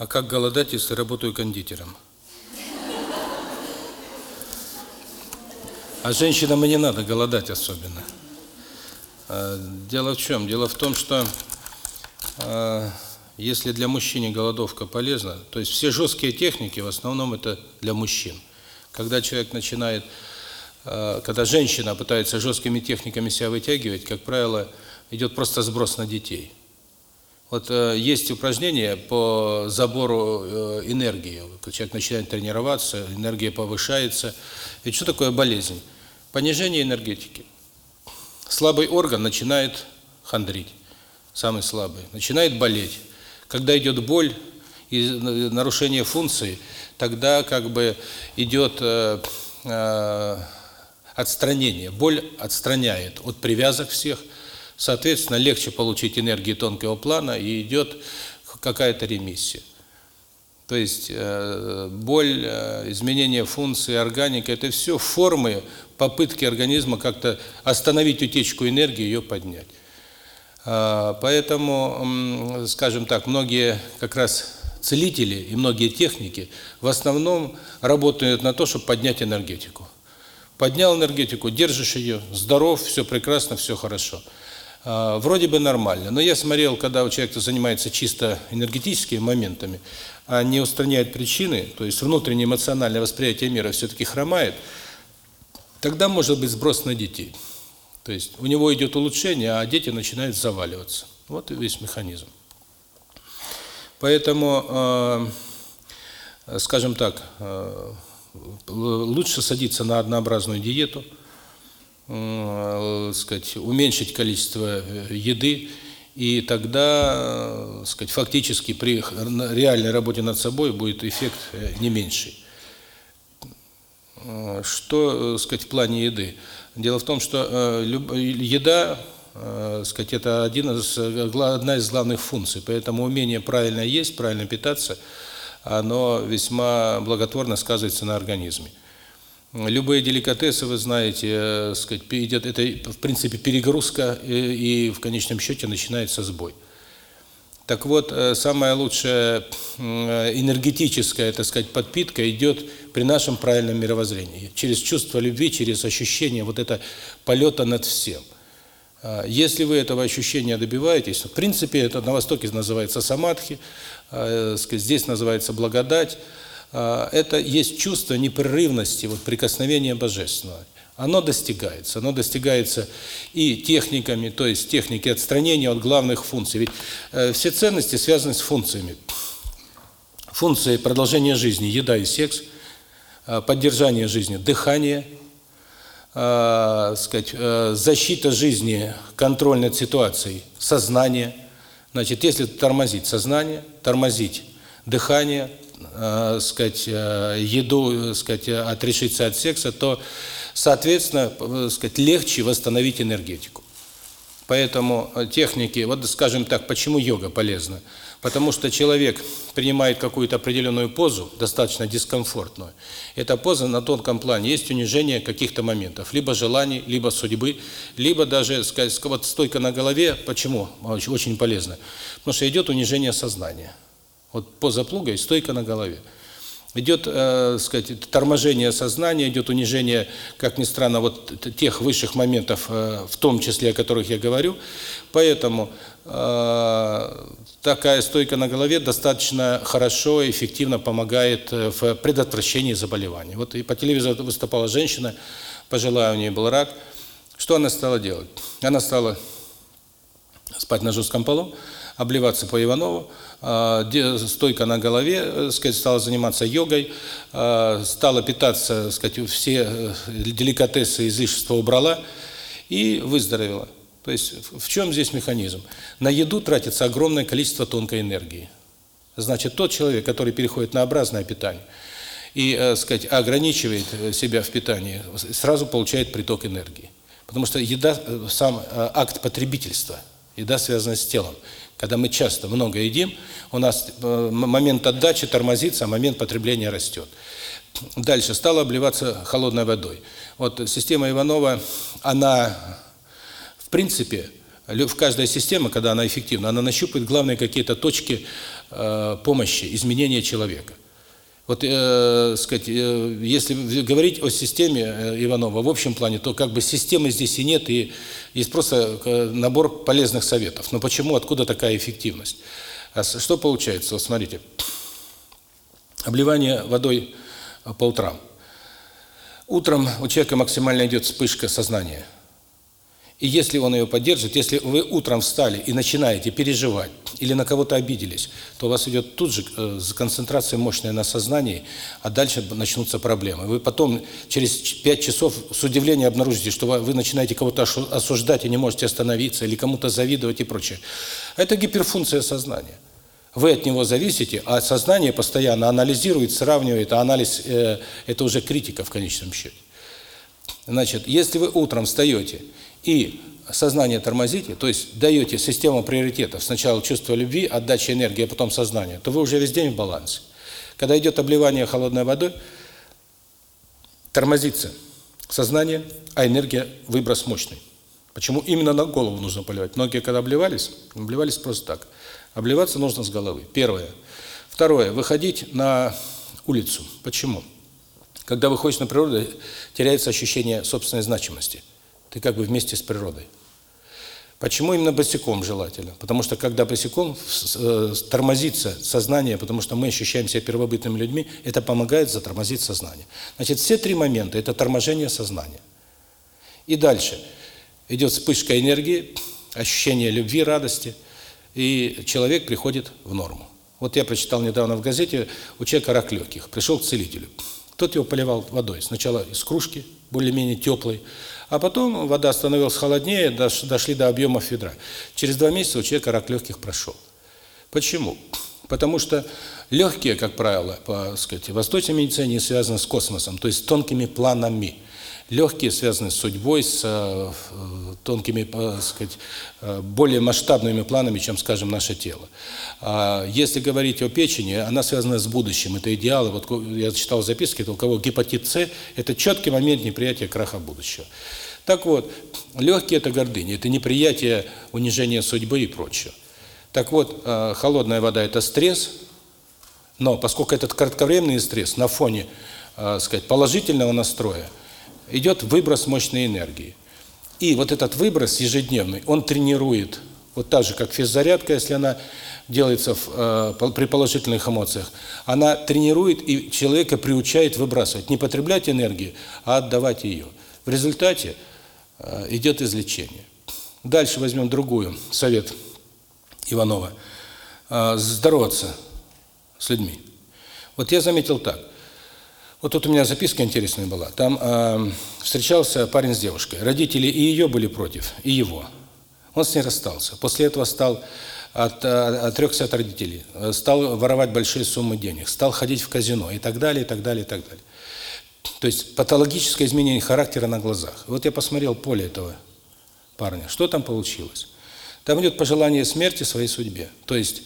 А как голодать, если работаю кондитером? А женщинам и не надо голодать особенно. А, дело в чем? Дело в том, что а, если для мужчины голодовка полезна, то есть все жесткие техники в основном это для мужчин. Когда человек начинает, а, когда женщина пытается жесткими техниками себя вытягивать, как правило, идет просто сброс на детей. Вот э, есть упражнения по забору э, энергии. Человек начинает тренироваться, энергия повышается. Ведь что такое болезнь? Понижение энергетики. Слабый орган начинает хандрить, самый слабый, начинает болеть. Когда идет боль и нарушение функции, тогда как бы идет э, э, отстранение. Боль отстраняет от привязок всех, Соответственно, легче получить энергии тонкого плана и идет какая-то ремиссия. То есть э, боль, э, изменение функции, органика – это все формы попытки организма как-то остановить утечку энергии, ее поднять. А, поэтому, скажем так, многие как раз целители и многие техники в основном работают на то, чтобы поднять энергетику. Поднял энергетику, держишь ее, здоров, все прекрасно, все хорошо. А, вроде бы нормально. Но я смотрел, когда у человека занимается чисто энергетическими моментами, а не устраняет причины, то есть внутреннее эмоциональное восприятие мира все-таки хромает, тогда может быть сброс на детей. То есть у него идет улучшение, а дети начинают заваливаться. Вот и весь механизм. Поэтому, э, скажем так, э, лучше садиться на однообразную диету – сказать, уменьшить количество э, еды, и тогда, э, сказать, фактически при реальной работе над собой будет эффект э, не меньший. Что, сказать, в плане еды? Дело в том, что еда, сказать, это один из, одна из главных функций, поэтому умение правильно есть, правильно питаться, оно весьма благотворно сказывается на организме. Любые деликатесы, вы знаете, э, сказать, идет это в принципе перегрузка и, и в конечном счете начинается сбой. Так вот, э, самая лучшая энергетическая, так сказать, подпитка идет при нашем правильном мировоззрении, через чувство любви, через ощущение вот это полета над всем. А, если вы этого ощущения добиваетесь, в принципе, это на Востоке называется самадхи, а, э, здесь называется благодать, это есть чувство непрерывности, вот прикосновения божественного. Оно достигается. Оно достигается и техниками, то есть техники отстранения от главных функций. Ведь э, все ценности связаны с функциями. Функции продолжения жизни – еда и секс, э, поддержание жизни – дыхание, э, сказать, э, защита жизни, контроль над ситуацией – сознание. Значит, если тормозить сознание, тормозить дыхание, э, сказать, э, еду, э, сказать, отрешиться от секса, то, соответственно, э, сказать, легче восстановить энергетику. Поэтому техники, вот скажем так, почему йога полезна? Потому что человек принимает какую-то определенную позу, достаточно дискомфортную. Эта поза на тонком плане есть унижение каких-то моментов, либо желаний, либо судьбы, либо даже, сказать, вот стойка на голове, почему? Очень полезно. Потому что идет унижение сознания. Вот поза плуга и стойка на голове. Идет, э, сказать, торможение сознания, идет унижение, как ни странно, вот тех высших моментов, э, в том числе, о которых я говорю. Поэтому э, такая стойка на голове достаточно хорошо и эффективно помогает э, в предотвращении заболеваний. Вот и по телевизору выступала женщина, пожилая, у нее был рак. Что она стала делать? Она стала спать на жестком полу, обливаться по Иванову, а, стойка на голове, э, сказать, стала заниматься йогой, а, стала питаться, сказать, все э, деликатесы, излишества убрала и выздоровела. То есть в чем здесь механизм? На еду тратится огромное количество тонкой энергии. Значит, тот человек, который переходит на образное питание и, э, сказать, ограничивает себя в питании, сразу получает приток энергии. Потому что еда сам акт потребительства, еда связана с телом. Когда мы часто много едим, у нас э, момент отдачи тормозится, а момент потребления растет. Дальше стало обливаться холодной водой. Вот система Иванова, она, в принципе, в каждой системе, когда она эффективна, она нащупает главные какие-то точки э, помощи, изменения человека. Вот, э, сказать, э, если говорить о системе э, Иванова в общем плане, то как бы системы здесь и нет, и есть просто э, набор полезных советов. Но почему, откуда такая эффективность? А что получается? Вот смотрите, обливание водой по утрам. Утром у человека максимально идет вспышка сознания – и если он ее поддержит, если вы утром встали и начинаете переживать или на кого-то обиделись, то у вас идет тут же э, концентрация мощная на сознании, а дальше начнутся проблемы. Вы потом через 5 часов с удивлением обнаружите, что вы начинаете кого-то осуждать и не можете остановиться, или кому-то завидовать и прочее. Это гиперфункция сознания. Вы от него зависите, а сознание постоянно анализирует, сравнивает, а анализ э, – это уже критика в конечном счете. Значит, если вы утром встаете и сознание тормозите, то есть даете систему приоритетов, сначала чувство любви, отдача энергии, а потом сознание, то вы уже весь день в балансе. Когда идет обливание холодной водой, тормозится сознание, а энергия, выброс мощный. Почему именно на голову нужно поливать? Многие, когда обливались, обливались просто так. Обливаться нужно с головы. Первое. Второе. Выходить на улицу. Почему? Когда выходишь на природу, теряется ощущение собственной значимости. Ты как бы вместе с природой. Почему именно босиком желательно? Потому что когда босиком э, тормозится сознание, потому что мы ощущаем себя первобытными людьми, это помогает затормозить сознание. Значит, все три момента – это торможение сознания. И дальше идет вспышка энергии, ощущение любви, радости, и человек приходит в норму. Вот я прочитал недавно в газете, у человека рак легких, пришел к целителю. Тот его поливал водой, сначала из кружки, более-менее теплой, а потом вода становилась холоднее, дошли до объемов ведра. Через два месяца у человека рак легких прошел. Почему? Потому что легкие, как правило, по сказать, восточной медицине связаны с космосом, то есть с тонкими планами. Легкие связаны с судьбой, с э, тонкими, э, сказать, э, более масштабными планами, чем, скажем, наше тело. А если говорить о печени, она связана с будущим, это идеалы. Вот я читал записки, это у кого гепатит С, это четкий момент неприятия краха будущего. Так вот, легкие – это гордыня, это неприятие унижения судьбы и прочее. Так вот, холодная вода – это стресс, но поскольку этот кратковременный стресс на фоне, сказать, положительного настроя – идет выброс мощной энергии. И вот этот выброс ежедневный, он тренирует, вот так же, как физзарядка, если она делается в, э, при положительных эмоциях, она тренирует и человека приучает выбрасывать, не потреблять энергию, а отдавать ее. В результате э, идет излечение. Дальше возьмем другую, совет Иванова. Э, здороваться с людьми. Вот я заметил так. Вот тут у меня записка интересная была. Там э, встречался парень с девушкой. Родители и ее были против, и его. Он с ней расстался. После этого стал от, отрекся от родителей, стал воровать большие суммы денег, стал ходить в казино и так далее, и так далее, и так далее. То есть патологическое изменение характера на глазах. Вот я посмотрел поле этого парня. Что там получилось? Там идет пожелание смерти своей судьбе. То есть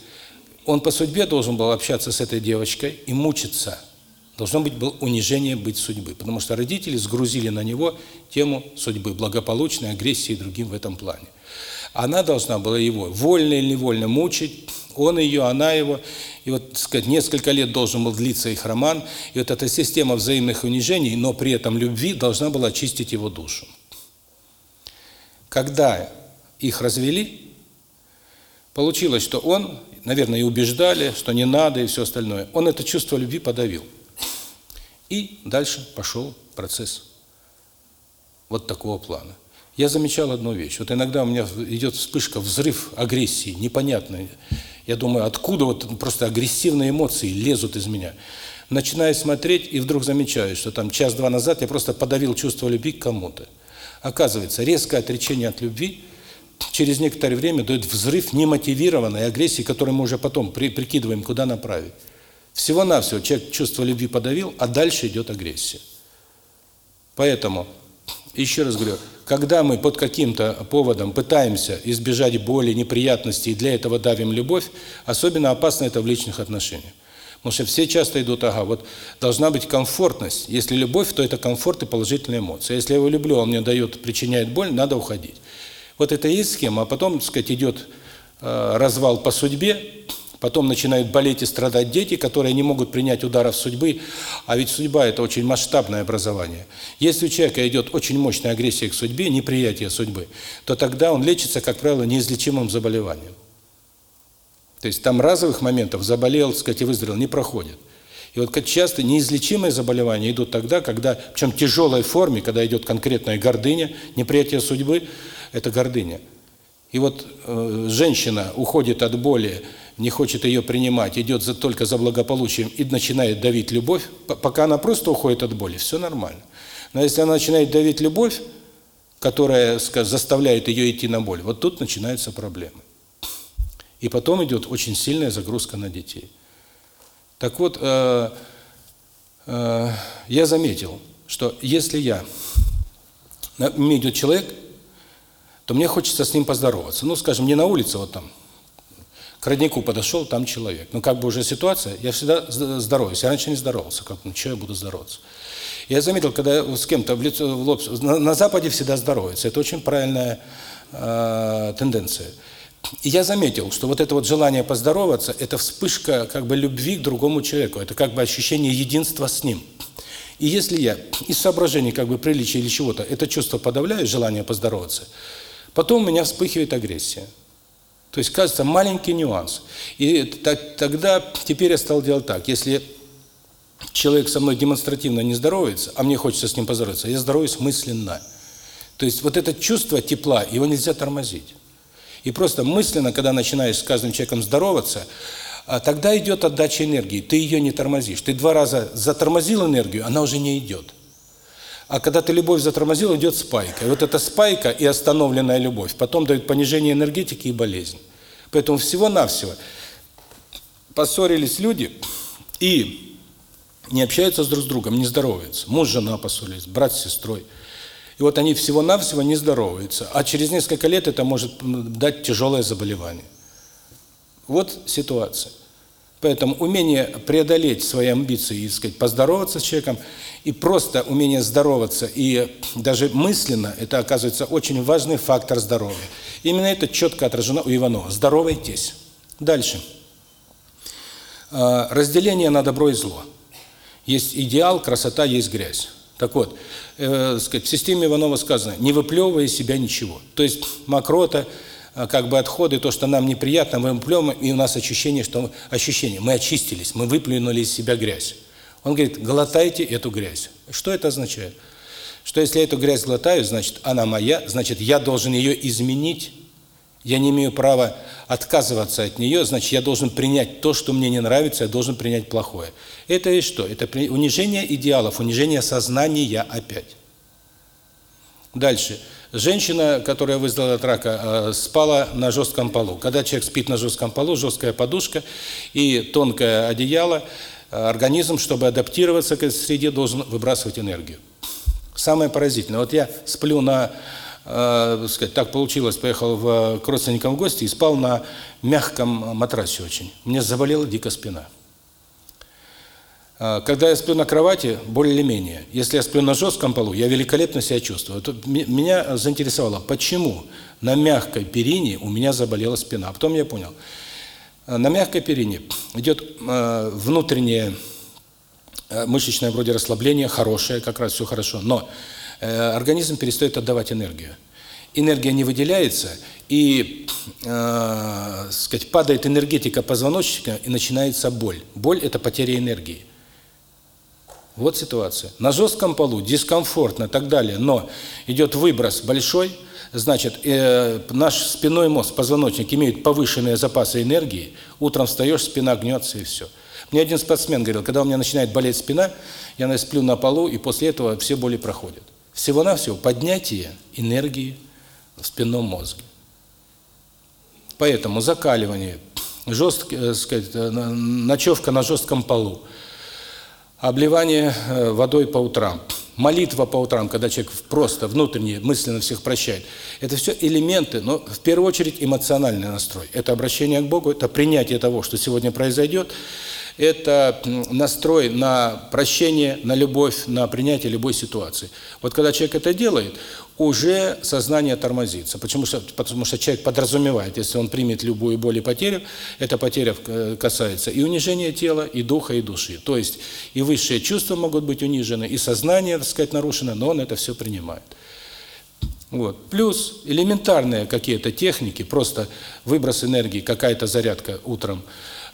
он по судьбе должен был общаться с этой девочкой и мучиться – Должно быть было унижение быть судьбы, потому что родители сгрузили на него тему судьбы, благополучной, агрессии и другим в этом плане. Она должна была его вольно или невольно мучить, он ее, она его. И вот, так сказать, несколько лет должен был длиться их роман. И вот эта система взаимных унижений, но при этом любви, должна была очистить его душу. Когда их развели, получилось, что он, наверное, и убеждали, что не надо и все остальное. Он это чувство любви подавил. И дальше пошел процесс вот такого плана. Я замечал одну вещь. Вот иногда у меня идет вспышка, взрыв агрессии, непонятный. Я думаю, откуда вот просто агрессивные эмоции лезут из меня. Начинаю смотреть и вдруг замечаю, что там час-два назад я просто подавил чувство любви к кому-то. Оказывается, резкое отречение от любви через некоторое время дает взрыв немотивированной агрессии, которую мы уже потом при, прикидываем, куда направить. Всего-навсего человек чувство любви подавил, а дальше идет агрессия. Поэтому, еще раз говорю, когда мы под каким-то поводом пытаемся избежать боли, неприятностей, и для этого давим любовь, особенно опасно это в личных отношениях. Потому что все часто идут, ага, вот должна быть комфортность. Если любовь, то это комфорт и положительные эмоции. Если я его люблю, он мне дает, причиняет боль, надо уходить. Вот это и есть схема, а потом, так сказать, идет э, развал по судьбе, Потом начинают болеть и страдать дети, которые не могут принять ударов судьбы, а ведь судьба – это очень масштабное образование. Если у человека идет очень мощная агрессия к судьбе, неприятие судьбы, то тогда он лечится, как правило, неизлечимым заболеванием. То есть там разовых моментов заболел, так сказать, и выздоровел не проходит. И вот как часто неизлечимые заболевания идут тогда, когда, причем в тяжелой форме, когда идет конкретная гордыня, неприятие судьбы – это гордыня. И вот э, женщина уходит от боли, не хочет ее принимать, идет за, только за благополучием и начинает давить любовь, пока она просто уходит от боли, все нормально. Но если она начинает давить любовь, которая скажем, заставляет ее идти на боль, вот тут начинаются проблемы. И потом идет очень сильная загрузка на детей. Так вот, э, э, я заметил, что если я, мне идет человек, то мне хочется с ним поздороваться. Ну, скажем, не на улице, вот там, к роднику подошел, там человек. Ну, как бы уже ситуация, я всегда здороваюсь. Я раньше не здоровался, как, ну, что я буду здороваться? Я заметил, когда с кем-то в лицо, в лоб, на, на Западе всегда здороваются. Это очень правильная э, тенденция. И я заметил, что вот это вот желание поздороваться, это вспышка как бы любви к другому человеку, это как бы ощущение единства с ним. И если я из соображений как бы приличия или чего-то это чувство подавляю, желание поздороваться, потом у меня вспыхивает агрессия. То есть, кажется, маленький нюанс. И тогда, теперь я стал делать так, если человек со мной демонстративно не здоровается, а мне хочется с ним поздороваться, я здороваюсь мысленно. То есть, вот это чувство тепла, его нельзя тормозить. И просто мысленно, когда начинаешь с каждым человеком здороваться, а тогда идет отдача энергии, ты ее не тормозишь. Ты два раза затормозил энергию, она уже не идет. А когда ты любовь затормозил, идет спайка. И вот эта спайка и остановленная любовь потом дают понижение энергетики и болезнь. Поэтому всего-навсего поссорились люди и не общаются с друг с другом, не здороваются. Муж, жена поссорились, брат с сестрой. И вот они всего-навсего не здороваются. А через несколько лет это может дать тяжелое заболевание. Вот ситуация. Поэтому умение преодолеть свои амбиции и, сказать, поздороваться с человеком, и просто умение здороваться, и даже мысленно, это оказывается очень важный фактор здоровья. Именно это четко отражено у Иванова. Здоровайтесь. Дальше. А, разделение на добро и зло. Есть идеал, красота, есть грязь. Так вот, э, сказать, в системе Иванова сказано, не выплевывая себя ничего. То есть мокрота, как бы отходы, то, что нам неприятно, мы выплюем, и у нас ощущение, что ощущение, мы очистились, мы выплюнули из себя грязь. Он говорит, глотайте эту грязь. Что это означает? Что если я эту грязь глотаю, значит, она моя, значит, я должен ее изменить, я не имею права отказываться от нее, значит, я должен принять то, что мне не нравится, я должен принять плохое. Это и что? Это унижение идеалов, унижение сознания опять. Дальше. Женщина, которая выздоровела от рака, э, спала на жестком полу. Когда человек спит на жестком полу, жесткая подушка и тонкое одеяло, э, организм, чтобы адаптироваться к среде, должен выбрасывать энергию. Самое поразительное. Вот я сплю на, э, сказать, так получилось, поехал в, к родственникам в гости и спал на мягком матрасе очень. Мне заболела дико спина. А, когда я сплю на кровати, более или менее. Если я сплю на жестком полу, я великолепно себя чувствую. Это меня заинтересовало, почему на мягкой перине у меня заболела спина. А потом я понял. А, на мягкой перине идет а, внутреннее мышечное вроде расслабление, хорошее, как раз все хорошо, но э, организм перестает отдавать энергию. Энергия не выделяется, и, э, сказать, падает энергетика позвоночника, и начинается боль. Боль – это потеря энергии. Вот ситуация. На жестком полу дискомфортно и так далее, но идет выброс большой, значит, э, наш спинной мозг, позвоночник имеют повышенные запасы энергии, утром встаешь, спина гнется и все. Мне один спортсмен говорил, когда у меня начинает болеть спина, я сплю на полу, и после этого все боли проходят. Всего-навсего поднятие энергии в спинном мозге. Поэтому закаливание, жесткий, э, сказать, э, ночевка на жестком полу, обливание э, водой по утрам, молитва по утрам, когда человек просто внутренне, мысленно всех прощает. Это все элементы, но в первую очередь эмоциональный настрой. Это обращение к Богу, это принятие того, что сегодня произойдет, это настрой на прощение, на любовь, на принятие любой ситуации. Вот когда человек это делает, уже сознание тормозится. Почему потому что человек подразумевает, если он примет любую боль и потерю, эта потеря э, касается и унижения тела, и духа, и души. То есть и высшие чувства могут быть унижены, и сознание, так сказать, нарушено, но он это все принимает. Вот. Плюс элементарные какие-то техники, просто выброс энергии, какая-то зарядка утром,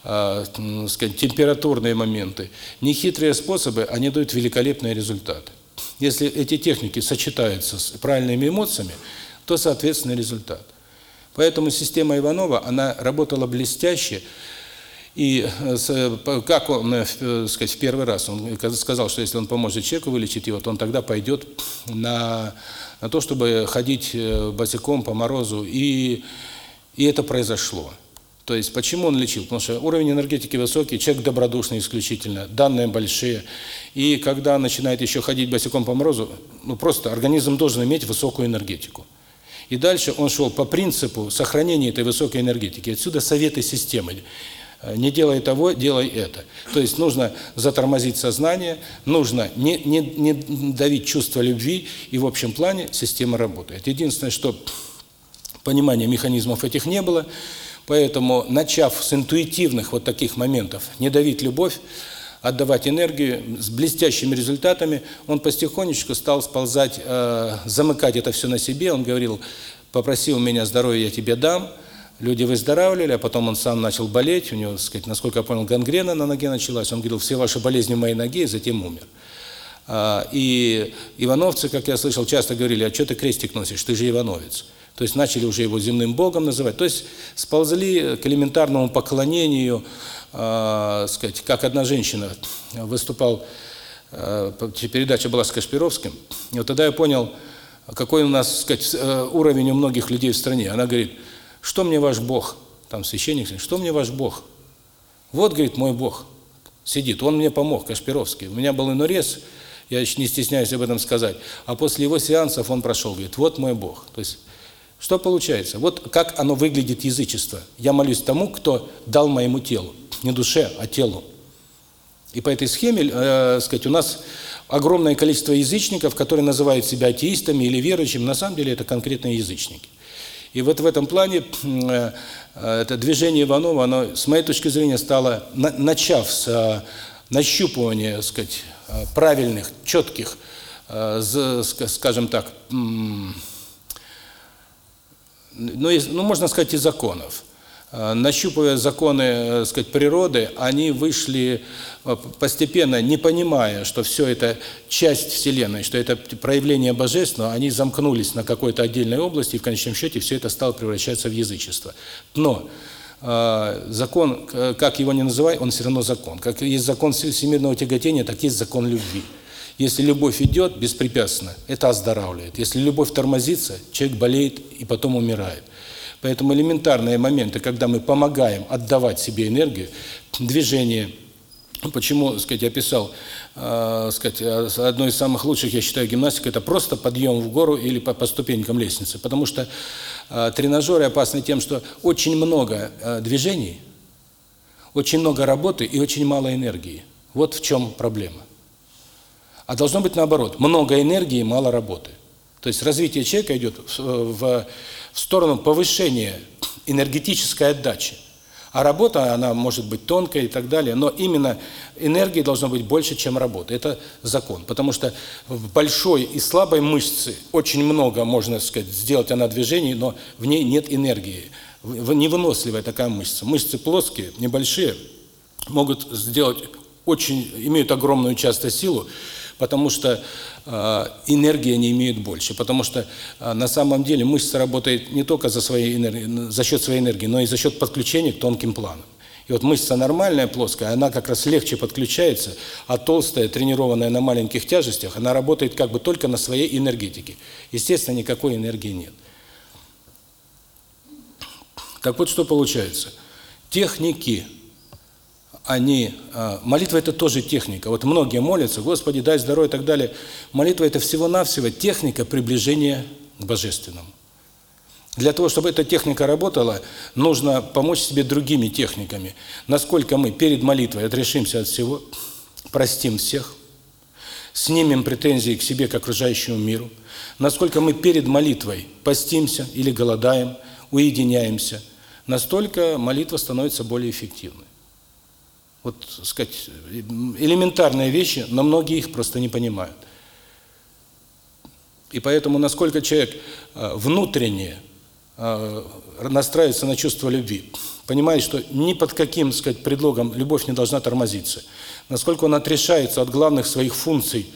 э, сказать, температурные моменты, нехитрые способы, они дают великолепные результаты. Если эти техники сочетаются с правильными эмоциями, то соответственный результат. Поэтому система Иванова, она работала блестяще, и э, как он, э, сказать, в первый раз, он сказал, что если он поможет человеку вылечить его, то он тогда пойдет на, на то, чтобы ходить э, босиком по морозу, и, и это произошло. То есть почему он лечил? Потому что уровень энергетики высокий, человек добродушный исключительно, данные большие. И когда начинает еще ходить босиком по морозу, ну просто организм должен иметь высокую энергетику. И дальше он шел по принципу сохранения этой высокой энергетики. Отсюда советы системы. Не делай того, делай это. То есть нужно затормозить сознание, нужно не, не, не давить чувство любви, и в общем плане система работает. Единственное, что понимания механизмов этих не было – Поэтому, начав с интуитивных вот таких моментов, не давить любовь, отдавать энергию с блестящими результатами, он потихонечку стал сползать, э, замыкать это все на себе. Он говорил, попроси у меня здоровья, я тебе дам. Люди выздоравливали, а потом он сам начал болеть, у него, так сказать, насколько я понял, гангрена на ноге началась. Он говорил, все ваши болезни в моей ноге, и затем умер. А, и ивановцы, как я слышал, часто говорили, а что ты крестик носишь, ты же ивановец. То есть начали уже его земным богом называть. То есть сползли к элементарному поклонению, э, сказать, как одна женщина выступал, э, передача была с Кашпировским. И вот тогда я понял, какой у нас, сказать, э, уровень у многих людей в стране. Она говорит, что мне ваш Бог? Там священник, что мне ваш Бог? Вот, говорит, мой Бог сидит, он мне помог, Кашпировский. У меня был инурез, я не стесняюсь об этом сказать. А после его сеансов он прошел, говорит, вот мой Бог. То есть что получается? Вот как оно выглядит язычество. Я молюсь тому, кто дал моему телу. Не душе, а телу. И по этой схеме, э, сказать, у нас огромное количество язычников, которые называют себя атеистами или верующими, на самом деле это конкретные язычники. И вот в этом плане э, это движение Иванова, оно, с моей точки зрения, стало, на, начав с э, нащупывания, сказать, э, правильных, четких, э, скажем так, ну, ну, можно сказать, и законов. А, нащупывая законы, э, сказать, природы, они вышли э, постепенно, не понимая, что все это часть Вселенной, что это проявление Божественного, они замкнулись на какой-то отдельной области, и в конечном счете все это стало превращаться в язычество. Но э, закон, как его ни называй, он все равно закон. Как есть закон всемирного тяготения, так есть закон любви. Если любовь идет беспрепятственно, это оздоравливает. Если любовь тормозится, человек болеет и потом умирает. Поэтому элементарные моменты, когда мы помогаем отдавать себе энергию, движение, почему, сказать, я писал, э, сказать, одно из самых лучших, я считаю, гимнастик это просто подъем в гору или по, по ступенькам лестницы, потому что э, тренажеры опасны тем, что очень много э, движений, очень много работы и очень мало энергии. Вот в чем проблема. А должно быть наоборот. Много энергии, мало работы. То есть развитие человека идет в, в, сторону повышения энергетической отдачи. А работа, она может быть тонкая и так далее, но именно энергии должно быть больше, чем работа. Это закон. Потому что в большой и слабой мышце очень много, можно сказать, сделать она движений, но в ней нет энергии. Невыносливая такая мышца. Мышцы плоские, небольшие, могут сделать очень, имеют огромную часто силу, потому что э, энергии они имеют больше, потому что э, на самом деле мышца работает не только за, своей энергии, за счет своей энергии, но и за счет подключения к тонким планам. И вот мышца нормальная, плоская, она как раз легче подключается, а толстая, тренированная на маленьких тяжестях, она работает как бы только на своей энергетике. Естественно, никакой энергии нет. Так вот, что получается. Техники они... А, молитва – это тоже техника. Вот многие молятся, Господи, дай здоровье и так далее. Молитва – это всего-навсего техника приближения к Божественному. Для того, чтобы эта техника работала, нужно помочь себе другими техниками. Насколько мы перед молитвой отрешимся от всего, простим всех, снимем претензии к себе, к окружающему миру, насколько мы перед молитвой постимся или голодаем, уединяемся, настолько молитва становится более эффективной. Вот, сказать, элементарные вещи, но многие их просто не понимают. И поэтому, насколько человек э, внутренне э, настраивается на чувство любви, понимает, что ни под каким, сказать, предлогом любовь не должна тормозиться, насколько он отрешается от главных своих функций,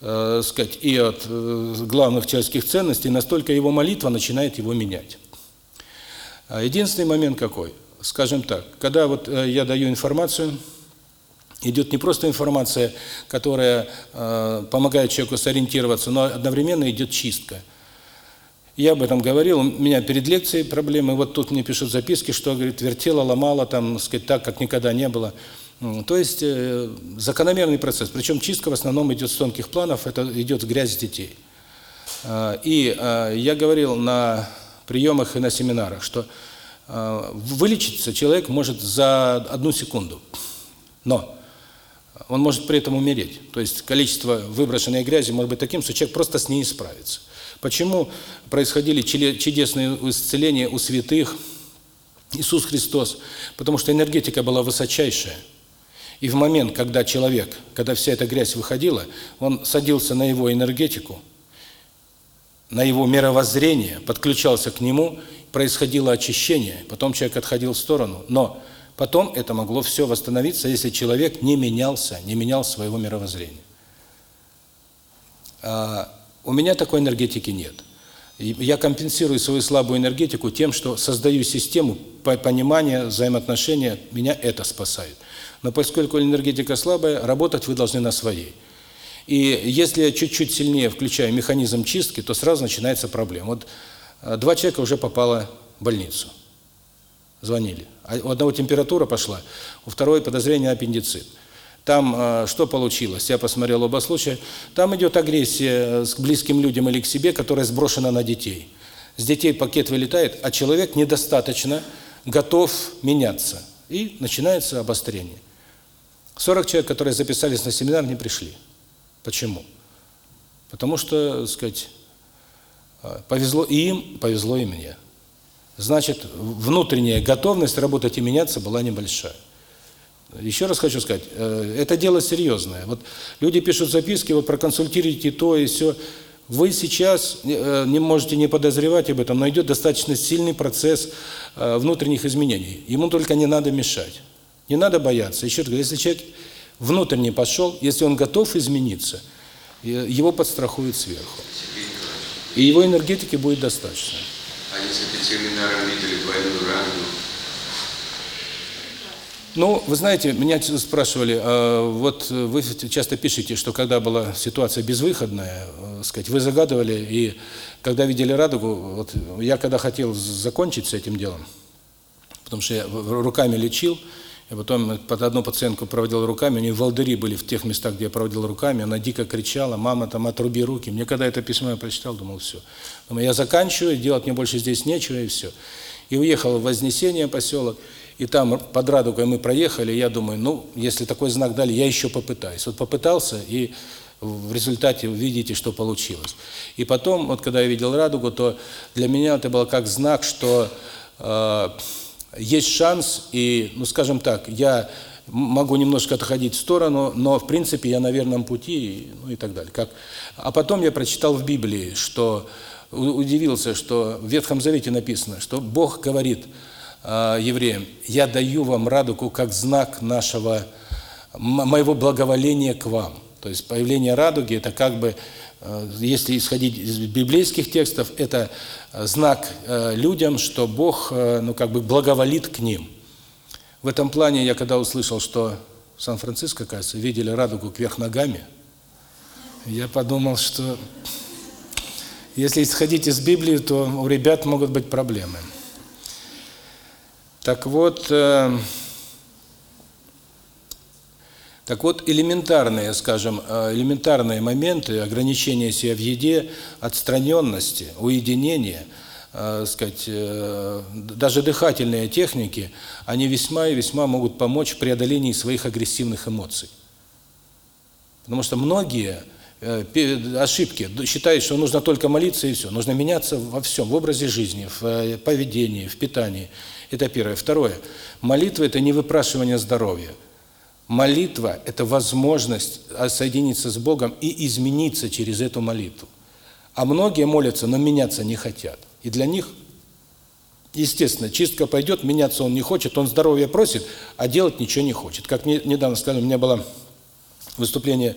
э, сказать, и от главных человеческих ценностей, настолько его молитва начинает его менять. А единственный момент какой? Скажем так, когда вот э, я даю информацию, идет не просто информация, которая э, помогает человеку сориентироваться, но одновременно идет чистка. Я об этом говорил, у меня перед лекцией проблемы, вот тут мне пишут записки, что, говорит, вертела, ломала, там, сказать, так, как никогда не было. То есть э, закономерный процесс. Причем чистка в основном идет с тонких планов, это идет с грязи детей. Э, и э, я говорил на приемах и на семинарах, что вылечиться человек может за одну секунду, но он может при этом умереть. То есть количество выброшенной грязи может быть таким, что человек просто с ней справится. Почему происходили чудесные исцеления у святых, Иисус Христос? Потому что энергетика была высочайшая. И в момент, когда человек, когда вся эта грязь выходила, он садился на его энергетику, на его мировоззрение, подключался к нему, происходило очищение, потом человек отходил в сторону. Но потом это могло все восстановиться, если человек не менялся, не менял своего мировоззрения. А у меня такой энергетики нет. Я компенсирую свою слабую энергетику тем, что создаю систему понимания, взаимоотношения, меня это спасает. Но поскольку энергетика слабая, работать вы должны на своей. И если я чуть-чуть сильнее включаю механизм чистки, то сразу начинается проблема. Вот два человека уже попало в больницу. Звонили. А у одного температура пошла, у второй подозрение аппендицит. Там э, что получилось? Я посмотрел оба случая. Там идет агрессия к близким людям или к себе, которая сброшена на детей. С детей пакет вылетает, а человек недостаточно готов меняться. И начинается обострение. 40 человек, которые записались на семинар, не пришли. Почему? Потому что, так сказать, а, повезло и им, повезло и мне. Значит, внутренняя готовность работать и меняться была небольшая. Еще раз хочу сказать, э, это дело серьезное. Вот люди пишут записки, вот проконсультируйте то и все. Вы сейчас э, не можете не подозревать об этом, но идет достаточно сильный процесс э, внутренних изменений. Ему только не надо мешать. Не надо бояться. Еще раз говорю, если человек внутренне пошел, если он готов измениться, его подстрахуют сверху. И его энергетики будет достаточно. А если перед семинаром видели двойную ранену? Ну, вы знаете, меня спрашивали, а вот вы часто пишете, что когда была ситуация безвыходная, э, сказать, вы загадывали, и когда видели радугу, вот я когда хотел закончить с этим делом, потому что я руками лечил, и потом под одну пациентку проводил руками, у нее волдыри были в тех местах, где я проводил руками, она дико кричала, мама, там, отруби руки. Мне когда это письмо я прочитал, думал, все. Думаю, я заканчиваю, делать мне больше здесь нечего, и все. И уехал в Вознесение поселок, и там под Радугой мы проехали, я думаю, ну, если такой знак дали, я еще попытаюсь. Вот попытался, и в результате видите, что получилось. И потом, вот когда я видел Радугу, то для меня это было как знак, что... Э, есть шанс, и, ну, скажем так, я могу немножко отходить в сторону, но, в принципе, я на верном пути, ну и так далее. Как... А потом я прочитал в Библии, что удивился, что в Ветхом Завете написано, что Бог говорит э, евреям, «Я даю вам радугу как знак нашего, моего благоволения к вам». То есть появление радуги – это как бы Э, если исходить из библейских текстов, это знак э, людям, что Бог, ну как бы благоволит к ним. В этом плане я когда услышал, что в Сан-Франциско, кажется, видели радугу кверх ногами, я подумал, что если исходить из Библии, то у ребят могут быть проблемы. Так вот, так вот, элементарные, скажем, э, элементарные моменты ограничения себя в еде, отстраненности, уединения, э, сказать, э, даже дыхательные техники, они весьма и весьма могут помочь в преодолении своих агрессивных эмоций. Потому что многие э, ошибки, считает, что нужно только молиться и все. Нужно меняться во всем, в образе жизни, в э, поведении, в питании. Это первое. Второе. Молитва – это не выпрашивание здоровья. Молитва – это возможность соединиться с Богом и измениться через эту молитву. А многие молятся, но меняться не хотят. И для них, естественно, чистка пойдет, меняться он не хочет, он здоровья просит, а делать ничего не хочет. Как мне недавно сказали, у меня было выступление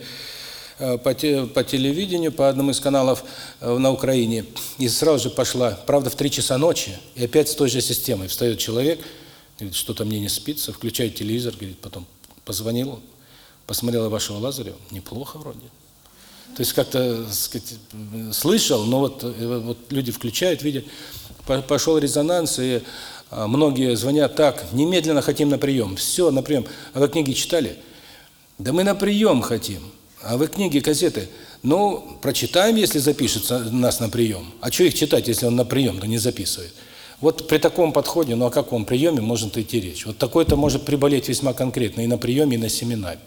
э, по, те, по телевидению, по одному из каналов э, на Украине, и сразу же пошла, правда, в 3 часа ночи, и опять с той же системой. Встает человек, говорит, что-то мне не спится, включает телевизор, говорит, потом позвонил, посмотрел вашего Лазарева, неплохо вроде. То есть как-то, слышал, но вот, э, вот люди включают, видят, пошел резонанс, и а, многие звонят так, немедленно хотим на прием, все, на прием. А вы книги читали? Да мы на прием хотим. А вы книги, газеты, ну, прочитаем, если запишется нас на прием. А что их читать, если он на прием, то не записывает? Вот при таком подходе, ну о каком приеме может идти речь? Вот такой-то может приболеть весьма конкретно и на приеме, и на семинаре.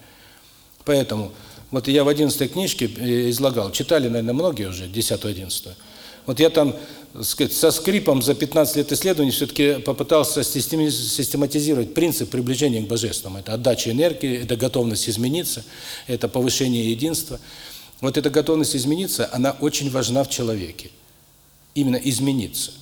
Поэтому, вот я в 11 книжке э, излагал, читали, наверное, многие уже, 10-11. Вот я там, сказать, со скрипом за 15 лет исследований все-таки попытался систематизировать принцип приближения к Божественному. Это отдача энергии, это готовность измениться, это повышение единства. Вот эта готовность измениться, она очень важна в человеке. Именно измениться.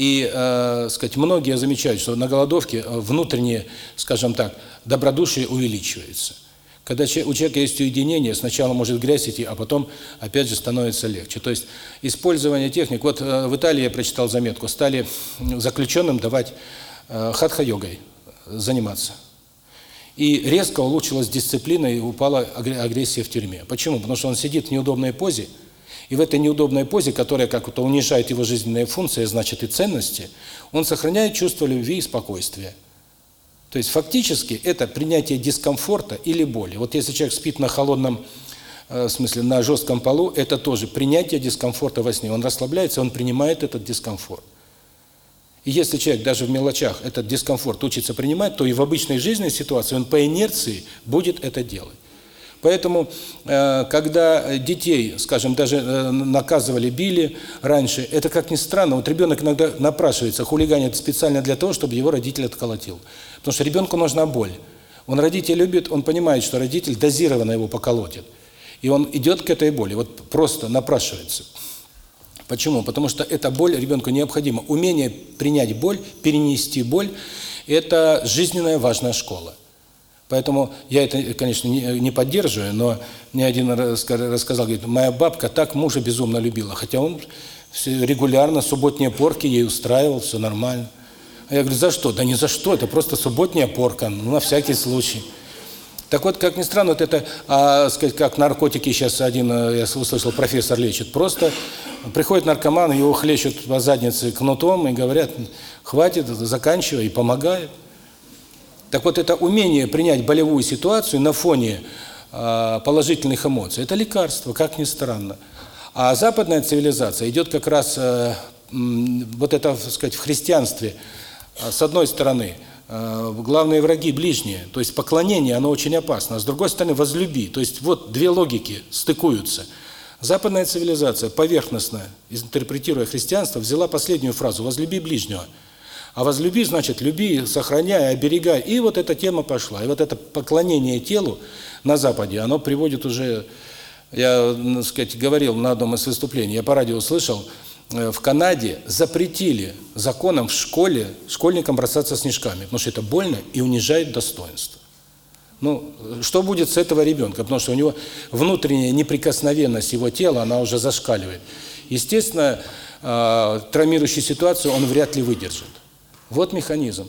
И, э, сказать, многие замечают, что на голодовке э, внутреннее, скажем так, добродушие увеличивается. Когда у человека есть уединение, сначала может грязь идти, а потом опять же становится легче. То есть использование техник. Вот э, в Италии я прочитал заметку, стали заключенным давать э, хатха-йогой заниматься. И резко улучшилась дисциплина и упала агрессия в тюрьме. Почему? Потому что он сидит в неудобной позе, и в этой неудобной позе, которая как-то унижает его жизненные функции, значит и ценности, он сохраняет чувство любви и спокойствия. То есть фактически это принятие дискомфорта или боли. Вот если человек спит на холодном, э, в смысле на жестком полу, это тоже принятие дискомфорта во сне. Он расслабляется, он принимает этот дискомфорт. И если человек даже в мелочах этот дискомфорт учится принимать, то и в обычной жизненной ситуации он по инерции будет это делать. Поэтому, э, когда детей, скажем, даже э, наказывали, били раньше, это, как ни странно, вот ребенок иногда напрашивается, хулиганит специально для того, чтобы его родитель отколотил. Потому что ребенку нужна боль. Он родителей любит, он понимает, что родитель дозированно его поколотит. И он идет к этой боли, вот просто напрашивается. Почему? Потому что эта боль ребенку необходима. Умение принять боль, перенести боль – это жизненная важная школа. Поэтому я это, конечно, не, поддерживаю, но мне один рассказал, говорит, моя бабка так мужа безумно любила, хотя он регулярно субботние порки ей устраивал, все нормально. А я говорю, за что? Да не за что, это просто субботняя порка, ну, на всякий случай. Так вот, как ни странно, вот это, а, сказать, как наркотики сейчас один, э, я услышал, профессор лечит. Просто приходит наркоман, его хлещут по заднице кнутом и говорят, хватит, заканчивай, и помогает. Так вот, это умение принять болевую ситуацию на фоне э, положительных эмоций – это лекарство, как ни странно. А западная цивилизация идет как раз, э, вот это, так сказать, в христианстве, э, с одной стороны, э, главные враги ближние, то есть поклонение, оно очень опасно, а с другой стороны, возлюби. То есть вот две логики стыкуются. Западная цивилизация, поверхностно интерпретируя христианство, взяла последнюю фразу «возлюби ближнего». А возлюби, значит, люби, сохраняй, оберегай. И вот эта тема пошла. И вот это поклонение телу на Западе, оно приводит уже... Я, так сказать, говорил на одном из выступлений, я по радио услышал, э, в Канаде запретили законом в школе школьникам бросаться снежками, потому что это больно и унижает достоинство. Ну, что будет с этого ребенка? Потому что у него внутренняя неприкосновенность его тела, она уже зашкаливает. Естественно, э, травмирующую ситуацию он вряд ли выдержит. Вот механизм.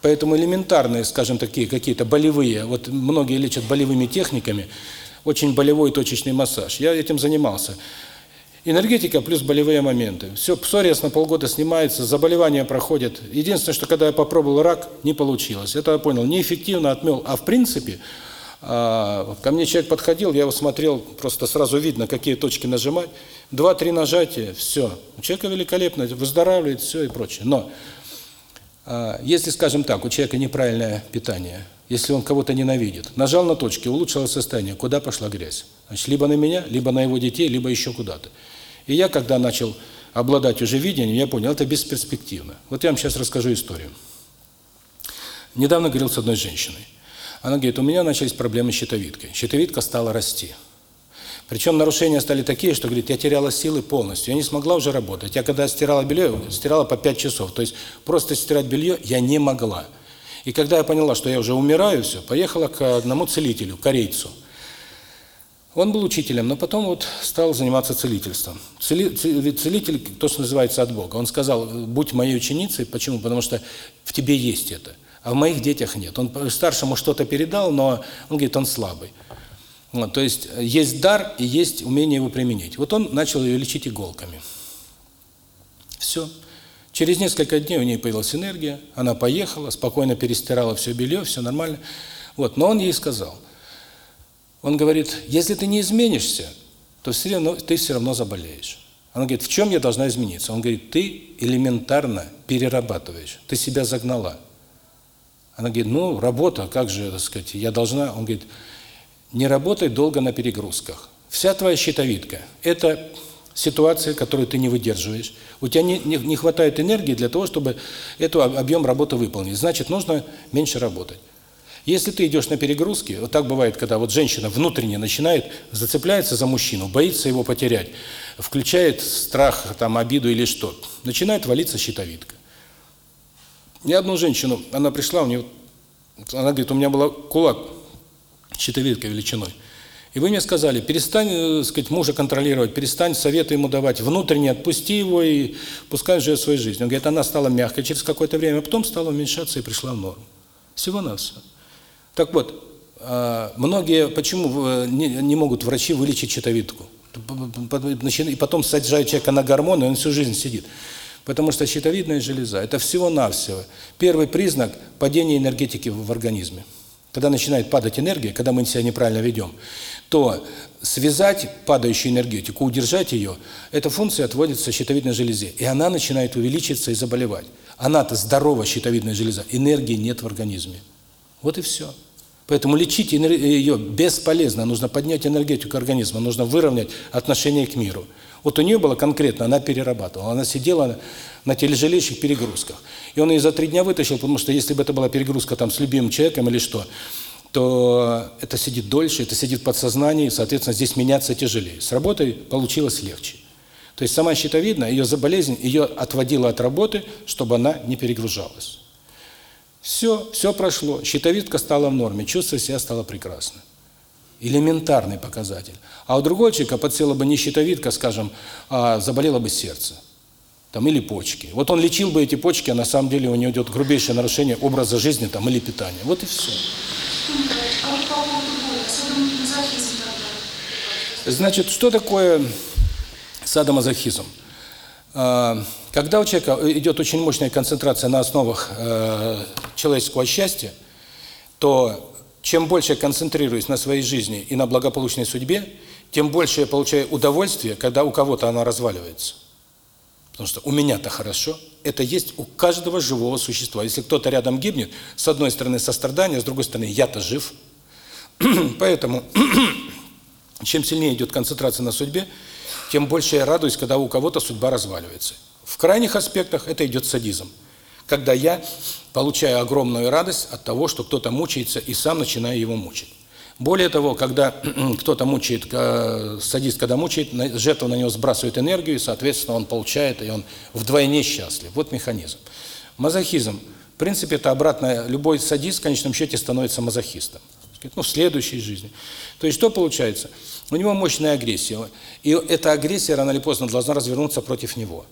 Поэтому элементарные, скажем, такие какие-то болевые, вот многие лечат болевыми техниками, очень болевой точечный массаж. Я этим занимался. Энергетика плюс болевые моменты. Все, псориаз на полгода снимается, заболевания проходят. Единственное, что когда я попробовал рак, не получилось. Это я понял, неэффективно отмел. А в принципе, а, ко мне человек подходил, я его смотрел, просто сразу видно, какие точки нажимать. Два-три нажатия, все. У человека великолепно, выздоравливает, все и прочее. Но если, скажем так, у человека неправильное питание, если он кого-то ненавидит. Нажал на точки, улучшилось состояние. Куда пошла грязь? Значит, либо на меня, либо на его детей, либо еще куда-то. И я, когда начал обладать уже видением, я понял, это бесперспективно. Вот я вам сейчас расскажу историю. Недавно говорил с одной женщиной. Она говорит, у меня начались проблемы с щитовидкой. Щитовидка стала расти. Причем нарушения стали такие, что, говорит, я теряла силы полностью, я не смогла уже работать. Я когда стирала белье, стирала по 5 часов. То есть просто стирать белье я не могла. И когда я поняла, что я уже умираю, все, поехала к одному целителю, корейцу. Он был учителем, но потом вот стал заниматься целительством. Целитель, то, что называется от Бога. Он сказал, будь моей ученицей. Почему? Потому что в тебе есть это. А в моих детях нет. Он старшему что-то передал, но он говорит, он слабый. Вот, то есть есть дар и есть умение его применить. Вот он начал ее лечить иголками. Все. Через несколько дней у нее появилась энергия, она поехала, спокойно перестирала все белье, все нормально. Вот, но он ей сказал, он говорит, если ты не изменишься, то все равно, ты все равно заболеешь. Она говорит, в чем я должна измениться? Он говорит, ты элементарно перерабатываешь, ты себя загнала. Она говорит, ну, работа, как же, так сказать, я должна... Он говорит, не работай долго на перегрузках. Вся твоя щитовидка – это ситуация, которую ты не выдерживаешь. У тебя не, не, не хватает энергии для того, чтобы эту объем работы выполнить. Значит, нужно меньше работать. Если ты идешь на перегрузки, вот так бывает, когда вот женщина внутренне начинает, зацепляется за мужчину, боится его потерять, включает страх, там, обиду или что, начинает валиться щитовидка. Ни одну женщину, она пришла, у нее, она говорит, у меня была кулак, щитовидка величиной. И вы мне сказали, перестань, э, сказать, мужа контролировать, перестань советы ему давать, внутренне отпусти его и пускай живет своей жизнью. Он говорит, она стала мягкой через какое-то время, а потом стала уменьшаться и пришла в норму. Всего-навсего. Так вот, а, многие, почему э, не могут врачи вылечить щитовидку? И потом сажают человека на гормоны, и он всю жизнь сидит. Потому что щитовидная железа – это всего-навсего первый признак падения энергетики в организме. Когда начинает падать энергия, когда мы себя неправильно ведем, то связать падающую энергетику, удержать ее, эта функция отводится щитовидной железе. И она начинает увеличиваться и заболевать. Она-то здоровая щитовидная железа, энергии нет в организме. Вот и все. Поэтому лечить ее бесполезно, нужно поднять энергетику организма, нужно выровнять отношение к миру. Вот у нее было конкретно, она перерабатывала, она сидела на тяжелейших перегрузках. И он ее за три дня вытащил, потому что если бы это была перегрузка там с любимым человеком или что, то это сидит дольше, это сидит в подсознании, соответственно, здесь меняться тяжелее. С работой получилось легче. То есть сама щитовидная, ее болезнь, ее отводила от работы, чтобы она не перегружалась. Все, все прошло, щитовидка стала в норме, чувство себя стало прекрасно. Элементарный показатель. А у другого человека подсела бы не щитовидка, скажем, а заболело бы сердце. Там, или почки. Вот он лечил бы эти почки, а на самом деле у него идет грубейшее нарушение образа жизни там, или питания. Вот и все. Значит, что такое садомазохизм? А, когда у человека идет очень мощная концентрация на основах э, человеческого счастья, то чем больше я концентрируюсь на своей жизни и на благополучной судьбе, тем больше я получаю удовольствие, когда у кого-то она разваливается. Потому что у меня-то хорошо. Это есть у каждого живого существа. Если кто-то рядом гибнет, с одной стороны сострадание, с другой стороны я-то жив. Поэтому, чем сильнее идет концентрация на судьбе, тем больше я радуюсь, когда у кого-то судьба разваливается. В крайних аспектах это идет садизм. Когда я получаю огромную радость от того, что кто-то мучается, и сам начинаю его мучить. Более того, когда кто-то мучает, садист, когда мучает, жертва на него сбрасывает энергию, и, соответственно, он получает, и он вдвойне счастлив. Вот механизм. Мазохизм. В принципе, это обратно. Любой садист в конечном счете становится мазохистом. Ну, в следующей жизни. То есть, что получается? У него мощная агрессия. И эта агрессия рано или поздно должна развернуться против него.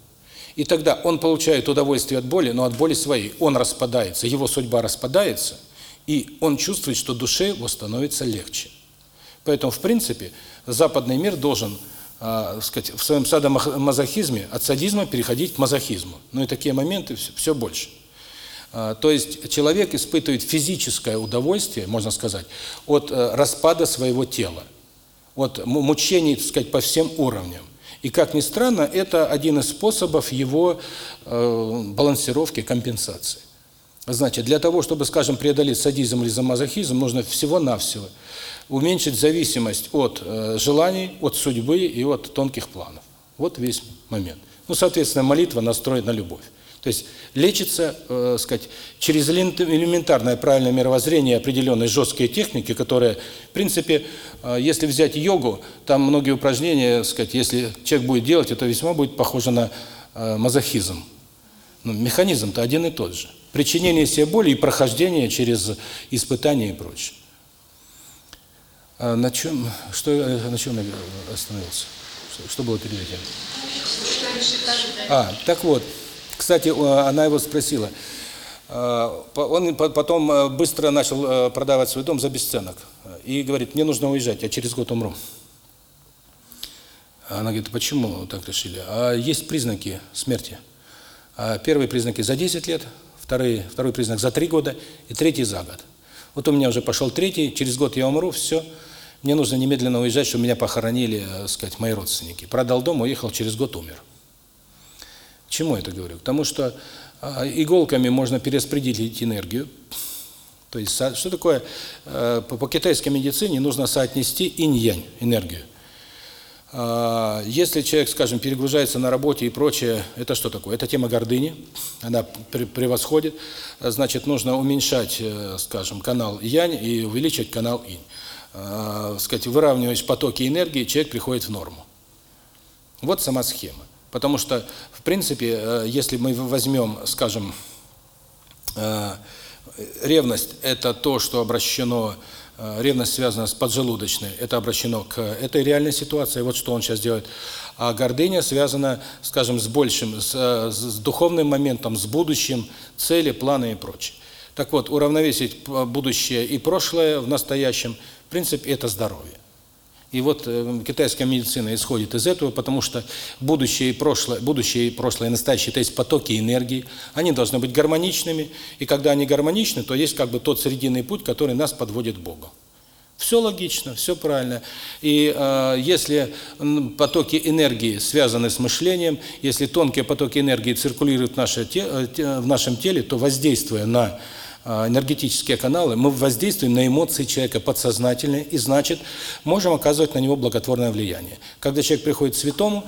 И тогда он получает удовольствие от боли, но от боли своей. Он распадается, его судьба распадается, и он чувствует, что душе его становится легче. Поэтому, в принципе, западный мир должен, э, сказать, в своем садомазохизме от садизма переходить к мазохизму. Ну и такие моменты все, все больше. Э, то есть человек испытывает физическое удовольствие, можно сказать, от э, распада своего тела, от мучений, так сказать, по всем уровням. И, как ни странно, это один из способов его э, балансировки, компенсации. Значит, для того, чтобы, скажем, преодолеть садизм или мазохизм, нужно всего-навсего уменьшить зависимость от э, желаний, от судьбы и от тонких планов. Вот весь момент. Ну, соответственно, молитва настроена на любовь. То есть лечится, э, сказать, через элементарное правильное мировоззрение определенные жесткие техники, которые, в принципе, э, если взять йогу, там многие упражнения, сказать, если человек будет делать, это весьма будет похоже на э, мазохизм. Но механизм-то один и тот же. Причинение себе боли и прохождение через испытания и прочее. А на чем, что, на чем я остановился? Что, что было перед этим? А, так вот. Кстати, она его спросила. А, он потом э, быстро начал э, продавать свой дом за бесценок. И говорит, мне нужно уезжать, я через год умру. Она говорит, почему так решили? А есть признаки смерти. А первые признаки за 10 лет, вторые, второй признак за 3 года и третий за год. Вот у меня уже пошел третий, через год я умру, все. Мне нужно немедленно уезжать, чтобы меня похоронили, так сказать, мои родственники. Продал дом, уехал, через год умер. Чему это говорю? Потому что а, иголками можно перераспределить энергию. То есть что такое э, по китайской медицине нужно соотнести инь-янь энергию. А, если человек, скажем, перегружается на работе и прочее, это что такое? Это тема гордыни, она превосходит. Значит, нужно уменьшать, э, скажем, канал янь и увеличить канал инь. А, сказать, выравниваясь потоки энергии, человек приходит в норму. Вот сама схема. Потому что, в принципе, э, если мы возьмем, скажем, э, ревность – это то, что обращено, ревность связана с поджелудочной, это обращено к этой реальной ситуации, вот что он сейчас делает. А гордыня связана, скажем, с большим, с, с духовным моментом, с будущим, цели, планы и прочее. Так вот, уравновесить будущее и прошлое в настоящем, в принципе, это здоровье. И вот э, китайская медицина исходит из этого, потому что будущее и прошлое, будущее и прошлое, и настоящее, это есть потоки энергии, они должны быть гармоничными, и когда они гармоничны, то есть как бы тот срединный путь, который нас подводит к Богу. Все логично, все правильно. И э, если потоки энергии связаны с мышлением, если тонкие потоки энергии циркулируют в, наше те, э, в нашем теле, то воздействуя на энергетические каналы, мы воздействуем на эмоции человека подсознательно, и значит, можем оказывать на него благотворное влияние. Когда человек приходит к святому,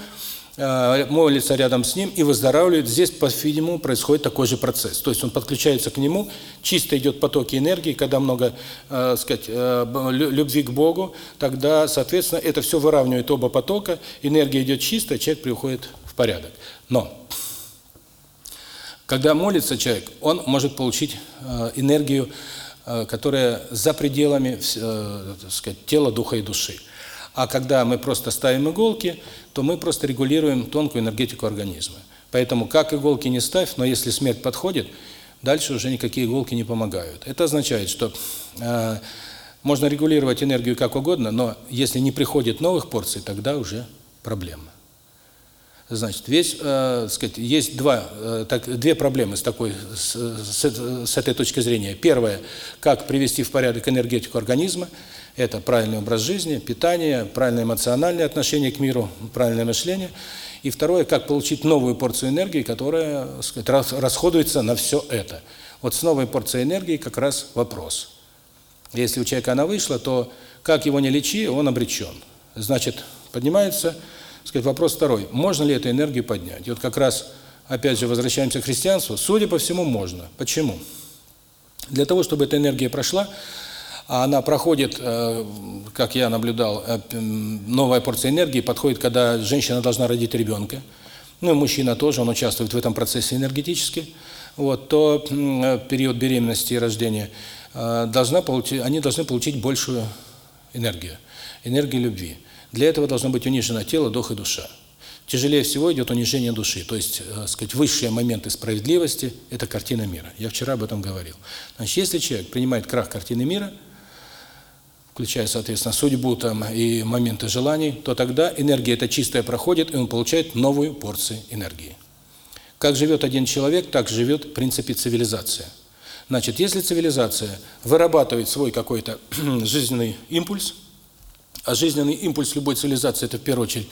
а, молится рядом с ним и выздоравливает, здесь, по-видимому, происходит такой же процесс. То есть он подключается к нему, чисто идет потоки энергии, когда много, э, сказать, э, любви к Богу, тогда, соответственно, это все выравнивает оба потока, энергия идет чистая, человек приходит в порядок. Но когда молится человек, он может получить э, энергию, э, которая за пределами э, так сказать, тела, духа и души. А когда мы просто ставим иголки, то мы просто регулируем тонкую энергетику организма. Поэтому как иголки не ставь, но если смерть подходит, дальше уже никакие иголки не помогают. Это означает, что э, можно регулировать энергию как угодно, но если не приходит новых порций, тогда уже проблема. Значит, весь, э, сказать, есть два, э, так, две проблемы с такой, с, с, с этой точки зрения. Первое, как привести в порядок энергетику организма, это правильный образ жизни, питание, правильное эмоциональное отношение к миру, правильное мышление. И второе, как получить новую порцию энергии, которая сказать, расходуется на все это. Вот с новой порцией энергии как раз вопрос. Если у человека она вышла, то как его не лечи, он обречен. Значит, поднимается сказать, вопрос второй. Можно ли эту энергию поднять? И вот как раз, опять же, возвращаемся к христианству. Судя по всему, можно. Почему? Для того, чтобы эта энергия прошла, а она проходит, э, как я наблюдал, э, новая порция энергии подходит, когда женщина должна родить ребенка, ну и мужчина тоже, он участвует в этом процессе энергетически, вот, то э, период беременности и рождения должна получить, они должны получить большую энергию, энергию любви. Для этого должно быть унижено тело, дух и душа. Тяжелее всего идет унижение души, то есть, э, сказать, высшие моменты справедливости – это картина мира. Я вчера об этом говорил. Значит, если человек принимает крах картины мира, включая, соответственно, судьбу там и моменты желаний, то тогда энергия эта чистая проходит, и он получает новую порцию энергии. Как живет один человек, так живет, в принципе, цивилизация. Значит, если цивилизация вырабатывает свой какой-то жизненный импульс, а жизненный импульс любой цивилизации – это, в первую очередь,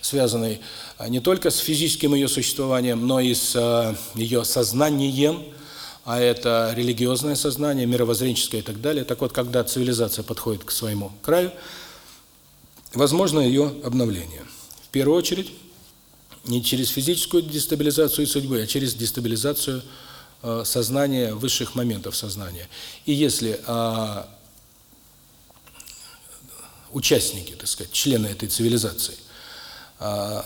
связанный а, не только с физическим ее существованием, но и с а, ее сознанием, а это религиозное сознание, мировоззренческое и так далее. Так вот, когда цивилизация подходит к своему краю, возможно ее обновление. В первую очередь, не через физическую дестабилизацию судьбы, а через дестабилизацию э, сознания, высших моментов сознания. И если участники, так сказать, члены этой цивилизации э,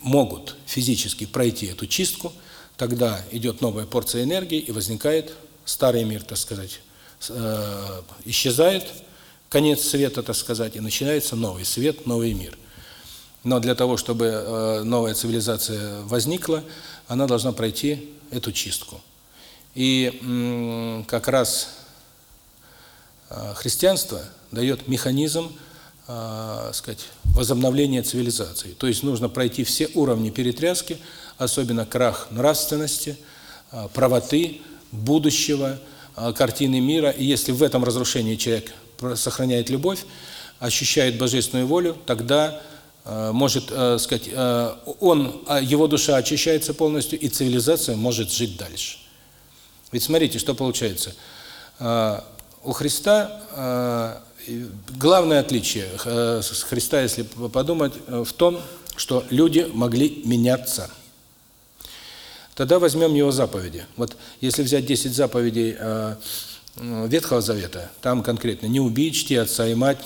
могут физически пройти эту чистку, тогда идет новая порция энергии и возникает старый мир, так сказать, э, исчезает конец света, так сказать, и начинается новый свет, новый мир. Но для того, чтобы э, новая цивилизация возникла, она должна пройти эту чистку. И как раз э, христианство дает механизм, э, сказать, возобновления цивилизации. То есть нужно пройти все уровни перетряски, особенно крах нравственности, правоты, будущего, картины мира. И если в этом разрушении человек сохраняет любовь, ощущает божественную волю, тогда Э, может, э, сказать, э, он, его душа очищается полностью, и цивилизация может жить дальше. Ведь смотрите, что получается. У Христа главное отличие с Христа, если подумать, в том, что люди могли меняться. Тогда возьмем его заповеди. Вот если взять 10 заповедей Ветхого Завета, там конкретно «не убей, чти отца и мать»,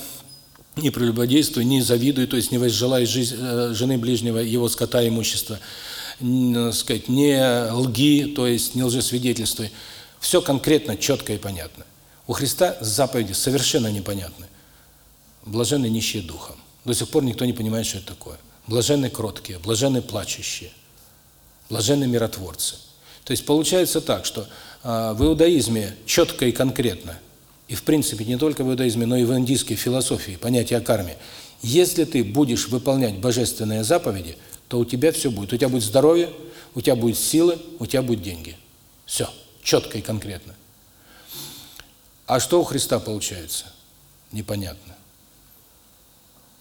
не прелюбодействуй, не завидуй, то есть не возжелай жизнь, э, жены ближнего, его скота, имущества, сказать, не лги, то есть не лжесвидетельствуй. Все конкретно, четко и понятно. У Христа заповеди совершенно непонятны. Блаженны нищие духом. До сих пор никто не понимает, что это такое. Блаженны кроткие, блаженны плачущие, блаженны миротворцы. То есть получается так, что э, в иудаизме четко и конкретно и в принципе не только в иудаизме, но и в индийской философии, понятие о карме. Если ты будешь выполнять божественные заповеди, то у тебя все будет. У тебя будет здоровье, у тебя будет силы, у тебя будут деньги. Все, четко и конкретно. А что у Христа получается? Непонятно.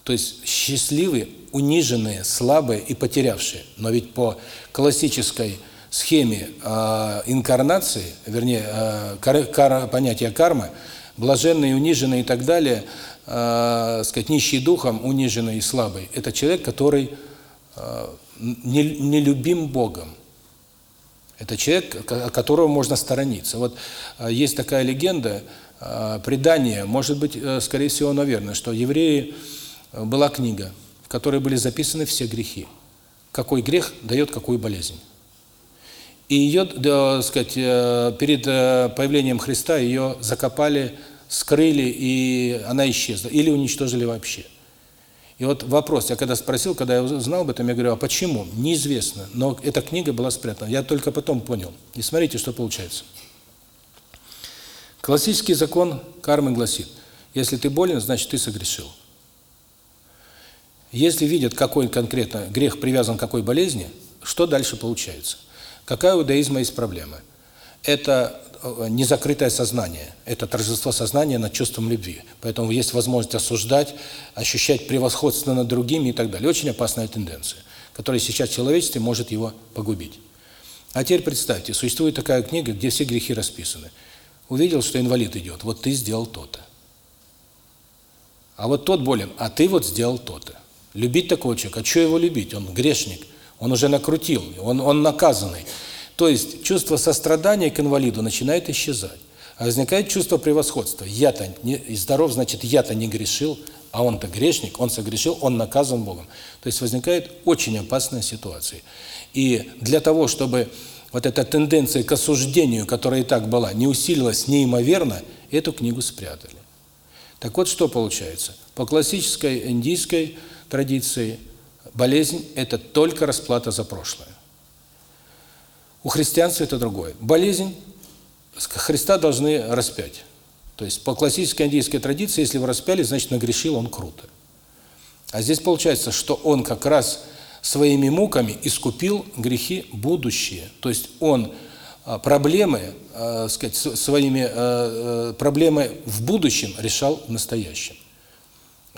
То есть счастливые, униженные, слабые и потерявшие. Но ведь по классической схеме э, инкарнации, вернее, э, кар, кар, понятия кармы, блаженный, униженный и так далее, э, сказать, нищий духом, униженный и слабый, это человек, который э, не, не любим Богом. Это человек, которого можно сторониться. Вот э, есть такая легенда, э, предание, может быть, э, скорее всего, наверное, что евреи, была книга, в которой были записаны все грехи. Какой грех дает какую болезнь. И ее, да, сказать, перед появлением Христа ее закопали, скрыли, и она исчезла. Или уничтожили вообще. И вот вопрос, я когда спросил, когда я узнал об этом, я говорю, а почему? Неизвестно. Но эта книга была спрятана. Я только потом понял. И смотрите, что получается. Классический закон кармы гласит, если ты болен, значит ты согрешил. Если видят, какой конкретно грех привязан к какой болезни, что дальше получается? Какая у иудаизма есть проблема? Это незакрытое сознание, это торжество сознания над чувством любви. Поэтому есть возможность осуждать, ощущать превосходство над другими и так далее. Очень опасная тенденция, которая сейчас в человечестве может его погубить. А теперь представьте, существует такая книга, где все грехи расписаны. Увидел, что инвалид идет, вот ты сделал то-то. А вот тот болен, а ты вот сделал то-то. Любить такого человека, а что его любить? Он грешник. Он уже накрутил, он, он наказанный. То есть чувство сострадания к инвалиду начинает исчезать. А возникает чувство превосходства. Я-то здоров, значит, я-то не грешил, а он-то грешник, он согрешил, он наказан Богом. То есть возникает очень опасная ситуация. И для того, чтобы вот эта тенденция к осуждению, которая и так была, не усилилась неимоверно, эту книгу спрятали. Так вот, что получается? По классической индийской традиции – Болезнь – это только расплата за прошлое. У христианства это другое. Болезнь Христа должны распять. То есть по классической индийской традиции, если вы распяли, значит нагрешил он круто. А здесь получается, что он как раз своими муками искупил грехи будущие. То есть он а, проблемы, э, сказать, своими э, проблемы в будущем решал в настоящем.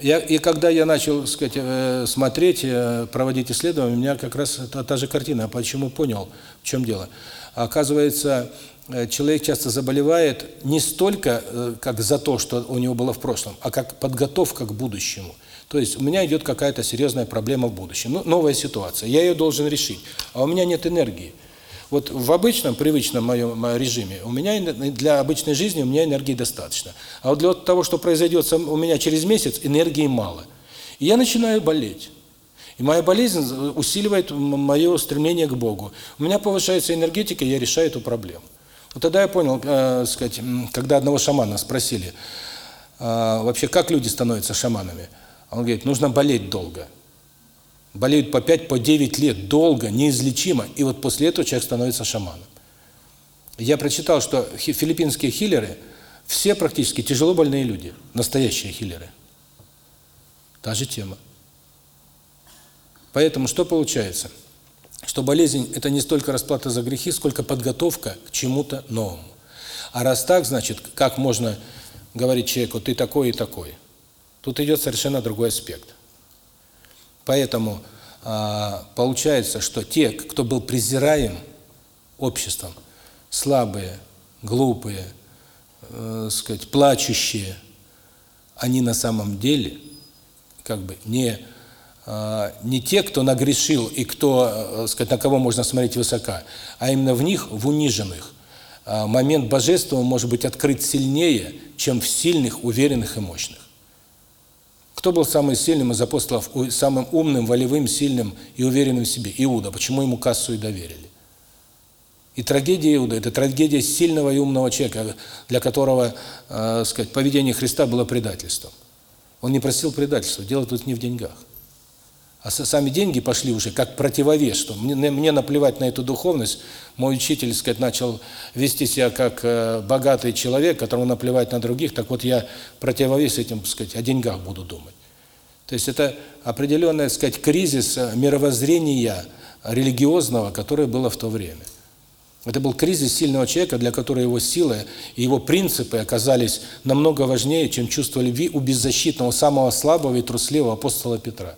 Я, и когда я начал сказать, э, смотреть, э, проводить исследования, у меня как раз та, та же картина. А почему понял, в чем дело? Оказывается, э, человек часто заболевает не столько как за то, что у него было в прошлом, а как подготовка к будущему. То есть у меня идет какая-то серьезная проблема в будущем, ну, новая ситуация, я ее должен решить, а у меня нет энергии. Вот в обычном, привычном моем режиме у меня для обычной жизни у меня энергии достаточно. А вот для того, что произойдет у меня через месяц, энергии мало. И я начинаю болеть. И моя болезнь усиливает мое стремление к Богу. У меня повышается энергетика, и я решаю эту проблему. Вот тогда я понял, э, сказать, когда одного шамана спросили, э, вообще как люди становятся шаманами. Он говорит, нужно болеть долго болеют по 5, по 9 лет, долго, неизлечимо, и вот после этого человек становится шаманом. Я прочитал, что филиппинские хиллеры все практически тяжело больные люди, настоящие хиллеры. Та же тема. Поэтому что получается? Что болезнь – это не столько расплата за грехи, сколько подготовка к чему-то новому. А раз так, значит, как можно говорить человеку «ты такой и такой»? Тут идет совершенно другой аспект. Поэтому а, получается, что те, кто был презираем обществом, слабые, глупые, э, сказать, плачущие, они на самом деле как бы не э, не те, кто нагрешил и кто, э, сказать, на кого можно смотреть высока, а именно в них, в униженных, э, момент божества может быть открыт сильнее, чем в сильных, уверенных и мощных. Кто был самым сильным из апостолов, самым умным, волевым, сильным и уверенным в себе? Иуда. Почему ему кассу и доверили? И трагедия Иуда – это трагедия сильного и умного человека, для которого, э, сказать, поведение Христа было предательством. Он не просил предательства, дело тут не в деньгах. А сами деньги пошли уже как противовес, что мне, мне наплевать на эту духовность. Мой учитель, сказать, начал вести себя как э, богатый человек, которому наплевать на других, так вот я противовес этим, сказать, о деньгах буду думать. То есть это определенный, сказать, кризис э, мировоззрения религиозного, которое было в то время. Это был кризис сильного человека, для которого его сила и его принципы оказались намного важнее, чем чувство любви у беззащитного, самого слабого и трусливого апостола Петра.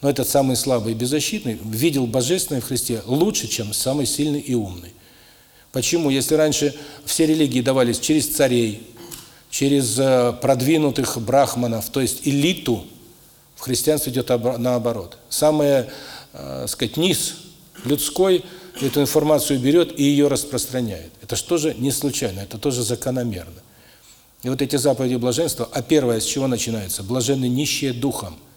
Но этот самый слабый и беззащитный видел Божественное в Христе лучше, чем самый сильный и умный. Почему? Если раньше все религии давались через царей, через э, продвинутых брахманов, то есть элиту, в христианстве идет наоборот. Самый, э, сказать, низ людской эту информацию берет и ее распространяет. Это же тоже не случайно, это тоже закономерно. И вот эти заповеди блаженства, а первое, с чего начинается? Блаженны нищие духом –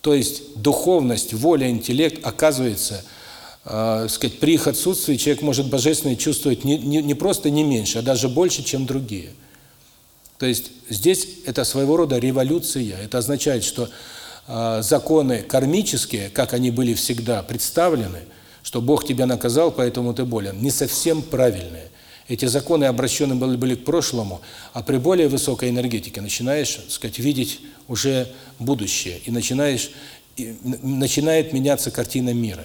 то есть духовность, воля, интеллект, оказывается, э, сказать, при их отсутствии человек может божественное чувствовать не, не, не просто не меньше, а даже больше, чем другие. То есть здесь это своего рода революция. Это означает, что э, законы кармические, как они были всегда представлены, что Бог тебя наказал, поэтому ты болен, не совсем правильные. Эти законы обращены были, были к прошлому, а при более высокой энергетике начинаешь, так сказать, видеть уже будущее, и начинаешь и начинает меняться картина мира.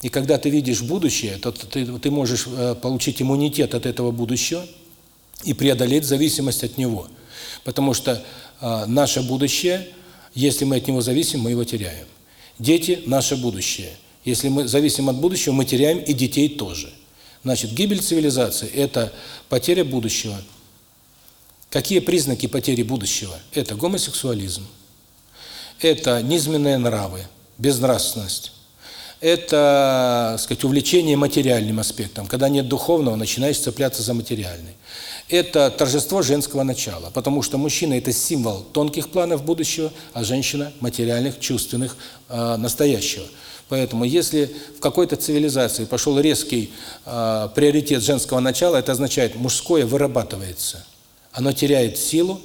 И когда ты видишь будущее, то ты, ты можешь э, получить иммунитет от этого будущего и преодолеть зависимость от него. Потому что э, наше будущее, если мы от него зависим, мы его теряем. Дети – наше будущее. Если мы зависим от будущего, мы теряем и детей тоже. Значит, гибель цивилизации – это потеря будущего. Какие признаки потери будущего? Это гомосексуализм, это низменные нравы, безнравственность, это, сказать, увлечение материальным аспектом. Когда нет духовного, начинаешь цепляться за материальный. Это торжество женского начала, потому что мужчина – это символ тонких планов будущего, а женщина – материальных, чувственных, э, настоящего. Поэтому если в какой-то цивилизации пошел резкий э, приоритет женского начала, это означает, мужское вырабатывается. Оно теряет силу,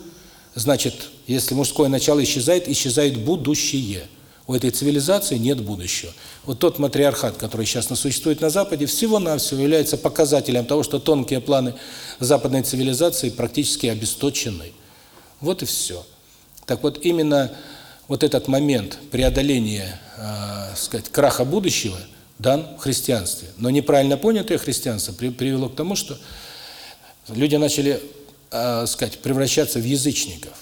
значит, если мужское начало исчезает, исчезает будущее. У этой цивилизации нет будущего. Вот тот матриархат, который сейчас существует на Западе, всего-навсего является показателем того, что тонкие планы западной цивилизации практически обесточены. Вот и все. Так вот, именно вот этот момент преодоления, э, сказать, краха будущего дан в христианстве. Но неправильно понятое христианство привело к тому, что люди начали, э, сказать, превращаться в язычников.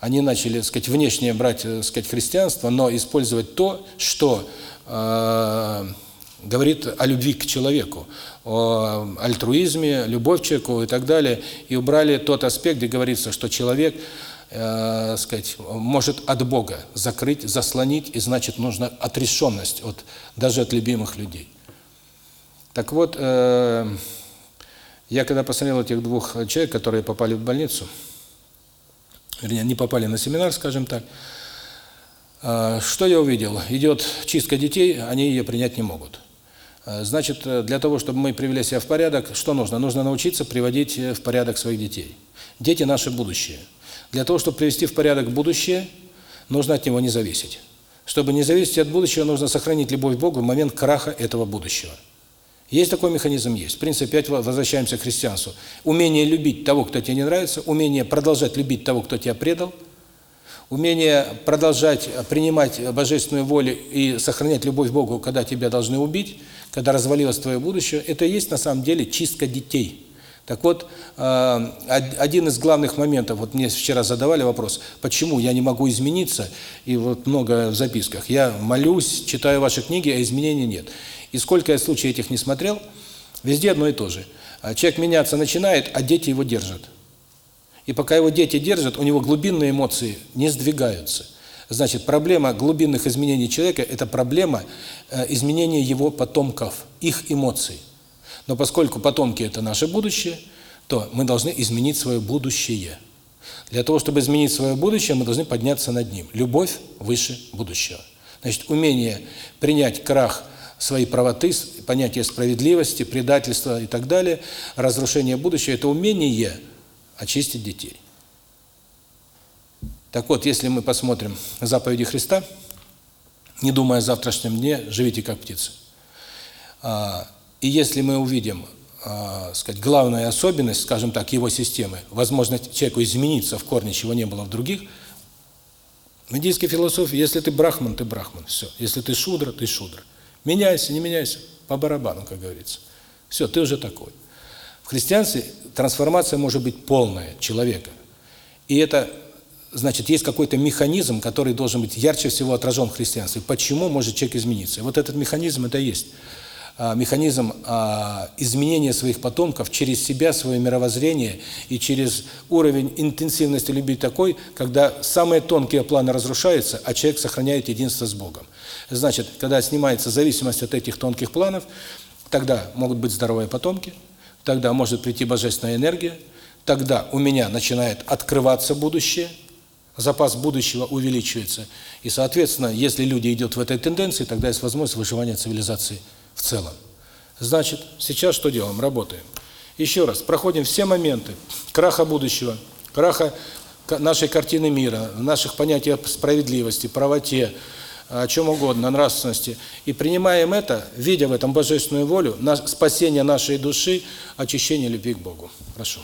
Они начали, сказать, внешне брать, так сказать, христианство, но использовать то, что э, говорит о любви к человеку, о альтруизме, любовь к человеку и так далее, и убрали тот аспект, где говорится, что человек, э, сказать, может от Бога закрыть, заслонить, и значит нужна отрешенность от даже от любимых людей. Так вот, э, я когда посмотрел этих двух человек, которые попали в больницу, вернее, не попали на семинар, скажем так, э, что я увидел? Идет чистка детей, они ее принять не могут. Э, значит, э, для того, чтобы мы привели себя в порядок, что нужно? Нужно научиться приводить в порядок своих детей. Дети – наше будущее. Для того, чтобы привести в порядок будущее, нужно от него не зависеть. Чтобы не зависеть от будущего, нужно сохранить любовь к Богу в момент краха этого будущего. Есть такой механизм, есть. В принципе, опять возвращаемся к христианству. Умение любить того, кто тебе не нравится, умение продолжать любить того, кто тебя предал, умение продолжать принимать божественную волю и сохранять любовь к Богу, когда тебя должны убить, когда развалилось твое будущее, это и есть на самом деле чистка детей. Так вот, э, один из главных моментов, вот мне вчера задавали вопрос, почему я не могу измениться, и вот много в записках. Я молюсь, читаю ваши книги, а изменений нет. И сколько я случаев этих не смотрел, везде одно и то же. А человек меняться начинает, а дети его держат. И пока его дети держат, у него глубинные эмоции не сдвигаются. Значит, проблема глубинных изменений человека – это проблема э, изменения его потомков, их эмоций. Но поскольку потомки – это наше будущее, то мы должны изменить свое будущее. Для того, чтобы изменить свое будущее, мы должны подняться над ним. Любовь выше будущего. Значит, умение принять крах своей правоты, понятие справедливости, предательства и так далее, разрушение будущего – это умение очистить детей. Так вот, если мы посмотрим заповеди Христа, не думая о завтрашнем дне, живите как птицы. И если мы увидим, э, сказать, главную особенность, скажем так, его системы, возможность человеку измениться в корне, чего не было в других, в индийской философии, если ты брахман, ты брахман, все. Если ты шудра, ты шудра. Меняйся, не меняйся, по барабану, как говорится. Все, ты уже такой. В христианстве трансформация может быть полная человека. И это, значит, есть какой-то механизм, который должен быть ярче всего отражен в христианстве. Почему может человек измениться? Вот этот механизм это есть механизм а, изменения своих потомков через себя, свое мировоззрение и через уровень интенсивности любви такой, когда самые тонкие планы разрушаются, а человек сохраняет единство с Богом. Значит, когда снимается зависимость от этих тонких планов, тогда могут быть здоровые потомки, тогда может прийти божественная энергия, тогда у меня начинает открываться будущее, запас будущего увеличивается. И, соответственно, если люди идут в этой тенденции, тогда есть возможность выживания цивилизации в целом. Значит, сейчас что делаем? Работаем. Еще раз, проходим все моменты краха будущего, краха нашей картины мира, наших понятий о справедливости, правоте, о чем угодно, о нравственности. И принимаем это, видя в этом божественную волю, спасение нашей души, очищение любви к Богу. Прошу.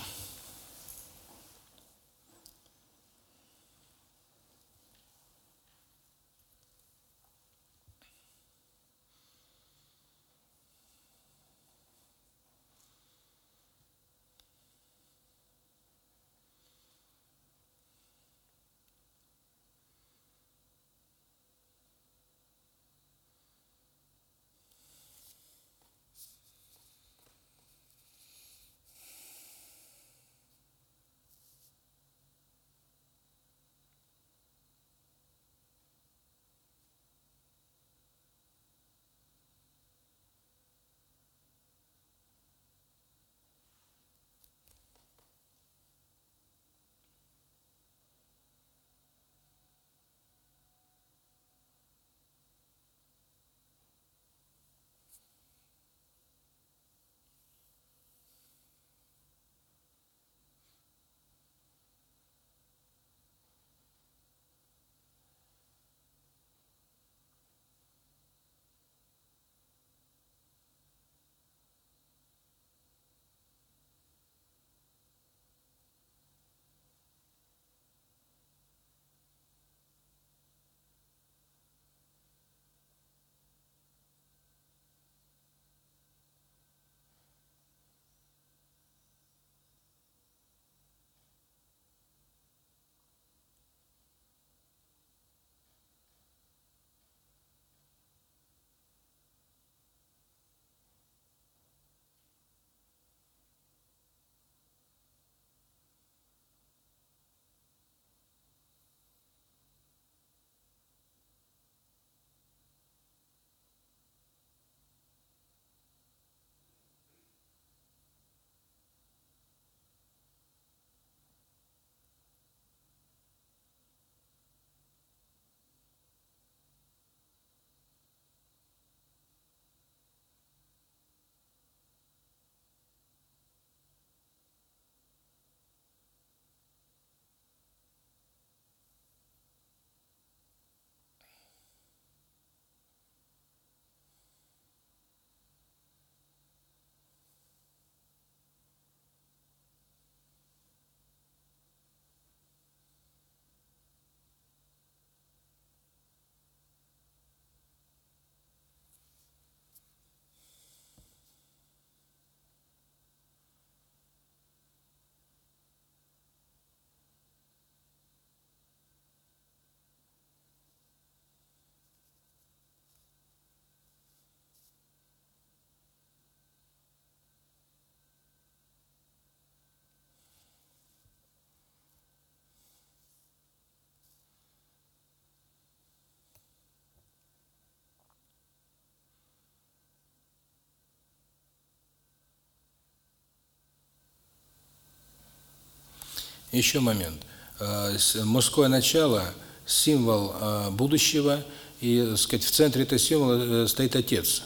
Еще момент. Э, мужское начало – символ э, будущего, и, сказать, в центре этого символа стоит отец.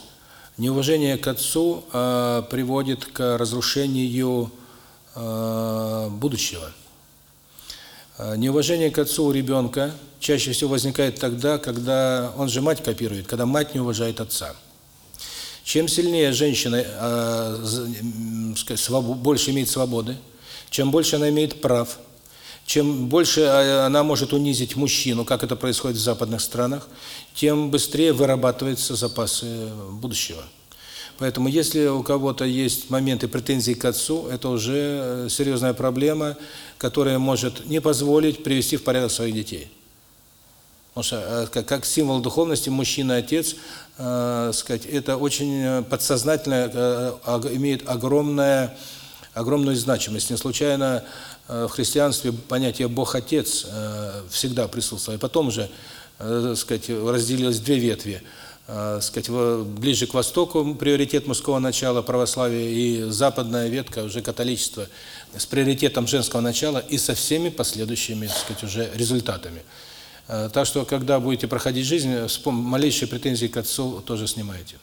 Неуважение к отцу приводит к разрушению будущего. Неуважение к отцу у ребенка чаще всего возникает тогда, когда он же мать копирует, когда мать не уважает отца. Чем сильнее женщина э, больше имеет свободы, чем больше она имеет прав, чем больше э, она может унизить мужчину, как это происходит в западных странах, тем быстрее вырабатываются запасы будущего. Поэтому если у кого-то есть моменты претензий к отцу, это уже э, серьезная проблема, которая может не позволить привести в порядок своих детей. Потому что как, как символ духовности мужчина-отец э, сказать, это очень э, подсознательно э, имеет огромное, огромную значимость. Не случайно э, в христианстве понятие Бог-Отец э, всегда присутствовало. И потом же э, сказать, разделилось две ветви. Сказать, ближе к востоку приоритет мужского начала православия и западная ветка уже католичество с приоритетом женского начала и со всеми последующими сказать, уже результатами. Так что, когда будете проходить жизнь, малейшие претензии к отцу тоже снимайте.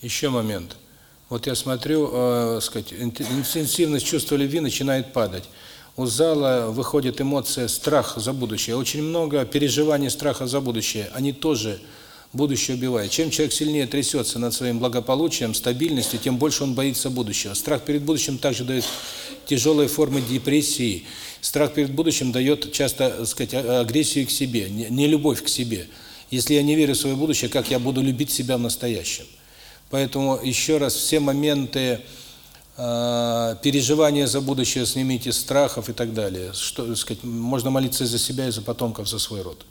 Еще момент. Вот я смотрю, э, сказать, интенсивность чувства любви начинает падать. У зала выходит эмоция страх за будущее. Очень много переживаний страха за будущее. Они тоже будущее убивают. Чем человек сильнее трясется над своим благополучием, стабильностью, тем больше он боится будущего. Страх перед будущим также дает тяжелые формы депрессии. Страх перед будущим дает часто, сказать, а, агрессию к себе, не любовь к себе. Если я не верю в свое будущее, как я буду любить себя в настоящем? Поэтому еще раз все моменты э, переживания за будущее снимите страхов и так далее. Что, сказать, можно молиться за себя и за потомков, за свой род.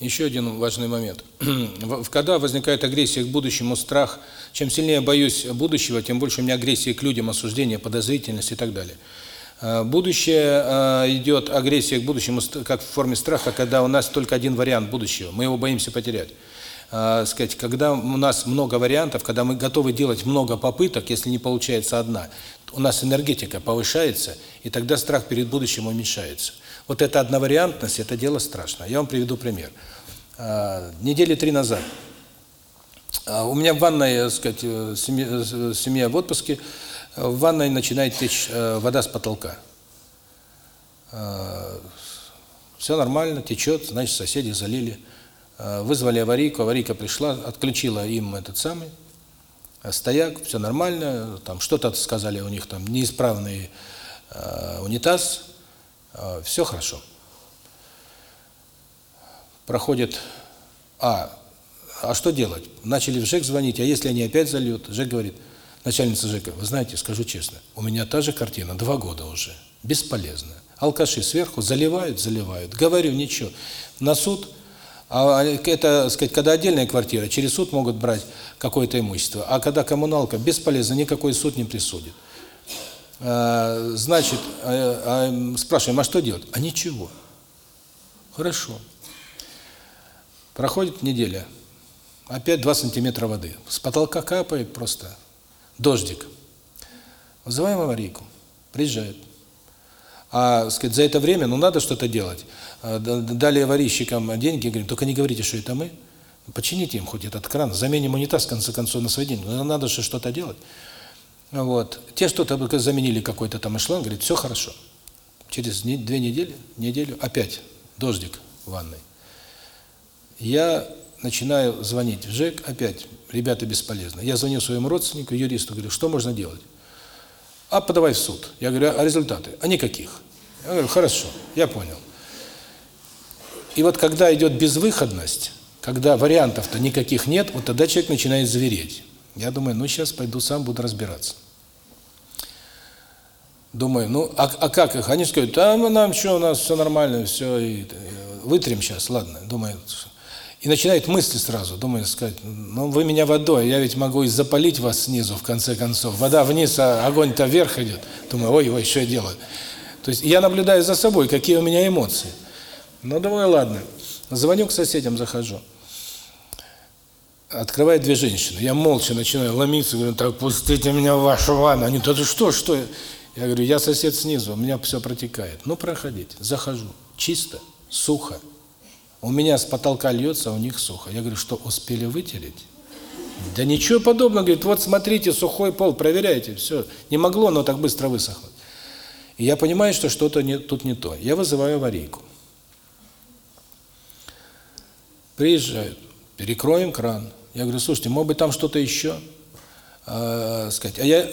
Еще один важный момент. Когда возникает агрессия к будущему, страх, чем сильнее боюсь будущего, тем больше у меня агрессии к людям, осуждение, подозрительность и так далее. А, будущее а, идет, агрессия к будущему как в форме страха, когда у нас только один вариант будущего, мы его боимся потерять. А, сказать, когда у нас много вариантов, когда мы готовы делать много попыток, если не получается одна, у нас энергетика повышается, и тогда страх перед будущим уменьшается. Вот эта одновариантность, это дело страшное. Я вам приведу пример. А, недели три назад а, у меня в ванной, так сказать, э, семья, э, семья в отпуске, в ванной начинает течь э, вода с потолка. А, Все нормально, течет, значит, соседи залили. Вызвали аварийку, аварийка пришла, отключила им этот самый стояк, все нормально, там что-то сказали у них там неисправный унитаз, э, все хорошо. Проходит, а, а что делать? Начали в ЖЭК звонить, а если они опять зальют? ЖЭК говорит, начальница ЖЭКа, вы знаете, скажу честно, у меня та же картина, два года уже, бесполезно. Алкаши сверху заливают, заливают. Говорю, ничего. На суд, а это, сказать, когда отдельная квартира, через суд могут брать какое-то имущество. А когда коммуналка, бесполезно, никакой суд не присудит. А, значит, а, а, спрашиваем, а что делать? А ничего. Хорошо. Проходит неделя. Опять 2 сантиметра воды. С потолка капает просто. Дождик. Вызываем аварийку. Приезжает. А, сказать, за это время, ну, надо что-то делать. Дали аварийщикам деньги, говорим, только не говорите, что это мы. Почините им хоть этот кран, заменим унитаз, в конце концов, на свои деньги. Но надо же что-то делать. Вот. Те что-то заменили какой-то там эшлон, говорит, все хорошо. Через две недели, неделю, опять дождик в ванной. Я начинаю звонить в ЖЭК, опять, ребята бесполезно. Я звоню своему родственнику, юристу, говорю, что можно делать? А подавай в суд. Я говорю, а результаты? А никаких. Я говорю, хорошо, я понял. И вот когда идет безвыходность, когда вариантов-то никаких нет, вот тогда человек начинает звереть. Я думаю, ну сейчас пойду сам буду разбираться. Думаю, ну а, а как их? Они скажут, а нам что, у нас все нормально, все, и, вытрем сейчас, ладно. Думаю, и начинает мысли сразу, думаю, сказать, ну вы меня водой, я ведь могу и запалить вас снизу, в конце концов. Вода вниз, а огонь-то вверх идет. Думаю, ой-ой, что я делаю? То есть я наблюдаю за собой, какие у меня эмоции. Ну, думаю, ладно. Звоню к соседям, захожу. Открывает две женщины. Я молча начинаю ломиться, говорю, так, пустите меня в вашу ванну. Они, да ты что, что? Я говорю, я сосед снизу, у меня все протекает. Ну, проходите. Захожу. Чисто, сухо. У меня с потолка льется, а у них сухо. Я говорю, что успели вытереть? Да ничего подобного. Говорит, вот смотрите, сухой пол, проверяйте. Все. Не могло, но так быстро высохло. И я понимаю, что что-то не, тут не то. Я вызываю аварийку. Приезжают, перекроем кран. Я говорю, слушайте, может быть там что-то еще? э, сказать. А я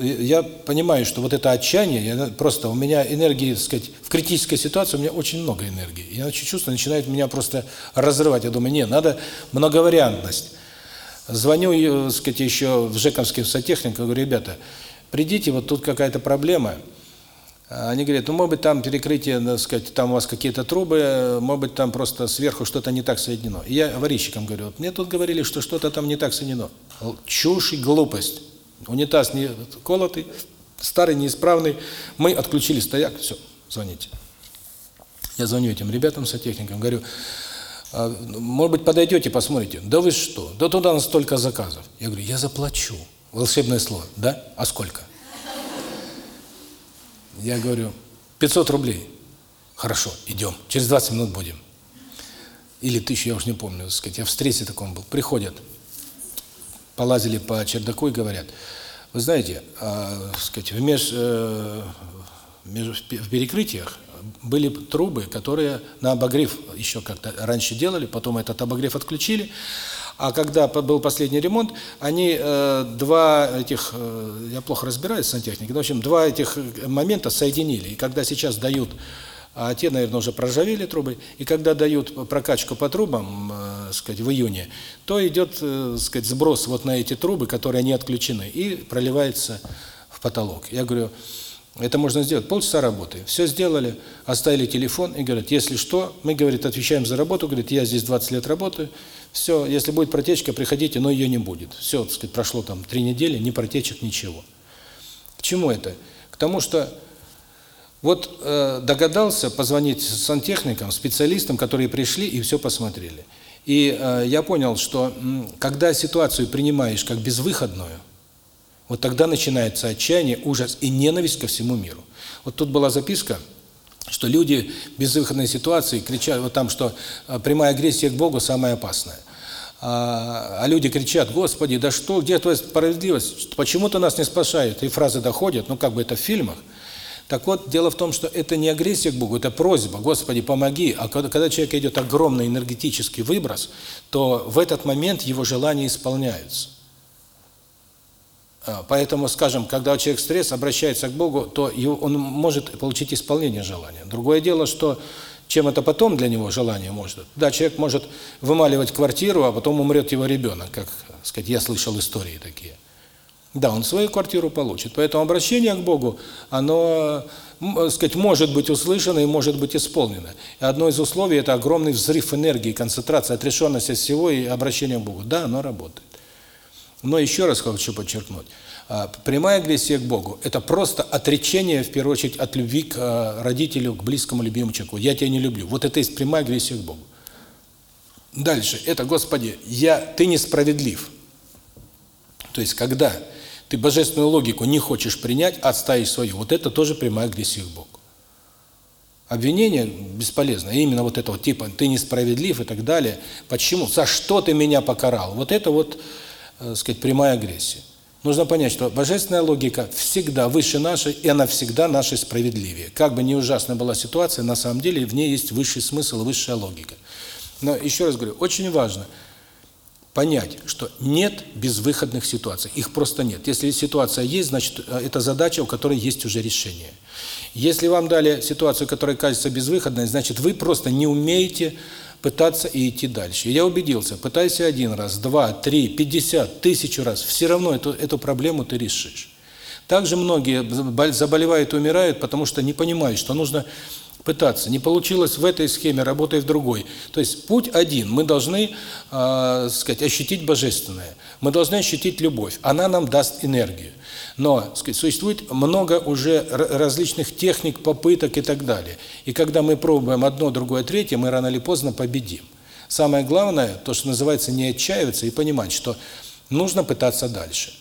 я понимаю, что вот это отчаяние, я, просто у меня энергии, сказать, в критической ситуации у меня очень много энергии. Я чувствую, начинает меня просто разрывать. Я думаю, не, надо многовариантность. Звоню, э, сказать, еще в ЖЭКовский сантехник, говорю, ребята, придите, вот тут какая-то проблема. Они говорят, ну, может быть, там перекрытие, так сказать, там у вас какие-то трубы, может быть, там просто сверху что-то не так соединено. И я аварийщикам говорю, вот мне тут говорили, что что-то там не так соединено. Чушь и глупость. Унитаз не колотый, старый, неисправный. Мы отключили стояк, все, звоните. Я звоню этим ребятам, сантехникам, говорю, «А, может быть, подойдете, посмотрите. Да вы что? Да туда нас столько заказов. Я говорю, я заплачу. Волшебное слово. Да? А сколько? Я говорю, 500 рублей. Хорошо, идем. Через 20 минут будем. Или тысячу, я уж не помню, так сказать. Я в стрессе таком был. Приходят, полазили по чердаку и говорят, вы знаете, э, сказать, в, меж, э, меж, в перекрытиях были трубы, которые на обогрев еще как-то раньше делали, потом этот обогрев отключили, а когда был последний ремонт, они э, два этих, э, я плохо разбираюсь в сантехнике, в общем, два этих момента соединили. И когда сейчас дают, а те, наверное, уже проржавели трубы, и когда дают прокачку по трубам, э, сказать, в июне, то идет, э, сказать, сброс вот на эти трубы, которые не отключены, и проливается в потолок. Я говорю, это можно сделать. Полчаса работы. Все сделали, оставили телефон и говорят, если что, мы, говорит, отвечаем за работу, говорит, я здесь 20 лет работаю, все, если будет протечка, приходите, но ее не будет. Все, так сказать, прошло там три недели, ни протечек, ничего. К чему это? К тому, что вот э, догадался позвонить сантехникам, специалистам, которые пришли и все посмотрели. И э, я понял, что когда ситуацию принимаешь как безвыходную, вот тогда начинается отчаяние, ужас и ненависть ко всему миру. Вот тут была записка, что люди в безвыходной ситуации кричат вот там, что э, прямая агрессия к Богу самая опасная. А, а люди кричат, Господи, да что, где твоя справедливость? Почему ты нас не спасает? И фразы доходят, ну как бы это в фильмах. Так вот, дело в том, что это не агрессия к Богу, это просьба, Господи, помоги. А когда, когда человек идет огромный энергетический выброс, то в этот момент его желания исполняются. А, Поэтому, скажем, когда человек стресс обращается к Богу, то он может получить исполнение желания. Другое дело, что чем это потом для него желание может. Да, человек может вымаливать квартиру, а потом умрет его ребенок, как, сказать, я слышал истории такие. Да, он свою квартиру получит. Поэтому обращение к Богу, оно, так сказать, может быть услышано и может быть исполнено. И одно из условий – это огромный взрыв энергии, концентрация, отрешенность от всего и обращение к Богу. Да, оно работает. Но еще раз хочу подчеркнуть, а, прямая агрессия к Богу – это просто отречение, в первую очередь, от любви к а, родителю, к близкому, любимому человеку. Я тебя не люблю. Вот это есть прямая агрессия к Богу. Дальше. Это, Господи, я, ты несправедлив. То есть, когда ты божественную логику не хочешь принять, отставишь свою, вот это тоже прямая агрессия к Богу. Обвинение бесполезно. И именно вот это вот типа ты несправедлив и так далее. Почему? За что ты меня покарал? Вот это вот, э, сказать, прямая агрессия. Нужно понять, что божественная логика всегда выше нашей, и она всегда нашей справедливее. Как бы ни ужасна была ситуация, на самом деле в ней есть высший смысл, высшая логика. Но еще раз говорю, очень важно понять, что нет безвыходных ситуаций. Их просто нет. Если ситуация есть, значит, э, это задача, у которой есть уже решение. Если вам дали ситуацию, которая кажется безвыходной, значит, вы просто не умеете пытаться и идти дальше. И я убедился, пытайся один раз, два, три, пятьдесят, тысячу раз, все равно эту, эту проблему ты решишь. Также многие забол- заболевают и умирают, потому что не понимают, что нужно пытаться. Не получилось в этой схеме, работай в другой. То есть путь один. Мы должны, э, сказать, ощутить божественное. Мы должны ощутить любовь. Она нам даст энергию. Но, сказать, существует много уже различных техник, попыток и так далее. И когда мы пробуем одно, другое, третье, мы рано или поздно победим. Самое главное, то, что называется, не отчаиваться и понимать, что нужно пытаться дальше.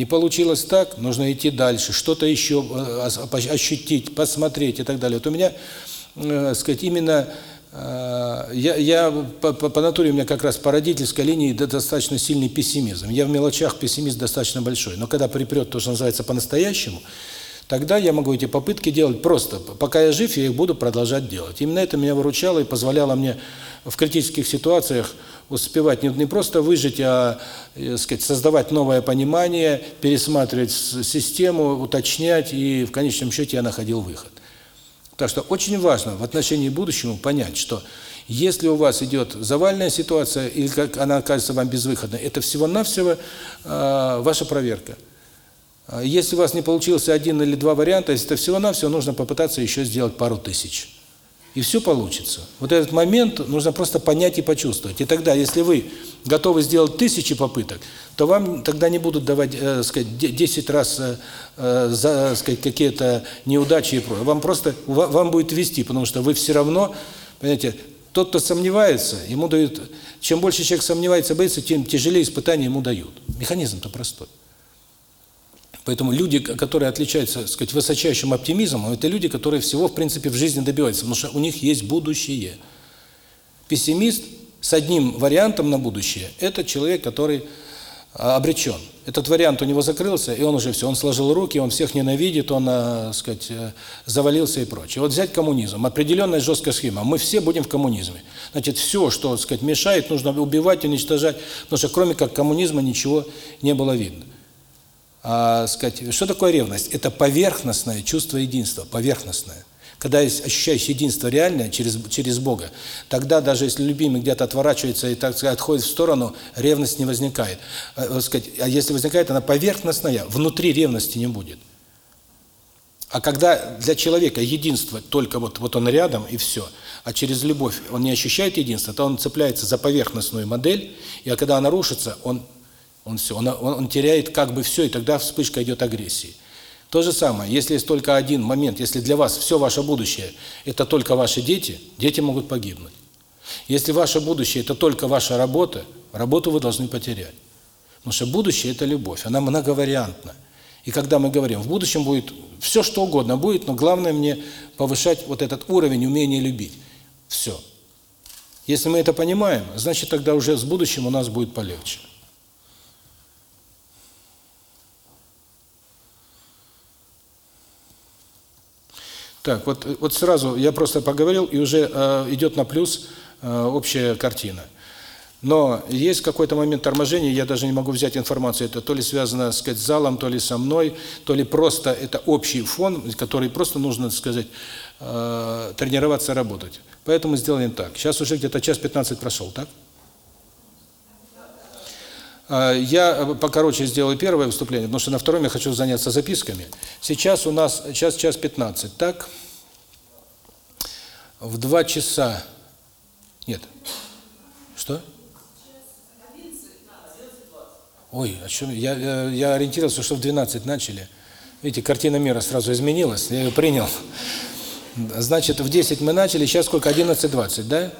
Не получилось так, нужно идти дальше, что-то еще э, ощутить, посмотреть и так далее. Вот у меня, э, сказать, именно э, я, я по, по, по натуре у меня как раз по родительской линии достаточно сильный пессимизм. Я в мелочах пессимист достаточно большой. Но когда припрет то, что называется по-настоящему, тогда я могу эти попытки делать просто. Пока я жив, я их буду продолжать делать. Именно это меня выручало и позволяло мне в критических ситуациях успевать не, просто выжить, а э, сказать, создавать новое понимание, пересматривать систему, уточнять, и в конечном счете я находил выход. Так что очень важно в отношении будущего понять, что если у вас идет завальная ситуация, или как она кажется вам безвыходной, это всего-навсего э, ваша проверка. А Если у вас не получился один или два варианта, это всего-навсего нужно попытаться еще сделать пару тысяч. И все получится. Вот этот момент нужно просто понять и почувствовать. И тогда, если вы готовы сделать тысячи попыток, то вам тогда не будут давать, э, сказать, де- 10 раз э, э, за, сказать, какие-то неудачи и прочее. Вам просто, ва- вам будет вести, потому что вы все равно, понимаете, тот, кто сомневается, ему дают, чем больше человек сомневается, боится, тем тяжелее испытания ему дают. Механизм-то простой. Поэтому люди, которые отличаются, так сказать, высочайшим оптимизмом, это люди, которые всего, в принципе, в жизни добиваются, потому что у них есть будущее. Пессимист с одним вариантом на будущее – это человек, который а, обречен. Этот вариант у него закрылся, и он уже все, он сложил руки, он всех ненавидит, он, а, так сказать, э, завалился и прочее. Вот взять коммунизм, определенная жесткая схема, мы все будем в коммунизме. Значит, все, что, так сказать, мешает, нужно убивать, уничтожать, потому что кроме как коммунизма ничего не было видно. А, сказать, что такое ревность? Это поверхностное чувство единства, поверхностное. Когда ощущаешь единство реальное через через Бога, тогда даже если любимый где-то отворачивается и так сказать отходит в сторону, ревность не возникает. Вот сказать, а если возникает, она поверхностная, внутри ревности не будет. А когда для человека единство только вот вот он рядом и все, а через любовь он не ощущает единства, то он цепляется за поверхностную модель, и а когда она рушится, он он все, он, он, он теряет как бы все, и тогда вспышка идет агрессии. То же самое, если есть только один момент, если для вас все ваше будущее – это только ваши дети, дети могут погибнуть. Если ваше будущее – это только ваша работа, работу вы должны потерять. Потому что будущее – это любовь, она многовариантна. И когда мы говорим, в будущем будет все, что угодно будет, но главное мне повышать вот этот уровень умения любить. Все. Если мы это понимаем, значит тогда уже с будущим у нас будет полегче. Так, вот, вот сразу я просто поговорил, и уже э, идет на плюс э, общая картина. Но есть какой-то момент торможения, я даже не могу взять информацию, это то ли связано, так сказать, с залом, то ли со мной, то ли просто это общий фон, который просто нужно, так сказать, э, тренироваться, работать. Поэтому сделаем так. Сейчас уже где-то час 15 прошел, так? Э, я покороче сделаю первое выступление, потому что на втором я хочу заняться записками. Сейчас у нас час час 15, так? В два часа... Нет. Что? Ой, о чем я, я, я ориентировался, что в 12 начали. Видите, картина мира сразу изменилась, я ее принял. Значит, в 10 мы начали, сейчас сколько? 11.20, да?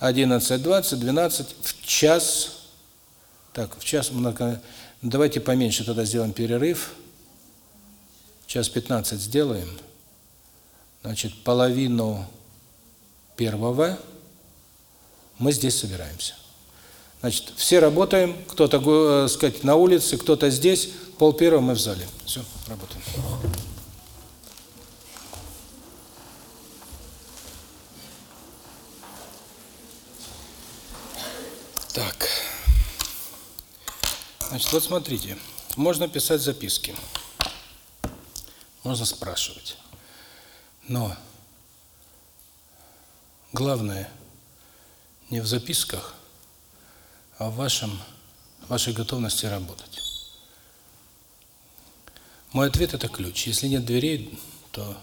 11.20, 12, в час. Так, в час, давайте поменьше тогда сделаем перерыв. Час 15 сделаем. Значит, половину первого мы здесь собираемся. Значит, все работаем, кто-то, э, сказать, на улице, кто-то здесь, пол первого мы в зале. Все, работаем. Так. Значит, вот смотрите, можно писать записки. Можно спрашивать. Но главное не в записках, о вашем, вашей готовности работать. Мой ответ – это ключ. Если нет дверей, то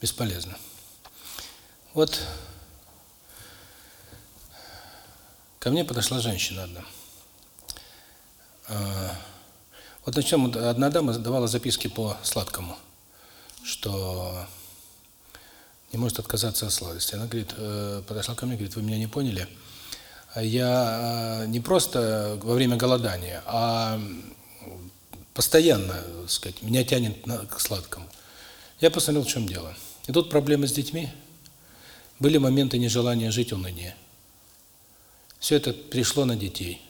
бесполезно. Вот ко мне подошла женщина одна. А, вот начнем. Одна дама давала записки по сладкому, что не может отказаться от сладости. Она говорит, э, подошла ко мне, говорит, вы меня не поняли – я э, не просто во время голодания, а постоянно, так сказать, меня тянет к сладкому. Я посмотрел, в чем дело. И тут проблемы с детьми. Были моменты нежелания жить, уныния. Все это пришло на детей.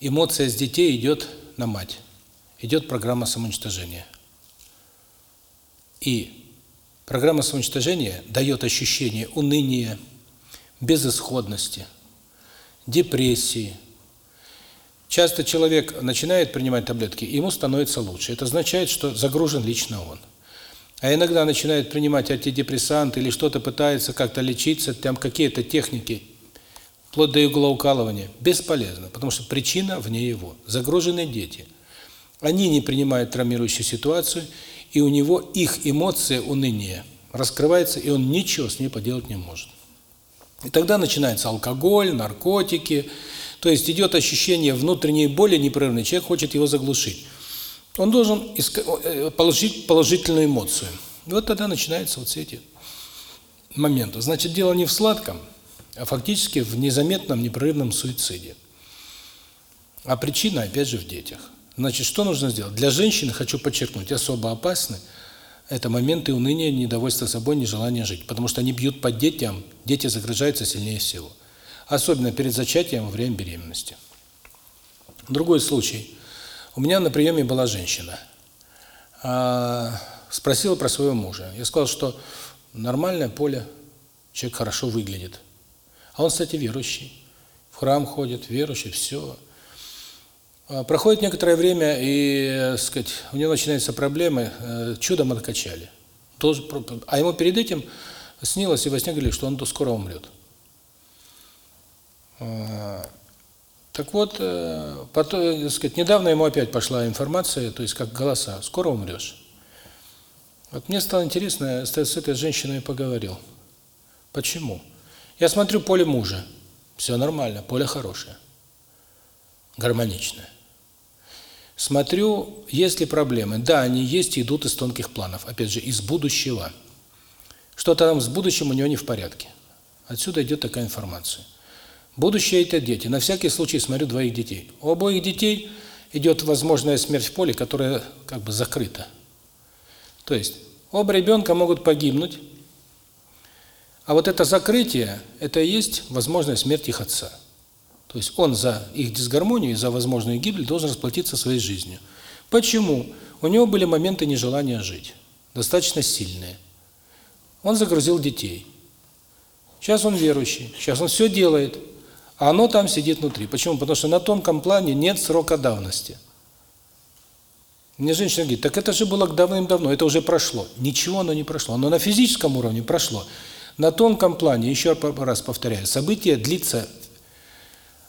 Эмоция с детей идет на мать. Идет программа самоуничтожения. И программа самоуничтожения дает ощущение уныния, безысходности – депрессии. Часто человек начинает принимать таблетки, ему становится лучше. Это означает, что загружен лично он. А иногда начинает принимать антидепрессанты или что-то пытается как-то лечиться, там какие-то техники, вплоть до иглоукалывания, бесполезно, потому что причина вне его. Загружены дети. Они не принимают травмирующую ситуацию, и у него их эмоция уныния раскрывается, и он ничего с ней поделать не может. И тогда начинается алкоголь, наркотики, то есть идет ощущение внутренней боли непрерывной, человек хочет его заглушить. Он должен э, получить положительную эмоцию. И вот тогда начинаются вот все эти моменты. Значит, дело не в сладком, а фактически в незаметном непрерывном суициде. А причина, опять же, в детях. Значит, что нужно сделать? Для женщины, хочу подчеркнуть, особо опасны – это моменты уныния, недовольства собой, нежелания жить. Потому что они бьют по детям, дети загружаются сильнее всего. Особенно перед зачатием во время беременности. Другой случай. У меня на приеме была женщина. А, спросила про своего мужа. Я сказал, что нормальное поле, человек хорошо выглядит. А он, кстати, верующий. В храм ходит, верующий, все. А, проходит некоторое время, и, сказать, у него начинаются проблемы, э, чудом откачали. А ему перед этим снилось, и во сне говорили, что он скоро умрет. А, так вот, э, потом, сказать, недавно ему опять пошла информация, то есть как голоса, скоро умрешь. Вот мне стало интересно, с этой женщиной поговорил. Почему? Я смотрю поле мужа, все нормально, поле хорошее, гармоничное. Смотрю, есть ли проблемы. Да, они есть и идут из тонких планов. Опять же, из будущего. Что-то там с будущим у него не в порядке. Отсюда идет такая информация. Будущее – это дети. На всякий случай смотрю двоих детей. У обоих детей идет возможная смерть в поле, которая как бы закрыта. То есть, оба ребенка могут погибнуть, а вот это закрытие – это и есть возможная смерть их отца. То есть он за их дисгармонию, за возможную гибель должен расплатиться своей жизнью. Почему? У него были моменты нежелания жить, достаточно сильные. Он загрузил детей. Сейчас он верующий, сейчас он все делает. А оно там сидит внутри. Почему? Потому что на тонком плане нет срока давности. Мне женщина говорит, так это же было давным-давно, это уже прошло. Ничего оно не прошло, оно на физическом уровне прошло. На тонком плане, еще раз повторяю, событие длится,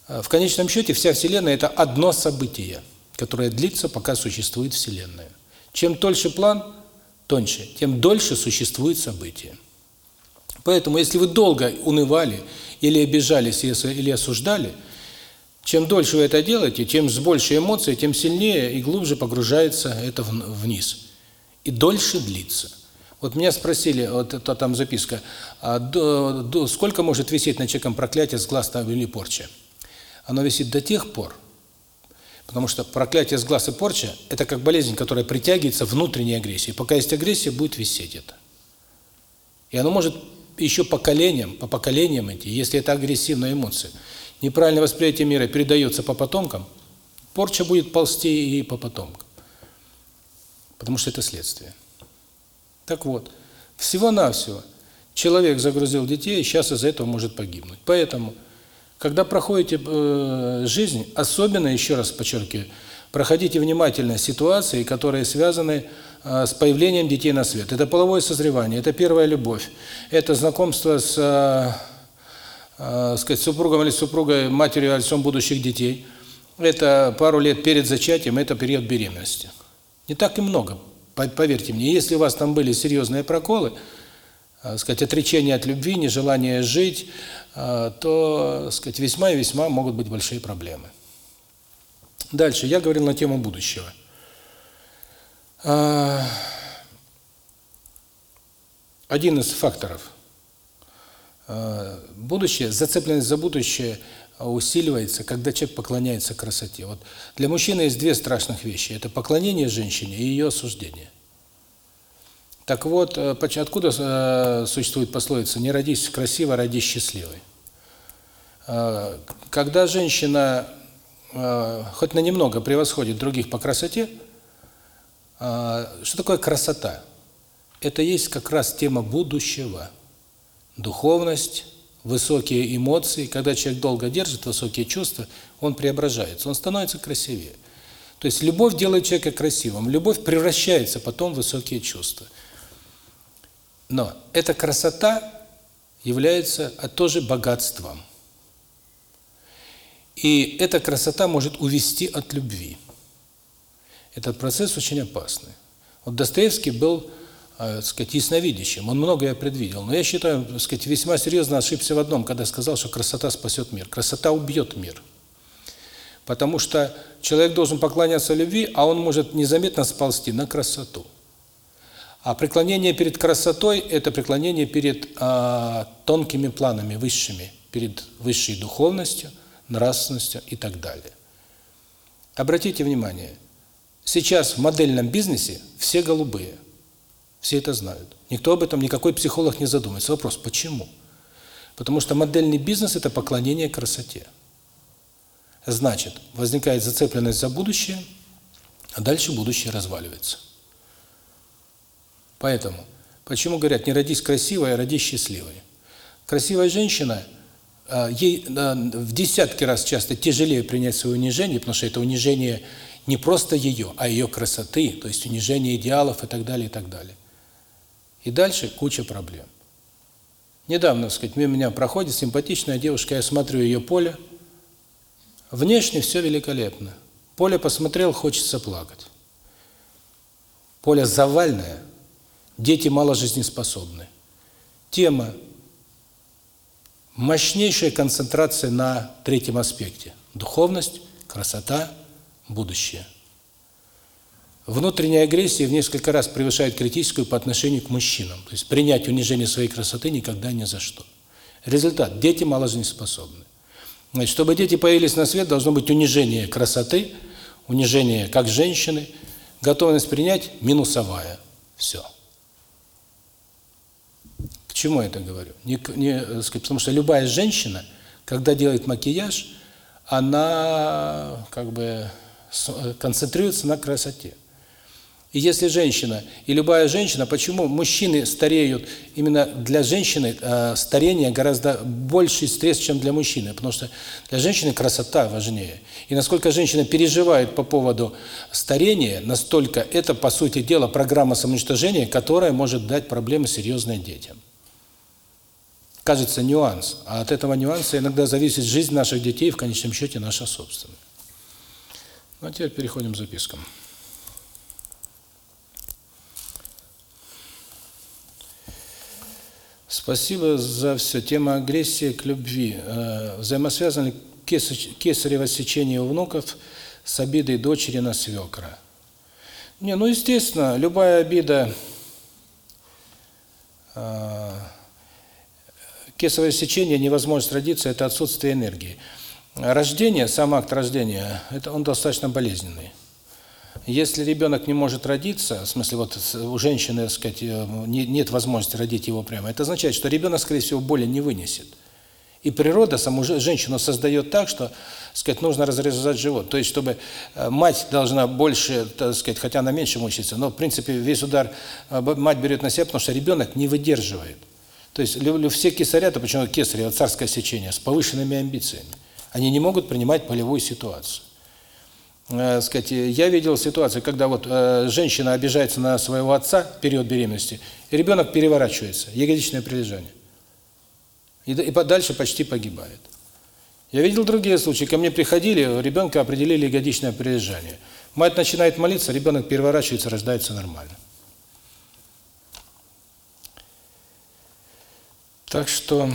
в конечном счете вся Вселенная – это одно событие, которое длится, пока существует Вселенная. Чем тоньше план, тоньше, тем дольше существует событие. Поэтому, если вы долго унывали, или обижались, или осуждали – чем дольше вы это делаете, тем с большей эмоцией, тем сильнее и глубже погружается это вниз. И дольше длится. Вот меня спросили, вот это там записка, а до, до, сколько может висеть на человеком проклятие с глаз там, или порча? Оно висит до тех пор, потому что проклятие с глаз и порча – это как болезнь, которая притягивается внутренней агрессией. Пока есть агрессия, будет висеть это. И оно может еще поколениям, по поколениям идти, если это агрессивная эмоция неправильное восприятие мира передается по потомкам, порча будет ползти и по потомкам. Потому что это следствие. Так вот, всего-навсего человек загрузил детей, и сейчас из-за этого может погибнуть. Поэтому, когда проходите э, жизнь, особенно, еще раз подчеркиваю, проходите внимательно ситуации, которые связаны э, с появлением детей на свет. Это половое созревание, это первая любовь, это знакомство с э, э, сказать, супругом или супругой, матерью, отцом будущих детей. Это пару лет перед зачатием, это период беременности. Не так и много, поверьте мне. Если у вас там были серьезные проколы, э, сказать, отречение от любви, нежелание жить, э, то, сказать, весьма и весьма могут быть большие проблемы. Дальше, я говорил на тему будущего. Э, один из факторов – будущее, зацепленность за будущее усиливается, когда человек поклоняется красоте. Вот для мужчины есть две страшных вещи. Это поклонение женщине и ее осуждение. Так вот, э, откуда э, существует пословица «не родись красиво, родись счастливой»? Когда женщина хоть на немного превосходит других по красоте, что такое красота? Это есть как раз тема будущего – духовность, высокие эмоции. Когда человек долго держит высокие чувства, он преображается, он становится красивее. То есть любовь делает человека красивым, любовь превращается потом в высокие чувства. Но эта красота является тоже богатством. И эта красота может увести от любви. Этот процесс очень опасный. Вот Достоевский был э, сказать, ясновидящим. Он многое предвидел. Но я считаю, так сказать, весьма серьезно ошибся в одном, когда сказал, что красота спасет мир. Красота убьет мир. Потому что человек должен поклоняться любви, а он может незаметно сползти на красоту. А преклонение перед красотой – это преклонение перед а, тонкими планами, высшими, перед высшей духовностью, нравственностью и так далее. Обратите внимание, сейчас в модельном бизнесе все голубые – все это знают. Никто об этом, никакой психолог не задумывается. Вопрос, почему? Потому что модельный бизнес – это поклонение красоте. Значит, возникает зацепленность за будущее, а дальше будущее разваливается. Поэтому, почему говорят, не родись красивой, а родись счастливой? Красивая женщина, а, ей в десятки раз часто тяжелее принять свое унижение, потому что это унижение не просто ее, а ее красоты, то есть унижение идеалов и так далее, и так далее. И дальше куча проблем. Недавно, так сказать, мимо меня проходит симпатичная девушка, я смотрю ее поле. Внешне все великолепно. Поле посмотрел, хочется плакать. Поле завальное, дети мало жизнеспособны. Тема мощнейшая концентрация на третьем аспекте. Духовность, красота, будущее. Внутренняя агрессия в несколько раз превышает критическую по отношению к мужчинам. То есть принять унижение своей красоты никогда ни за что. Результат – дети мало жизнеспособны. Значит, чтобы дети появились на свет, должно быть унижение красоты, унижение как женщины, готовность принять минусовая. Все. К чему я это говорю? Не, не, потому что любая женщина, когда делает макияж, она как бы концентрируется на красоте. И если женщина, и любая женщина, почему мужчины стареют, именно для женщины э, старение гораздо больший стресс, чем для мужчины, потому что для женщины красота важнее. И насколько женщина переживает по поводу старения, настолько это, по сути дела, программа самоуничтожения, которая может дать проблемы серьезные детям. Кажется, нюанс, а от этого нюанса иногда зависит жизнь наших детей, в конечном счете наша собственная. Ну, а теперь переходим к запискам. Спасибо за все. Тема агрессии к любви. Э, взаимосвязано ли кесарево сечение у внуков с обидой дочери на свекра? Не, ну естественно, любая обида, э, кесарево сечение, невозможность родиться – это отсутствие энергии. Рождение, сам акт рождения, это он достаточно болезненный. Если ребенок не может родиться, в смысле вот у женщины, так сказать, э, нет возможности родить его прямо, это означает, что ребенок, скорее всего, боли не вынесет. И природа саму женщину создает так, что, сказать, нужно разрезать живот. То есть, чтобы э, мать должна больше, так сказать, хотя она меньше мучается, но, в принципе, весь удар э, мать берет на себя, потому что ребенок не выдерживает. То есть, все кесарята, почему кесарево, царское сечение, с повышенными амбициями. Они не могут принимать полевую ситуацию э, сказать, я видел ситуацию, когда вот э, женщина обижается на своего отца в период беременности, и ребенок переворачивается, ягодичное прилежание. И, и дальше почти погибает. Я видел другие случаи. Ко мне приходили, ребенка определили ягодичное прилежание. Мать начинает молиться, ребенок переворачивается, рождается нормально. Так что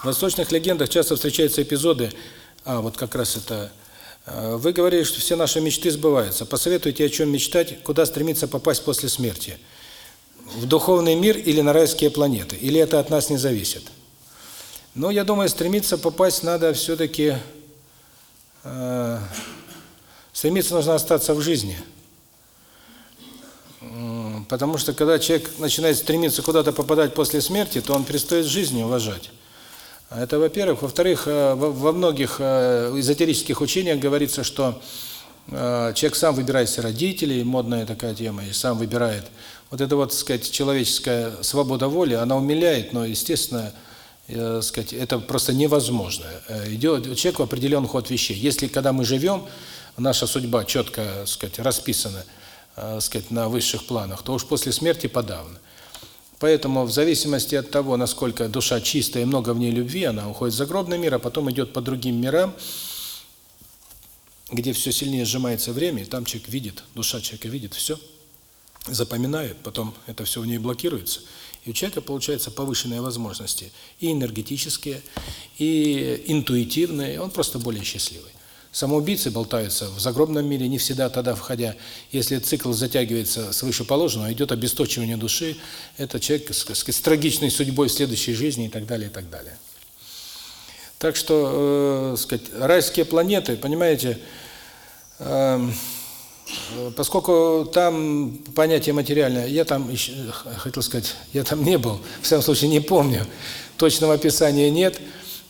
в восточных легендах часто встречаются эпизоды, а, вот как раз это... Э, вы говорили, что все наши мечты сбываются. Посоветуйте, о чем мечтать, куда стремиться попасть после смерти. В духовный мир или на райские планеты? Или это от нас не зависит? Но я думаю, стремиться попасть надо все-таки... Э, стремиться нужно остаться в жизни. Потому что когда человек начинает стремиться куда-то попадать после смерти, то он перестает жизнь уважать. Это, во-первых. Во-вторых, э, во многих э, эзотерических учениях говорится, что э, человек сам выбирает себе родителей, модная такая тема, и сам выбирает. Вот это вот, сказать, человеческая свобода воли, она умиляет, но, естественно, сказать, это просто невозможно. Идет человек в определен ход вещей. Если, когда мы живем, наша судьба четко, сказать, расписана, сказать, на высших планах, то уж после смерти подавно. Поэтому в зависимости от того, насколько душа чистая и много в ней любви, она уходит в загробный мир, а потом идет по другим мирам, где все сильнее сжимается время, и там человек видит, душа человека видит все, запоминает, потом это все у нее блокируется. И у человека получаются повышенные возможности и энергетические, и интуитивные, он просто более счастливый. Самоубийцы болтаются в загробном мире, не всегда тогда входя. Если цикл затягивается свыше положенного, идет обесточивание души, это человек с, с, с трагичной судьбой в следующей жизни и так далее, и так далее. Так что, э, сказать, райские планеты, понимаете, э, поскольку там понятие материальное, я там, хотел сказать, я там не был, в всяком случае не помню, точного описания нет,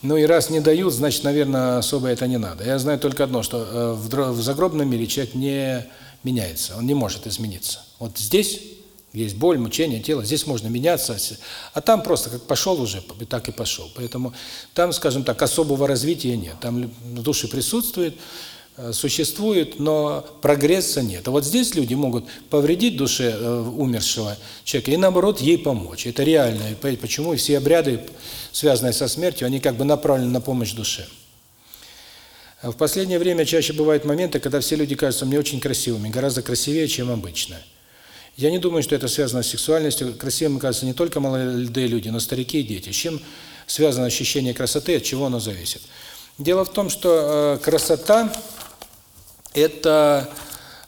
ну и раз не дают, значит, наверное, особо это не надо. Я знаю только одно, что э, в загробном мире человек не меняется, он не может измениться. Вот здесь есть боль, мучение тела, здесь можно меняться, а там просто как пошел уже, так и пошел. Поэтому там, скажем так, особого развития нет. Там души присутствуют, существует, но прогресса нет. А вот здесь люди могут повредить душе э, умершего человека и, наоборот, ей помочь. Это реально. Почему все обряды, связанные со смертью, они как бы направлены на помощь душе. В последнее время чаще бывают моменты, когда все люди кажутся мне очень красивыми, гораздо красивее, чем обычно. Я не думаю, что это связано с сексуальностью. Красивыми кажутся не только молодые люди, но старики и дети. С чем связано ощущение красоты, от чего оно зависит? Дело в том, что э, красота это,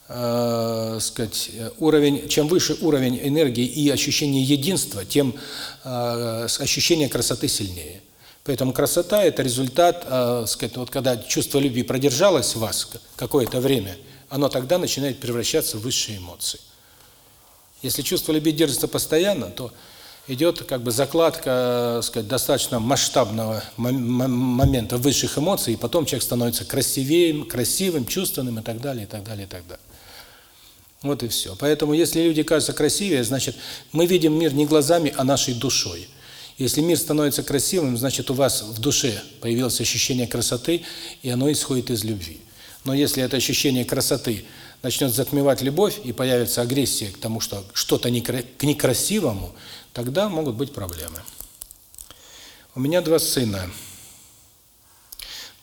э, сказать, уровень, чем выше уровень энергии и ощущение единства, тем э, ощущение красоты сильнее. Поэтому красота – это результат, э, сказать, вот когда чувство любви продержалось в вас какое-то время, оно тогда начинает превращаться в высшие эмоции. Если чувство любви держится постоянно, то идет как бы закладка, э, сказать, достаточно масштабного момента высших эмоций, и потом человек становится красивее, красивым, чувственным и так далее, и так далее, и так далее. Вот и все. Поэтому, если люди кажутся красивее, значит, мы видим мир не глазами, а нашей душой. Если мир становится красивым, значит, у вас в душе появилось ощущение красоты, и оно исходит из любви. Но если это ощущение красоты начнет затмевать любовь, и появится агрессия к тому, что что-то к некрасивому, тогда могут быть проблемы. У меня два сына.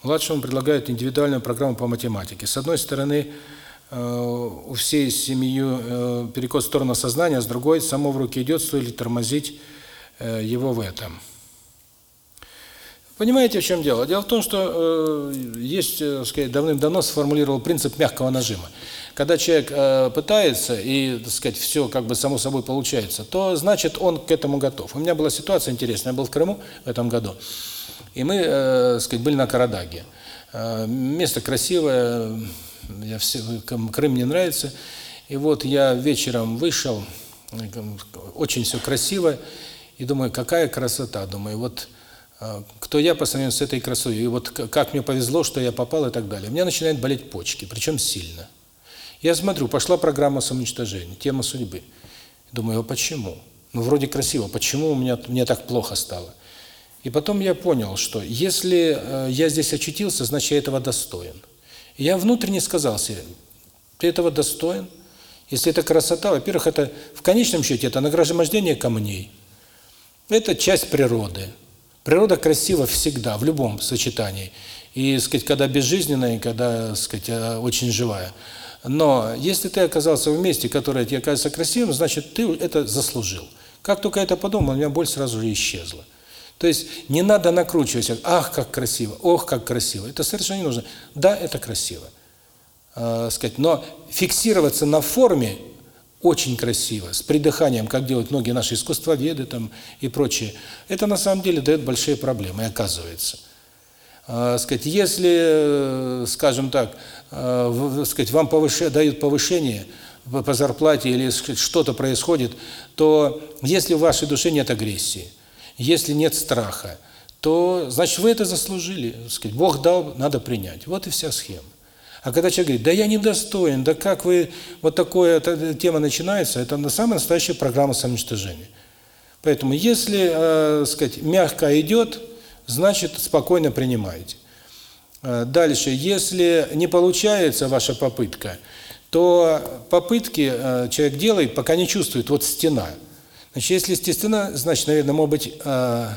Младшему предлагают индивидуальную программу по математике. С одной стороны, э, у всей семьи э, перекос в сторону сознания, а с другой, само в руки идет, стоит ли тормозить э, его в этом. Понимаете, в чем дело? Дело в том, что э, есть, э, давным-давно сформулировал принцип мягкого нажима. Когда человек э, пытается и, так сказать, все как бы само собой получается, то значит он к этому готов. У меня была ситуация интересная, я был в Крыму в этом году, и мы, э, сказать, были на Карадаге. Э, место красивое, я все, Крым мне нравится. И вот я вечером вышел, очень все красиво, и думаю, какая красота. Думаю, вот а, кто я по сравнению с этой красотой, и вот как мне повезло, что я попал и так далее. У меня начинают болеть почки, причем сильно. Я смотрю, пошла программа самоуничтожения, тема судьбы. Думаю, а почему? Ну, вроде красиво, почему у меня мне так плохо стало? И потом я понял, что если э, я здесь очутился, значит, я этого достоин. И я внутренне сказал себе, ты этого достоин? Если это красота, во-первых, это в конечном счете это нагромождение камней. Это часть природы. Природа красива всегда, в любом сочетании. И, сказать, когда безжизненная, и когда, сказать, э, очень живая. Но если ты оказался в месте, которое тебе кажется красивым, значит, ты это заслужил. Как только это подумал, у меня боль сразу же исчезла. То есть не надо накручивать, ах, как красиво, ох, как красиво. Это совершенно не нужно. Да, это красиво. Э, сказать, но фиксироваться на форме очень красиво, с придыханием, как делают многие наши искусствоведы там и прочее, это на самом деле дает большие проблемы, оказывается. А, сказать, если, э, скажем так, э, сказать, вам повыше, дают повышение по зарплате или что-то происходит, то если в вашей душе нет агрессии, если нет страха, то значит вы это заслужили. Сказать, Бог дал, надо принять. Вот и вся схема. А когда человек говорит, да я недостоин, да как вы, вот такая тема начинается, это на самая настоящая программа самоуничтожения. Поэтому если, э, сказать, мягко идет, значит спокойно принимаете. Э, дальше, если не получается ваша попытка, то попытки э, человек делает, пока не чувствует, вот стена. Значит, если стена, значит, наверное, может быть, э,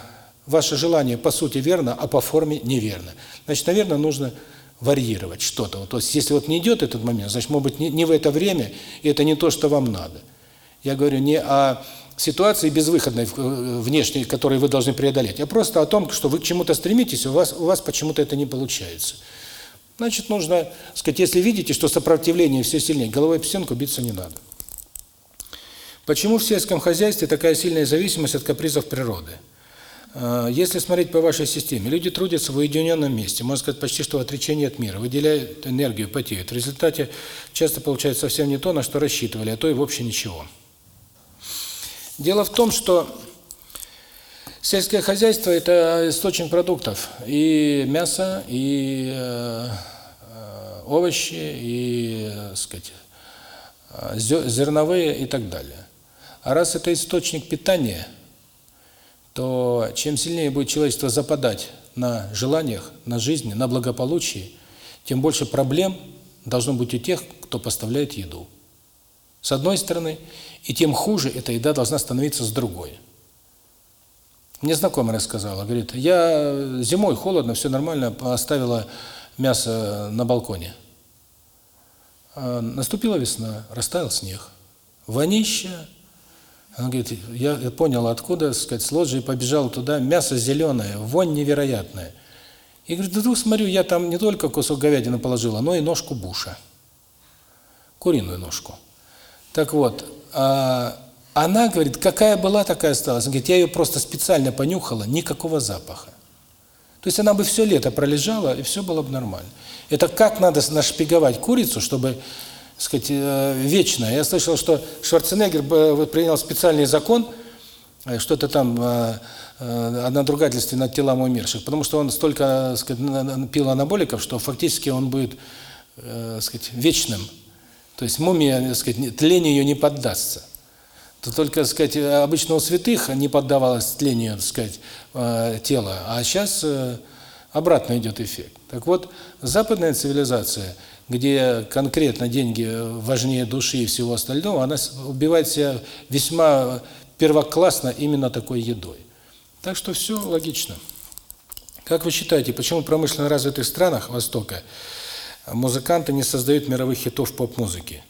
ваше желание по сути верно, а по форме неверно. Значит, наверное, нужно варьировать что-то. То есть, если вот не идет этот момент, значит, может быть, не в это время, и это не то, что вам надо. Я говорю не о ситуации безвыходной э, внешней, которую вы должны преодолеть, а просто о том, что вы к чему-то стремитесь, у вас у вас почему-то это не получается. Значит, нужно, сказать, если видите, что сопротивление все сильнее, головой об стенку биться не надо. Почему в сельском хозяйстве такая сильная зависимость от капризов природы? А, если смотреть по вашей системе, люди трудятся в уединенном месте, можно сказать, почти что в отречении от мира, выделяют энергию, потеют. В результате часто получается совсем не то, на что рассчитывали, а то и вообще ничего. Дело в том, что сельское хозяйство – это источник продуктов. И мясо, и э, овощи, и, э, сказать, зерновые и так далее. А раз это источник питания – то чем сильнее будет человечество западать на желаниях, на жизни, на благополучии, тем больше проблем должно быть у тех, кто поставляет еду. С одной стороны, и тем хуже эта еда должна становиться с другой. Мне знакомая рассказала, говорит, я зимой холодно, все нормально, оставила мясо на балконе. А наступила весна, растаял снег. Вонища, она говорит, я понял, откуда, сказать, с лоджии побежал туда, мясо зеленое, вонь невероятная. И говорит, да тут смотрю, я там не только кусок говядины положила, но и ножку буша. Куриную ножку. Так вот, она говорит, какая была, такая осталась. Она говорит, я ее просто специально понюхала, никакого запаха. То есть она бы все лето пролежала, и все было бы нормально. Это как надо нашпиговать курицу, чтобы сказать, э, вечное. Я слышал, что Шварценеггер принял специальный закон, э, что-то там э, э, о надругательстве над телом умерших, потому что он столько, сказать, пил анаболиков, что фактически он будет, э, сказать, вечным. То есть мумия, сказать, тлению ее не поддастся. То только, сказать, обычно у святых не поддавалось тлению, так сказать, э, тела, а сейчас э, обратно идет эффект. Так вот, западная цивилизация, где конкретно деньги важнее души и всего остального, она убивает себя весьма первоклассно именно такой едой. Так что все логично. Как вы считаете, почему в промышленно развитых странах Востока музыканты не создают мировых хитов поп-музыки?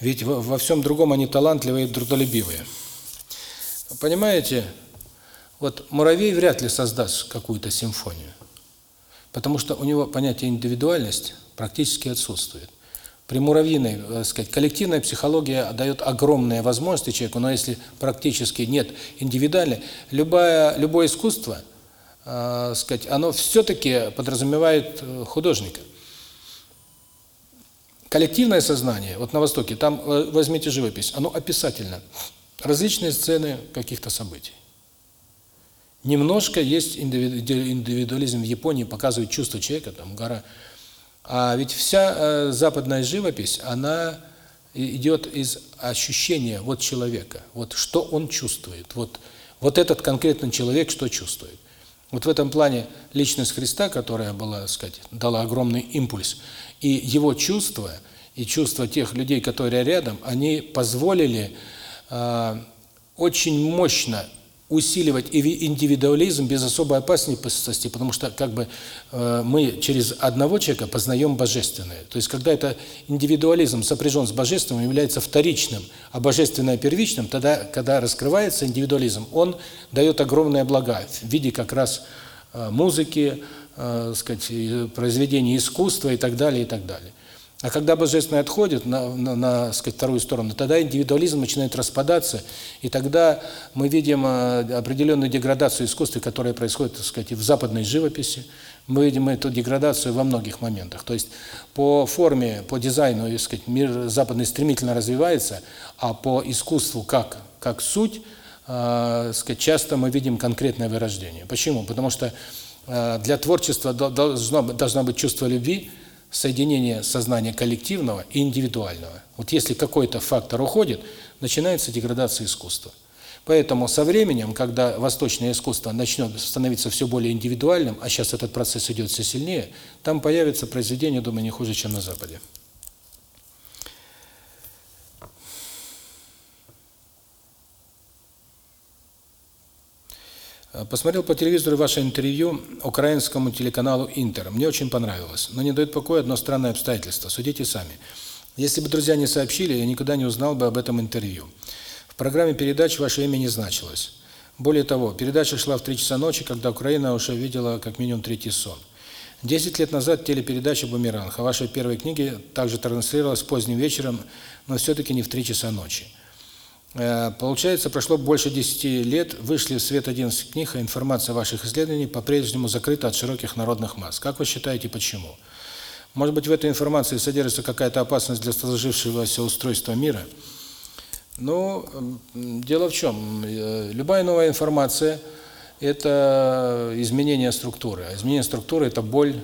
Ведь во, во всем другом они талантливые и трудолюбивые. Понимаете, вот муравей вряд ли создаст какую-то симфонию, потому что у него понятие индивидуальность практически отсутствует. При муравьиной, так сказать, коллективная психология дает огромные возможности человеку, но если практически нет индивидуальной, любое любое искусство, э, сказать, оно все-таки подразумевает э, художника. Коллективное сознание, вот на Востоке, там э, возьмите живопись, оно описательно. Различные сцены каких-то событий. Немножко есть индивидуализм в Японии, показывает чувство человека, там гора. А ведь вся э, западная живопись, она идет из ощущения вот человека, вот что он чувствует, вот вот этот конкретный человек что чувствует. Вот в этом плане личность Христа, которая была, так сказать, дала огромный импульс, и его чувства, и чувства тех людей, которые рядом, они позволили э, очень мощно усиливать индивидуализм без особой опасности, потому что как бы э, мы через одного человека познаем божественное. То есть когда это индивидуализм сопряжен с божественным, является вторичным, а божественное первичным, тогда, когда раскрывается индивидуализм, он дает огромное блага в виде как раз э, музыки, э, сказать, произведений искусства и так далее, и так далее. А когда божественное отходит на, на, на сказать, вторую сторону, тогда индивидуализм начинает распадаться, и тогда мы видим определенную деградацию искусства, которая происходит, так сказать, в западной живописи. Мы видим эту деградацию во многих моментах. То есть по форме, по дизайну, так сказать, мир западный стремительно развивается, а по искусству как как суть, э, сказать, часто мы видим конкретное вырождение. Почему? Потому что э, для творчества должно должно быть чувство любви, соединение сознания коллективного и индивидуального. Вот если какой-то фактор уходит, начинается деградация искусства. Поэтому со временем, когда восточное искусство начнет становиться все более индивидуальным, а сейчас этот процесс идет все сильнее, там появится произведение, думаю, не хуже, чем на Западе. Посмотрел по телевизору ваше интервью украинскому телеканалу «Интер». Мне очень понравилось. Но не дает покоя одно странное обстоятельство. Судите сами. Если бы друзья не сообщили, я никогда не узнал бы об этом интервью. В программе передач ваше имя не значилось. Более того, передача шла в 3 часа ночи, когда Украина уже видела как минимум третий сон. Десять лет назад телепередача «Бумеранг» о вашей первой книге также транслировалась поздним вечером, но все-таки не в 3 часа ночи. Э, получается, прошло больше 10 лет, вышли в свет 11 книг, а информация ваших исследований по-прежнему закрыта от широких народных масс. Как вы считаете, почему? Может быть, в этой информации содержится какая-то опасность для сложившегося устройства мира? Ну, дело в чем? Э, любая новая информация – это изменение структуры. А изменение структуры – это боль,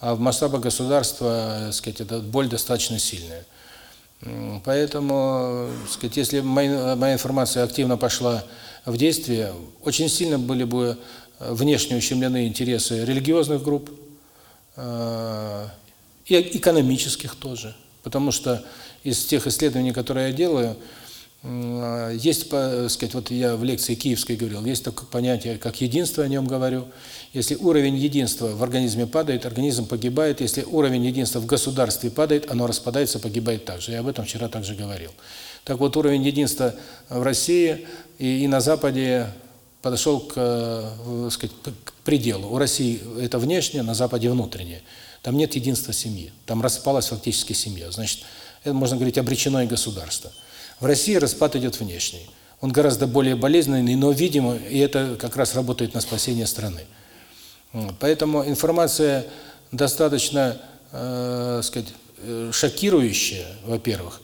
а в масштабах государства, сказать, это боль достаточно сильная. Поэтому, сказать, если моя, моя информация активно пошла в действие, очень сильно были бы э, внешне ущемлены интересы религиозных групп э, и экономических тоже. Потому что из тех исследований, которые я делаю, э, есть, сказать, вот я в лекции киевской говорил, есть такое понятие, как единство, о нем говорю. Если уровень единства в организме падает, организм погибает. Если уровень единства в государстве падает, оно распадается, погибает также. Я об этом вчера также говорил. Так вот, уровень единства в России и, и на Западе подошел к, э, сказать, к пределу. У России это внешнее, на Западе внутреннее. Там нет единства семьи. Там распалась фактически семья. Значит, это, можно говорить, обречено государство. В России распад идет внешний. Он гораздо более болезненный, но, видимо, и это как раз работает на спасение страны. Поэтому информация достаточно, э, сказать, э, шокирующая, во-первых.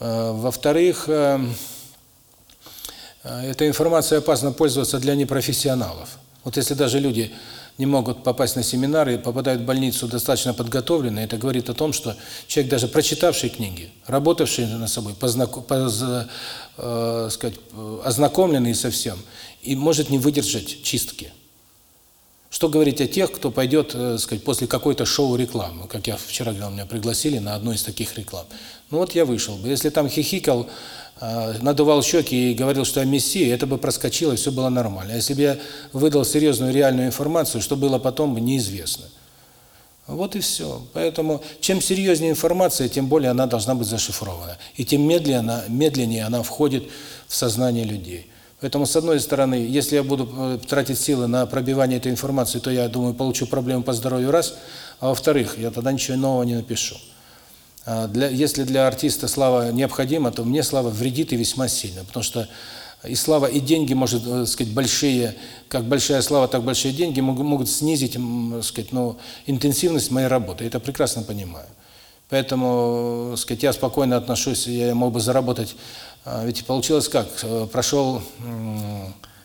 Э, Во-вторых, э, э, этой информацией опасно пользоваться для непрофессионалов. Вот если даже люди не могут попасть на семинары, попадают в больницу достаточно подготовленные, это говорит о том, что человек, даже прочитавший книги, работавший над собой, познак... поз... э, сказать, ознакомленный со всем, и может не выдержать чистки. Что говорить о тех, кто пойдет, э, сказать, после какой-то шоу-рекламы, как я вчера говорил, меня пригласили на одну из таких реклам. Ну вот я вышел бы. Если там хихикал, э, надувал щеки и говорил, что я мессия, это бы проскочило, и все было нормально. А если бы я выдал серьезную реальную информацию, что было потом, неизвестно. Вот и все. Поэтому чем серьезнее информация, тем более она должна быть зашифрована. И тем медленнее, медленнее она входит в сознание людей. Поэтому, с одной стороны, если я буду э, тратить силы на пробивание этой информации, то я, думаю, получу проблемы по здоровью раз, а во-вторых, я тогда ничего нового не напишу. А для, если для артиста слава необходима, то мне слава вредит и весьма сильно, потому что и слава, и деньги, может э, сказать, большие, как большая слава, так большие деньги могут, могут снизить, сказать, ну, интенсивность моей работы. Я это прекрасно понимаю. Поэтому, сказать, я спокойно отношусь, я мог бы заработать а, ведь получилось как? Э, прошел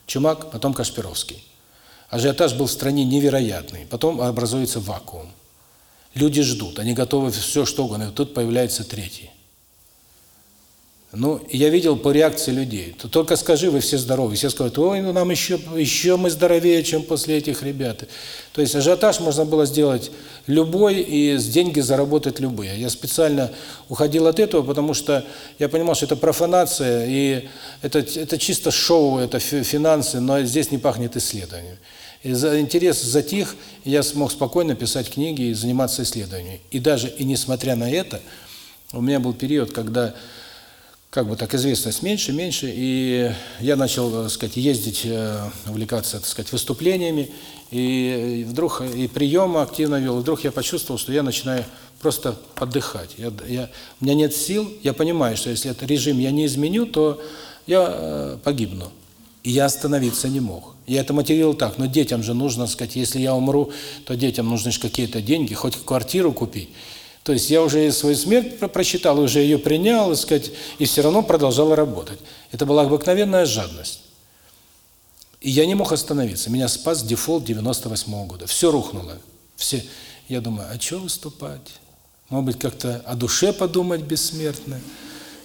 Чумак, потом Кашпировский. Ажиотаж был в стране невероятный. Потом образуется вакуум. Люди ждут, они готовы все что угодно. И тут появляется третий. Ну, я видел по реакции людей. То только скажи, вы все здоровы. Все скажут, ой, ну нам еще, еще мы здоровее, чем после этих ребят. То есть ажиотаж можно было сделать любой и с деньги заработать любые. Я специально уходил от этого, потому что я понимал, что это профанация, и это, это чисто шоу, это финансы, но здесь не пахнет исследованием. И за интерес затих, я смог спокойно писать книги и заниматься исследованиями. И даже и несмотря на это, у меня был период, когда как бы так известность меньше, меньше, и я начал, так сказать, ездить, э, увлекаться, так сказать, выступлениями, и вдруг и приемы активно вел, и вдруг я почувствовал, что я начинаю просто отдыхать. Я, я, у меня нет сил, я понимаю, что если этот режим я не изменю, то я э, погибну. И я остановиться не мог. Я это мотивировал так, но детям же нужно, сказать, если я умру, то детям нужны какие-то деньги, хоть квартиру купить. То есть я уже свою смерть прочитал, уже ее принял, сказать, и все равно продолжал работать. Это была обыкновенная жадность. И я не мог остановиться. Меня спас дефолт 98 -го года. Все рухнуло. Все. Я думаю, а что выступать? Может быть, как-то о душе подумать бессмертно.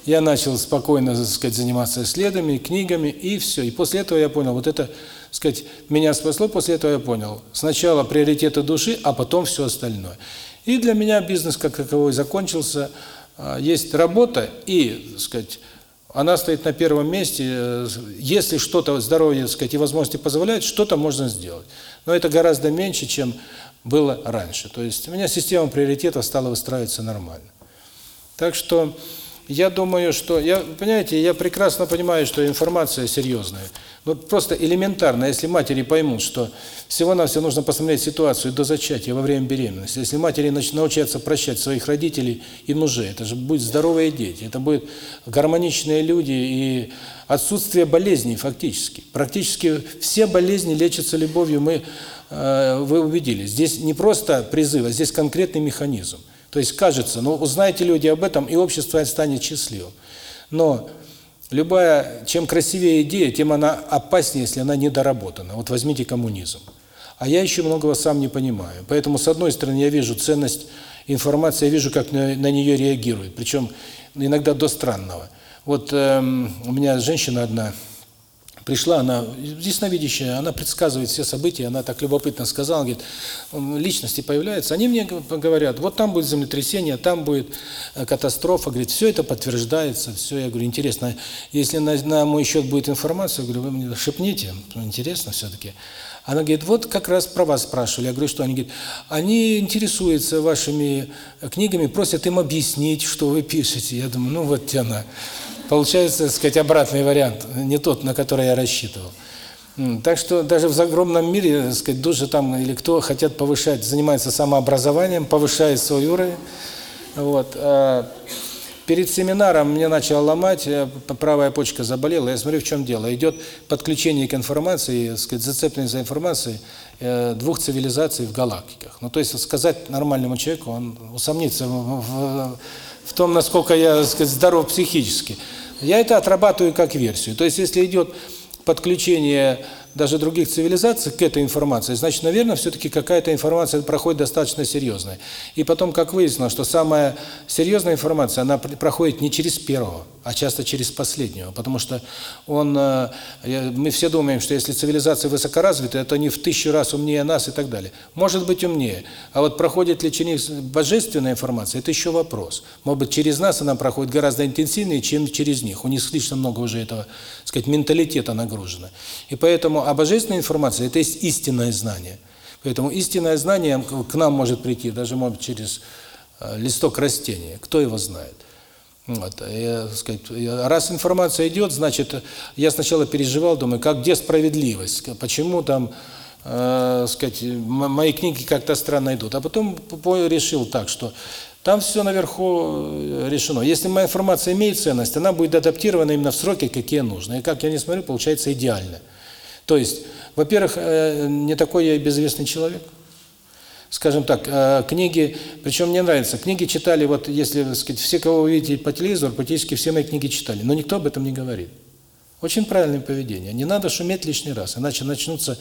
Я начал спокойно, так сказать, заниматься исследованиями, книгами, и все. И после этого я понял, вот это, так сказать, меня спасло, после этого я понял. Сначала приоритеты души, а потом все остальное. И для меня бизнес как таковой закончился. А, есть работа, и, так сказать, она стоит на первом месте. Если что-то здоровье, так сказать, и возможности позволяют, что-то можно сделать. Но это гораздо меньше, чем было раньше. То есть у меня система приоритетов стала выстраиваться нормально. Так что я думаю, что я, понимаете, я прекрасно понимаю, что информация серьезная. Ну, просто элементарно, если матери поймут, что всего-навсего нужно посмотреть ситуацию до зачатия, во время беременности. Если матери научатся прощать своих родителей и мужей, это же будут здоровые дети, это будут гармоничные люди и отсутствие болезней фактически. Практически все болезни лечатся любовью, мы, э, вы убедились. Здесь не просто призыв, а здесь конкретный механизм. То есть кажется, ну узнаете люди об этом, и общество станет счастливым. Но Любая, чем красивее идея, тем она опаснее, если она недоработана. Вот возьмите коммунизм. А я еще многого сам не понимаю. Поэтому, с одной стороны, я вижу ценность информации, я вижу, как на, на нее реагируют. Причем иногда до странного. Вот эм, у меня женщина одна Пришла она, ясновидящая, она предсказывает все события, она так любопытно сказала, говорит, личности появляются, они мне говорят, вот там будет землетрясение, там будет э, катастрофа, говорит, все это подтверждается, все, я говорю, интересно, если на, на мой счет будет информация, говорю, вы мне шепните, интересно все-таки. Она говорит, вот как раз про вас спрашивали. Я говорю, что? Они говорят, они интересуются вашими книгами, просят им объяснить, что вы пишете. Я думаю, ну вот она. Получается, так сказать, обратный вариант, не тот, на который я рассчитывал. Так что даже в огромном мире, так сказать, души там или кто хотят повышать, занимаются самообразованием, повышают свой уровень. Вот. А перед семинаром мне начало ломать, правая почка заболела, я смотрю, в чем дело. Идет подключение к информации, сказать, зацепленность за информацией э, двух цивилизаций в галактиках. Ну, то есть сказать нормальному человеку, он усомнится в, в, в том, насколько я, так сказать, здоров психически. Я это отрабатываю как версию. То есть, если идет подключение даже других цивилизаций к этой информации, значит, наверное, все-таки какая-то информация проходит достаточно серьезная. И потом, как выяснилось, что самая серьезная информация, она проходит не через первого, а часто через последнего. Потому что он, э, мы все думаем, что если цивилизация высокоразвитая, то они в тысячу раз умнее нас и так далее. Может быть умнее. А вот проходит ли через божественная информация, это еще вопрос. Может быть, через нас она проходит гораздо интенсивнее, чем через них. У них слишком много уже этого, так сказать, менталитета нагружено. И поэтому а божественная информация – это есть истинное знание. Поэтому истинное знание к нам может прийти, даже может через э, листок растения. Кто его знает? Вот, я, сказать, раз информация идет, значит, я сначала переживал, думаю, как где справедливость, почему там, э, сказать, мои книги как-то странно идут. А потом решил так, что там все наверху э, решено. Если моя информация имеет ценность, она будет адаптирована именно в сроки, какие нужны. И как я не смотрю, получается идеально. То есть, во-первых, э, не такой я безвестный человек. Скажем так, э, книги, причем мне нравится, книги читали, вот если, так сказать, все, кого вы видите по телевизору, практически все мои книги читали, но никто об этом не говорит. Очень правильное поведение. Не надо шуметь лишний раз, иначе начнутся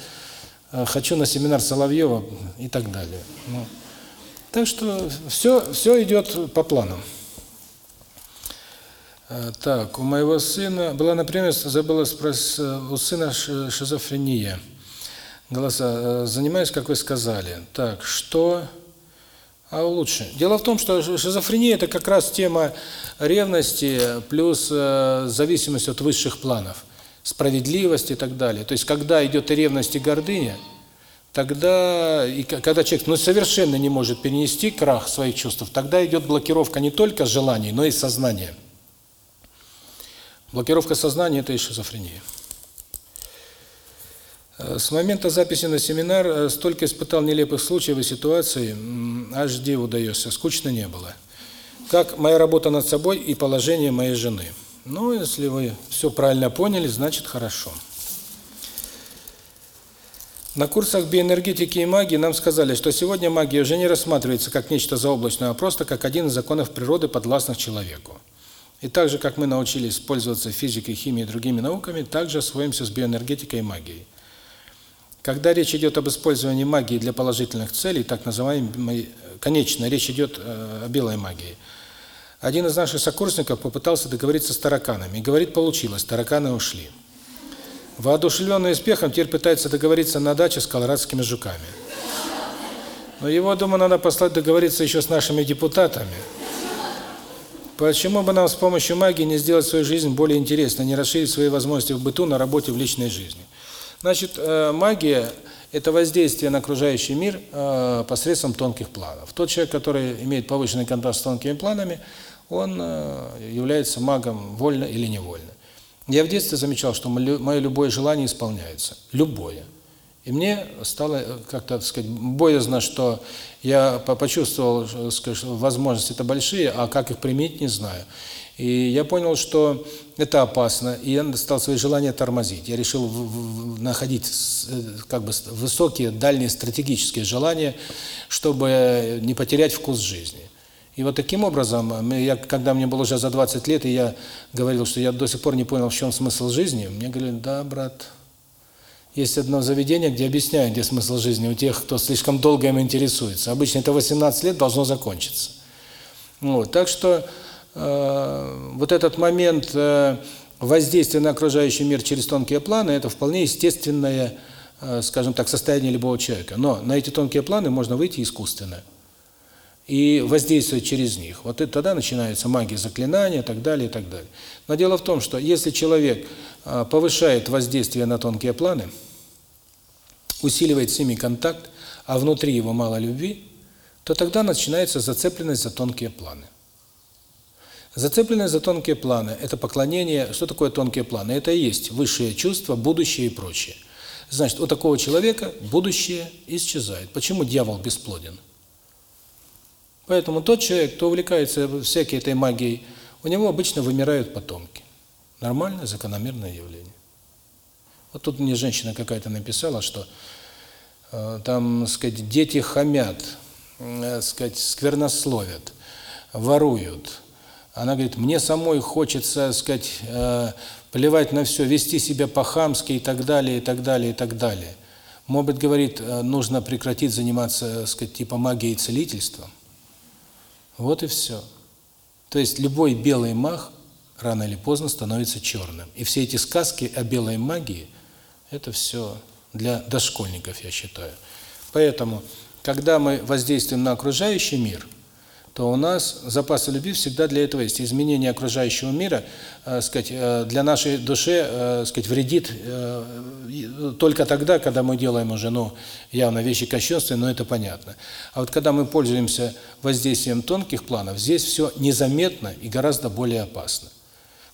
э, «хочу на семинар Соловьева» и так далее. Ну, так что все, все идет по плану. Э, так, у моего сына была, например, забыла спросить, у сына шизофрения. Голоса. Э, занимаюсь, как вы сказали. Так, что... А лучше. Дело в том, что шизофрения – это как раз тема ревности плюс э, зависимость от высших планов, справедливость и так далее. То есть, когда идет и ревность, и гордыня, тогда, и когда человек ну, совершенно не может перенести крах своих чувств, тогда идет блокировка не только желаний, но и сознания. Блокировка сознания – это и шизофрения. Э, с момента записи на семинар э, столько испытал нелепых случаев и ситуаций, аж диву даешься, скучно не было. Как моя работа над собой и положение моей жены. Ну, если вы все правильно поняли, значит хорошо. На курсах биоэнергетики и магии нам сказали, что сегодня магия уже не рассматривается как нечто заоблачное, а просто как один из законов природы, подвластных человеку. И так же, как мы научились пользоваться физикой, химией и другими науками, также освоимся с биоэнергетикой и магией. Когда речь идет об использовании магии для положительных целей, так называемой, конечно, речь идет э, о белой магии. Один из наших сокурсников попытался договориться с тараканами. И говорит, получилось, тараканы ушли. Воодушевленный успехом, теперь пытается договориться на даче с колорадскими жуками. Но его, думаю, надо послать договориться еще с нашими депутатами. Почему бы нам с помощью магии не сделать свою жизнь более интересной, не расширить свои возможности в быту, на работе, в личной жизни? Значит, э, магия – это воздействие на окружающий мир э, посредством тонких планов. Тот человек, который имеет повышенный контакт с тонкими планами, он э, является магом вольно или невольно. Я в детстве замечал, что мое любое желание исполняется. Любое. И мне стало как-то, так сказать, боязно, что я почувствовал, скажем, возможности это большие, а как их применить, не знаю. И я понял, что это опасно, и я стал свои желания тормозить. Я решил находить как бы высокие, дальние стратегические желания, чтобы не потерять вкус жизни. И вот таким образом, я, когда мне было уже за 20 лет, и я говорил, что я до сих пор не понял, в чем смысл жизни, мне говорили, да, брат, есть одно заведение, где объясняют, где смысл жизни у тех, кто слишком долго им интересуется. Обычно это 18 лет должно закончиться. Вот, так что э, вот этот момент э, воздействия на окружающий мир через тонкие планы – это вполне естественное, э, скажем так, состояние любого человека. Но на эти тонкие планы можно выйти искусственно и воздействовать через них. Вот и тогда начинается магия заклинания и так далее, и так далее. Но дело в том, что если человек повышает воздействие на тонкие планы, усиливает с ними контакт, а внутри его мало любви, то тогда начинается зацепленность за тонкие планы. Зацепленность за тонкие планы – это поклонение. Что такое тонкие планы? Это и есть высшие чувства, будущее и прочее. Значит, у такого человека будущее исчезает. Почему дьявол бесплоден? Поэтому тот человек, кто увлекается всякой этой магией, у него обычно вымирают потомки. Нормальное, закономерное явление. Вот тут мне женщина какая-то написала, что э, там, сказать, дети хамят, э, сказать, сквернословят, воруют, Она говорит, мне самой хочется, сказать, э, плевать на все, вести себя по-хамски и так далее, и так далее, и так далее. Может говорит, э, нужно прекратить заниматься, сказать, типа магией и целительством. Вот и все. То есть любой белый маг рано или поздно становится черным. И все эти сказки о белой магии – это все для дошкольников, я считаю. Поэтому, когда мы воздействуем на окружающий мир – то у нас запасы любви всегда для этого есть. Изменение окружающего мира, э, сказать, э, для нашей души, э, сказать, вредит э, только тогда, когда мы делаем уже, ну, явно вещи кощунственные, но это понятно. А вот когда мы пользуемся воздействием тонких планов, здесь все незаметно и гораздо более опасно.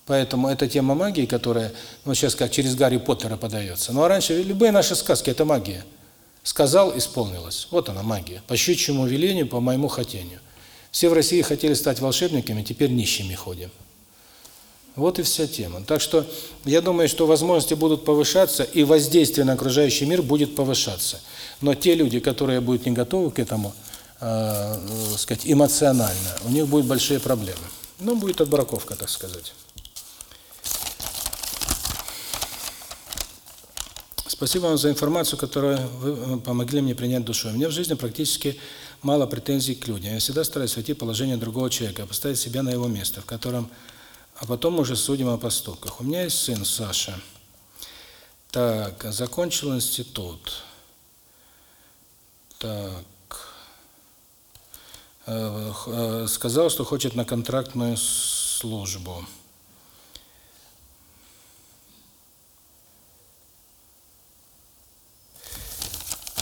Поэтому эта тема магии, которая, ну, сейчас как через Гарри Поттера подается. Ну, а раньше любые наши сказки – это магия. Сказал – исполнилось. Вот она магия. По щучьему велению, по моему хотению. Все в России хотели стать волшебниками, теперь нищими ходим. Вот и вся тема. Так что я думаю, что возможности будут повышаться, и воздействие на окружающий мир будет повышаться. Но те люди, которые будут не готовы к этому, э, сказать, эмоционально, у них будут большие проблемы. Ну, будет отбраковка, так сказать. Спасибо вам за информацию, которую вы помогли мне принять душой. У меня в жизни практически мало претензий к людям. Я всегда стараюсь войти в положение другого человека, поставить себя на его место, в котором, а потом уже судим о поступках. У меня есть сын Саша. Так, закончил институт. Так. Э, э, сказал, что хочет на контрактную службу.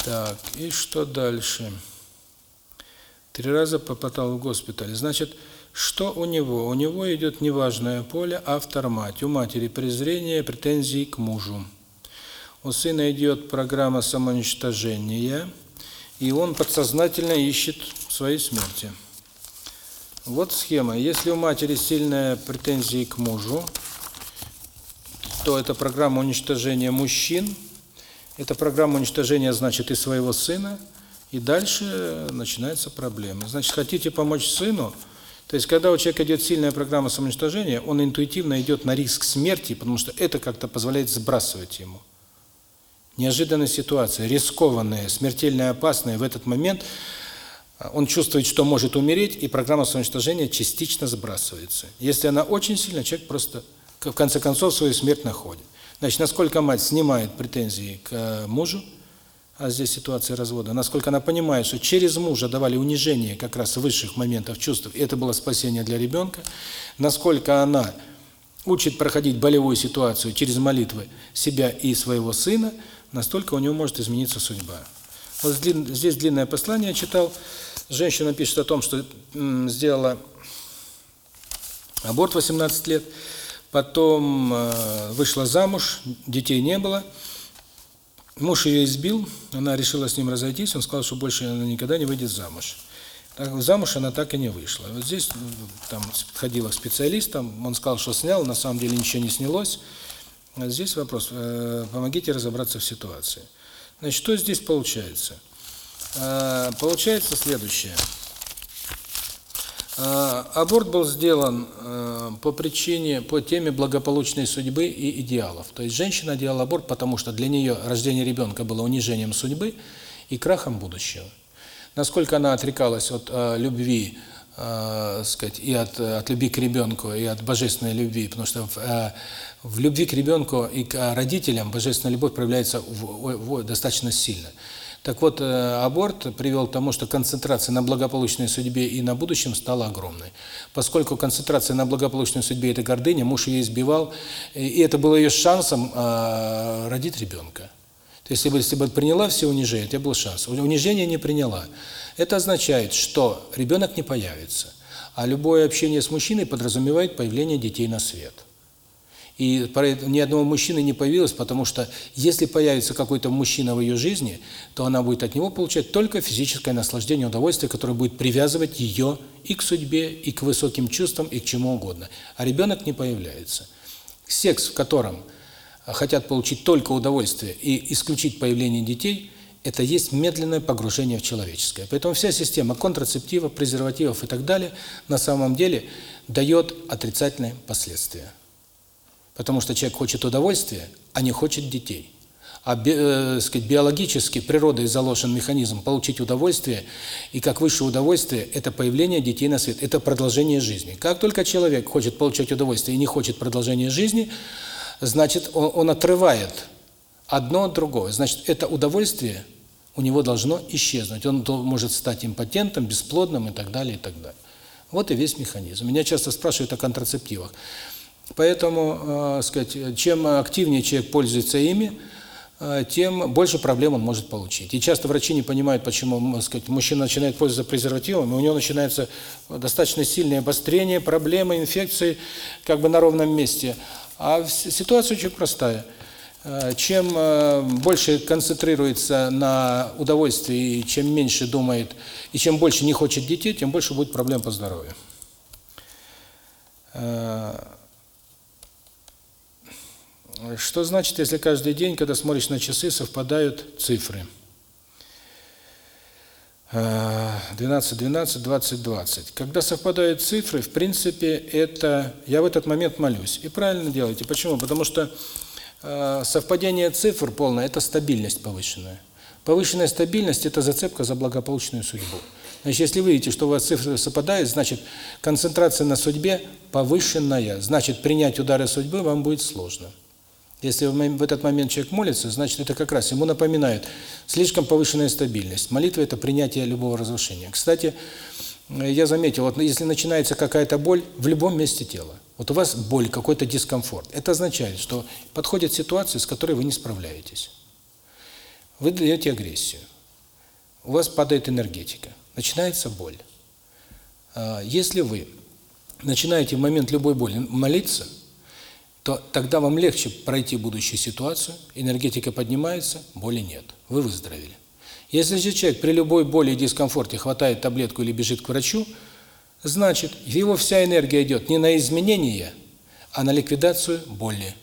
Так, и что дальше? Три раза попадал в госпиталь. Значит, что у него? У него идет неважное поле, автор-мать. У матери презрение, претензии к мужу. У сына идет программа самоуничтожения, и он подсознательно ищет своей смерти. Вот схема. Если у матери сильная претензии к мужу, то это программа уничтожения мужчин. Это программа уничтожения, значит, и своего сына – и дальше начинаются проблемы. Значит, хотите помочь сыну, то есть когда у человека идет сильная программа самоуничтожения, он интуитивно идет на риск смерти, потому что это как-то позволяет сбрасывать ему. Неожиданная ситуация, рискованная, смертельно опасная, в этот момент он чувствует, что может умереть, и программа самоуничтожения частично сбрасывается. Если она очень сильная, человек просто в конце концов свою смерть находит. Значит, насколько мать снимает претензии к мужу, а здесь ситуация развода, насколько она понимает, что через мужа давали унижение как раз высших моментов чувств, и это было спасение для ребенка, насколько она учит проходить болевую ситуацию через молитвы себя и своего сына, настолько у него может измениться судьба. Вот здесь длинное послание читал. Женщина пишет о том, что сделала аборт 18 лет, потом э, вышла замуж, детей не было – Муж ее избил, она решила с ним разойтись, он сказал, что больше она никогда не выйдет замуж. Так, замуж она так и не вышла. Вот здесь там ходила к специалистам, он сказал, что снял, на самом деле ничего не снялось. А здесь вопрос, э, помогите разобраться в ситуации. Значит, что здесь получается? Э, получается следующее. А, аборт был сделан э, по причине, по теме благополучной судьбы и идеалов. То есть женщина делала аборт, потому что для нее рождение ребенка было унижением судьбы и крахом будущего. Насколько она отрекалась от э, любви, э, сказать, и от, от любви к ребенку, и от божественной любви, потому что в, в любви к ребенку и к родителям божественная любовь проявляется в, в, достаточно сильно. Так вот, э, аборт привел к тому, что концентрация на благополучной судьбе и на будущем стала огромной. Поскольку концентрация на благополучной судьбе – это гордыня, муж ее избивал, и это было ее шансом э, родить ребенка. То есть, если бы, приняла все унижения, это был шанс. Унижение не приняла. Это означает, что ребенок не появится. А любое общение с мужчиной подразумевает появление детей на свет. И ни одного мужчины не появилось, потому что если появится какой-то мужчина в ее жизни, то она будет от него получать только физическое наслаждение, удовольствие, которое будет привязывать ее и к судьбе, и к высоким чувствам, и к чему угодно. А ребенок не появляется. Секс, в котором хотят получить только удовольствие и исключить появление детей, это есть медленное погружение в человеческое. Поэтому вся система контрацептивов, презервативов и так далее на самом деле дает отрицательные последствия. Потому что человек хочет удовольствия, а не хочет детей. А би, э, сказать, биологически природой заложен механизм получить удовольствие, и как высшее удовольствие – это появление детей на свет, это продолжение жизни. Как только человек хочет получать удовольствие и не хочет продолжения жизни, значит, он, он отрывает одно от другого. Значит, это удовольствие у него должно исчезнуть. Он может стать импотентом, бесплодным и так далее, и так далее. Вот и весь механизм. Меня часто спрашивают о контрацептивах. Поэтому, э, сказать, чем активнее человек пользуется ими, э, тем больше проблем он может получить. И часто врачи не понимают, почему, сказать, мужчина начинает пользоваться презервативом, и у него начинается достаточно сильное обострение, проблемы, инфекции, как бы на ровном месте. А ситуация очень простая. Э, чем э, больше концентрируется на удовольствии, чем меньше думает, и чем больше не хочет детей, тем больше будет проблем по здоровью. Что значит, если каждый день, когда смотришь на часы, совпадают цифры? 12, 12, 20, 20. Когда совпадают цифры, в принципе, это... Я в этот момент молюсь. И правильно делаете. Почему? Потому что э, совпадение цифр полное – это стабильность повышенная. Повышенная стабильность – это зацепка за благополучную судьбу. Значит, если вы видите, что у вас цифры совпадают, значит, концентрация на судьбе повышенная. Значит, принять удары судьбы вам будет сложно. Если в этот момент человек молится, значит, это как раз ему напоминает слишком повышенная стабильность. Молитва – это принятие любого разрушения. Кстати, я заметил, вот если начинается какая-то боль в любом месте тела, вот у вас боль, какой-то дискомфорт, это означает, что подходит ситуация, с которой вы не справляетесь. Вы даете агрессию, у вас падает энергетика, начинается боль. А, если вы начинаете в момент любой боли молиться – то тогда вам легче пройти будущую ситуацию, энергетика поднимается, боли нет, вы выздоровели. Если же человек при любой боли и дискомфорте хватает таблетку или бежит к врачу, значит, его вся энергия идет не на изменения, а на ликвидацию боли,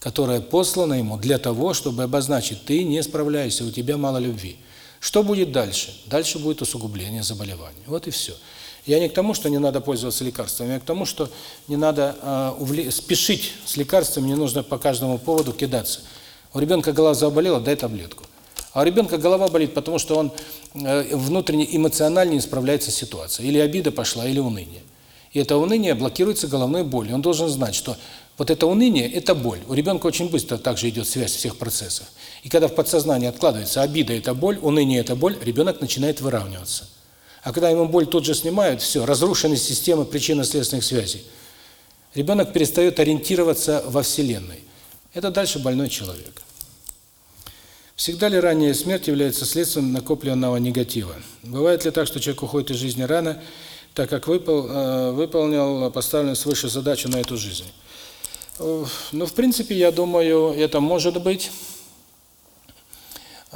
которая послана ему для того, чтобы обозначить, ты не справляешься, у тебя мало любви. Что будет дальше? Дальше будет усугубление заболевания. Вот и все. Я не к тому, что не надо пользоваться лекарствами, а к тому, что не надо э, увле... спешить с лекарствами, не нужно по каждому поводу кидаться. У ребенка голова заболела, дай таблетку. А у ребенка голова болит, потому что он э, внутренне эмоционально не справляется с ситуацией. Или обида пошла, или уныние. И это уныние блокируется головной болью. Он должен знать, что вот это уныние – это боль. У ребенка очень быстро также идет связь всех процессов. И когда в подсознании откладывается обида – это боль, уныние – это боль, ребенок начинает выравниваться. А когда ему боль тут же снимают, все, разрушены системы причинно-следственных связей. Ребенок перестает ориентироваться во Вселенной. Это дальше больной человек. Всегда ли ранняя смерть является следствием накопленного негатива? Бывает ли так, что человек уходит из жизни рано, так как выпол, э, выполнил поставленную свыше задачу на эту жизнь? Ну, в принципе, я думаю, это может быть.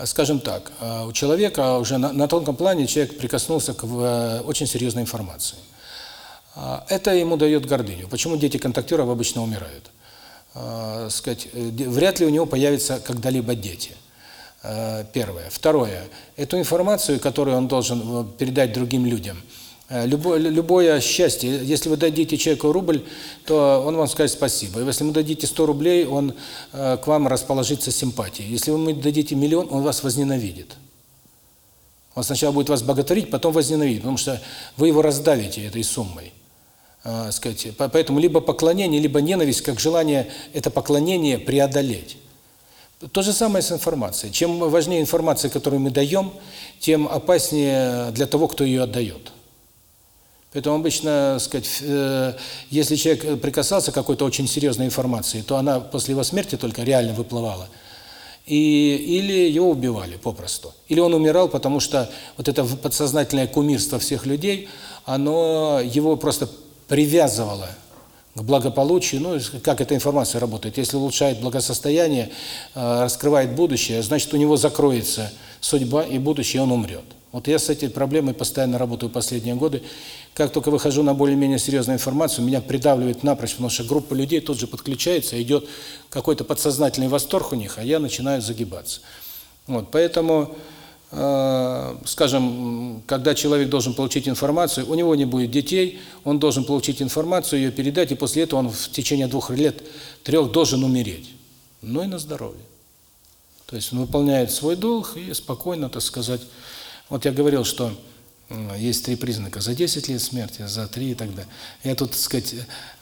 А, скажем так, а, у человека уже на, на тонком плане человек прикоснулся к э, очень серьезной информации. А, это ему дает гордыню. Почему дети контактеров обычно умирают? Сказать, э, вряд ли у него появятся когда-либо дети. Первое. Второе. Эту информацию, которую он должен э, передать другим людям – любое, любое счастье, если вы дадите человеку рубль, то он вам скажет спасибо. Если вы дадите 100 рублей, он э, к вам расположится симпатией. Если вы дадите миллион, он вас возненавидит. Он сначала будет вас боготворить, потом возненавидит, потому что вы его раздавите этой суммой. Э, сказать, поэтому либо поклонение, либо ненависть, как желание это поклонение преодолеть. То же самое с информацией. Чем важнее информация, которую мы даем, тем опаснее для того, кто ее отдает. Поэтому обычно, сказать, э, если человек прикасался к какой-то очень серьезной информации, то она после его смерти только реально выплывала. И, или его убивали попросту. Или он умирал, потому что вот это подсознательное кумирство всех людей, оно его просто привязывало к благополучию. Ну, как эта информация работает? Если улучшает благосостояние, э, раскрывает будущее, значит, у него закроется судьба и будущее, и он умрет. Вот я с этой проблемой постоянно работаю последние годы. Как только выхожу на более-менее серьезную информацию, меня придавливает напрочь, потому что группа людей тут же подключается, идет какой-то подсознательный восторг у них, а я начинаю загибаться. Вот, поэтому, э, скажем, когда человек должен получить информацию, у него не будет детей, он должен получить информацию, ее передать, и после этого он в течение двух лет, трех должен умереть. Ну и на здоровье. То есть он выполняет свой долг и спокойно, так сказать. Вот я говорил, что есть три признака. За 10 лет смерти, за 3 и так далее. Я тут, так сказать,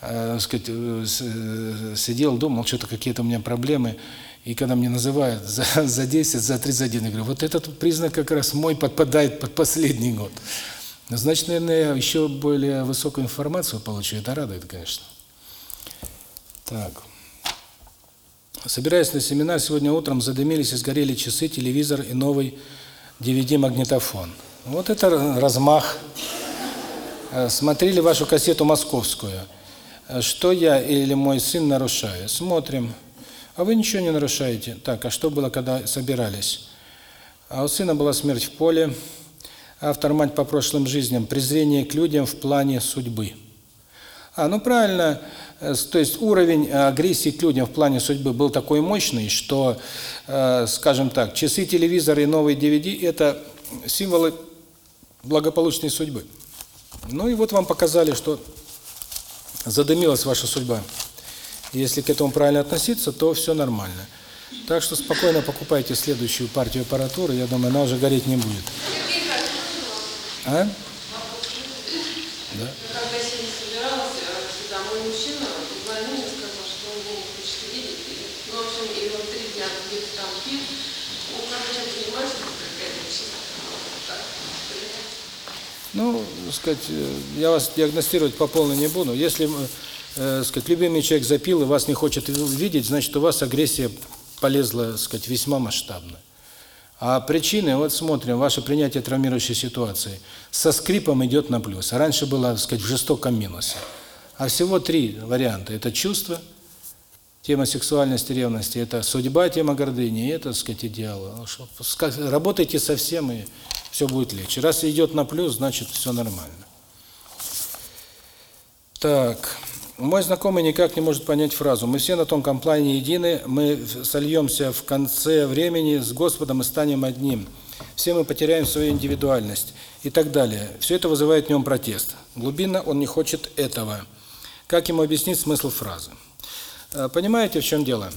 э, сказать э, э, сидел, думал, что-то какие-то у меня проблемы. И когда мне называют за, за 10, за 31, я говорю, вот этот признак как раз мой подпадает под последний год. Значит, наверное, я еще более высокую информацию получу. Это радует, конечно. Так. Собираясь на семинар, сегодня утром задымились и сгорели часы, телевизор и новый DVD-магнитофон. Вот это размах. Э, смотрели вашу кассету московскую. Э, что я или мой сын нарушаю? Смотрим. А вы ничего не нарушаете. Так, а что было, когда собирались? А у сына была смерть в поле. Автор мать по прошлым жизням. Презрение к людям в плане судьбы. А, ну правильно. Э, то есть уровень агрессии к людям в плане судьбы был такой мощный, что, скажем так, часы, телевизор и новый DVD – это символы благополучной судьбы. Ну и вот вам показали, что задымилась ваша судьба. Если к этому правильно относиться, то все нормально. Так что спокойно покупайте следующую партию аппаратуры, я думаю, она уже гореть не будет. А? Да. Когда я собиралась сюда, мой мужчина позвонил и сказал, что он меня не хочет видеть. Ну, в общем, и он три дня где-то там пил. Ну, короче, понимаешь, какая-то чисто. Так, Ну, сказать, я вас диагностировать по полной не буду. Если, э, сказать, любимый человек запил и вас не хочет видеть, значит, у вас агрессия полезла, сказать, весьма масштабно. А причины, вот смотрим, ваше принятие травмирующей ситуации со скрипом идет на плюс. А раньше было, сказать, в жестоком минусе. А всего три варианта. Это чувство, тема сексуальности, ревности, это судьба, тема гордыни, и это, сказать, идеал. Работайте со всем, и все будет легче. Раз идет на плюс, значит, все нормально. Так, мой знакомый никак не может понять фразу «Мы все на тонком плане едины, мы сольемся в конце времени с Господом и станем одним. Все мы потеряем свою индивидуальность» и так далее. Все это вызывает в нем протест. Глубинно он не хочет этого. Как ему объяснить смысл фразы? Понимаете, в чем дело?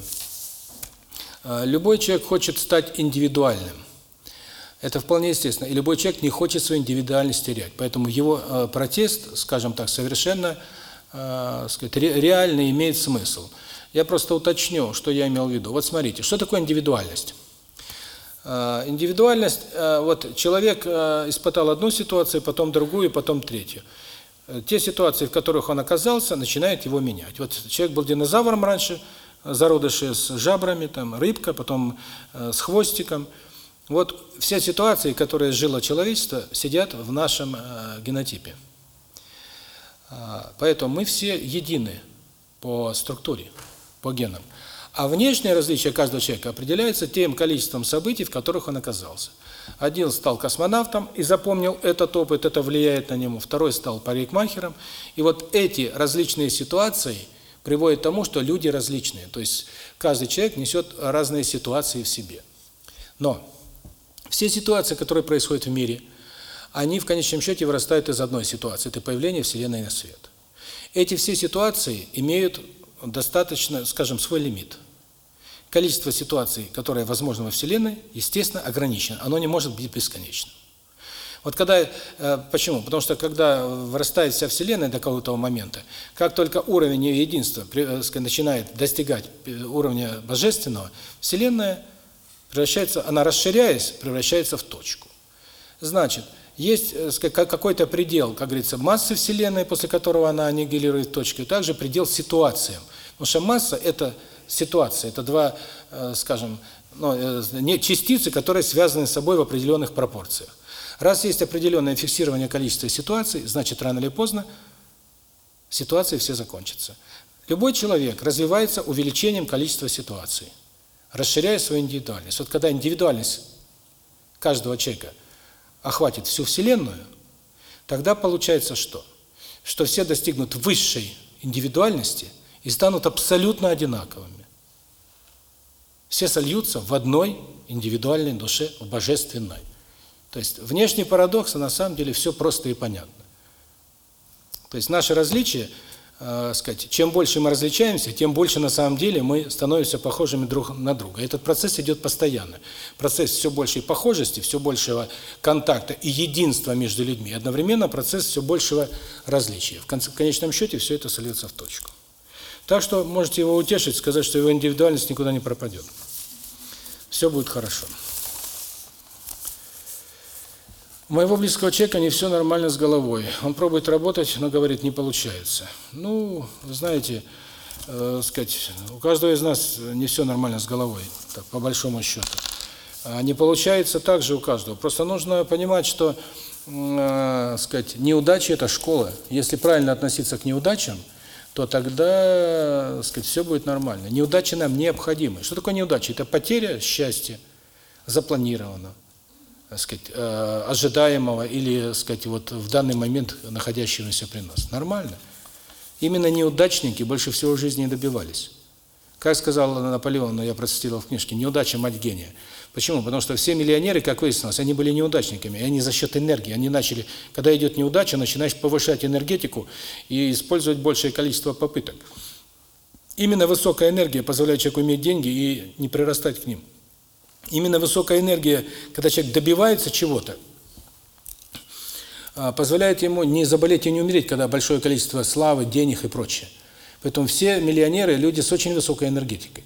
Любой человек хочет стать индивидуальным. Это вполне естественно. И любой человек не хочет свою индивидуальность терять. Поэтому его протест, скажем так, совершенно э, сказать, реально имеет смысл. Я просто уточню, что я имел в виду. Вот смотрите, что такое индивидуальность? Э, индивидуальность, э, вот человек э, испытал одну ситуацию, потом другую, потом третью. Те ситуации, в которых он оказался, начинают его менять. Вот человек был динозавром раньше, зародыши с жабрами, там рыбка, потом с хвостиком. Вот все ситуации, которые жило человечество, сидят в нашем генотипе. Поэтому мы все едины по структуре, по генам. А внешнее различие каждого человека определяется тем количеством событий, в которых он оказался. Один стал космонавтом и запомнил этот опыт, это влияет на него. Второй стал парикмахером. И вот эти различные ситуации приводят к тому, что люди различные. То есть каждый человек несет разные ситуации в себе. Но все ситуации, которые происходят в мире, они в конечном счете вырастают из одной ситуации – это появление Вселенной на свет. Эти все ситуации имеют достаточно, скажем, свой лимит. Количество ситуаций, которые возможно во Вселенной, естественно, ограничено. Оно не может быть бесконечным. Вот когда, почему? Потому что когда вырастает вся Вселенная до какого-то момента, как только уровень ее единства начинает достигать уровня божественного, Вселенная превращается, она расширяясь, превращается в точку. Значит, есть какой-то предел, как говорится, массы Вселенной, после которого она аннигилирует точку, и также предел ситуациям. Потому что масса – это ситуация, это два, скажем, ну, не частицы, которые связаны с собой в определенных пропорциях. Раз есть определенное фиксирование количества ситуаций, значит, рано или поздно ситуации все закончатся. Любой человек развивается увеличением количества ситуаций, расширяя свою индивидуальность. Вот когда индивидуальность каждого человека охватит всю Вселенную, тогда получается что? Что все достигнут высшей индивидуальности и станут абсолютно одинаковыми. Все сольются в одной индивидуальной душе, в божественной. То есть внешний парадокс, а на самом деле все просто и понятно. То есть наше различие, э, сказать, чем больше мы различаемся, тем больше на самом деле мы становимся похожими друг на друга. Этот процесс идет постоянно. Процесс все большей похожести, все большего контакта и единства между людьми. Одновременно процесс все большего различия. В, конце, в конечном счете все это сольется в точку. Так что можете его утешить, сказать, что его индивидуальность никуда не пропадет. Все будет хорошо. Моего близкого человека не все нормально с головой. Он пробует работать, но говорит, не получается. Ну, знаете, э, сказать, у каждого из нас не все нормально с головой, так, по большому счету. А не получается так же у каждого. Просто нужно понимать, что, э, сказать, неудачи – это школа. Если правильно относиться к неудачам, то тогда, сказать, все будет нормально. Неудачи нам необходимы. Что такое неудача? Это потеря счастья, запланированного сказать, э, ожидаемого или, сказать, вот в данный момент находящегося при нас. Нормально. Именно неудачники больше всего в жизни добивались. Как сказал Наполеон, но я процитировал в книжке, неудача мать гения. Почему? Потому что все миллионеры, как выяснилось, они были неудачниками, и они за счет энергии, они начали, когда идет неудача, начинаешь повышать энергетику и использовать большее количество попыток. Именно высокая энергия позволяет человеку иметь деньги и не прирастать к ним. Именно высокая энергия, когда человек добивается чего-то, а, позволяет ему не заболеть и не умереть, когда большое количество славы, денег и прочее. Поэтому все миллионеры – люди с очень высокой энергетикой.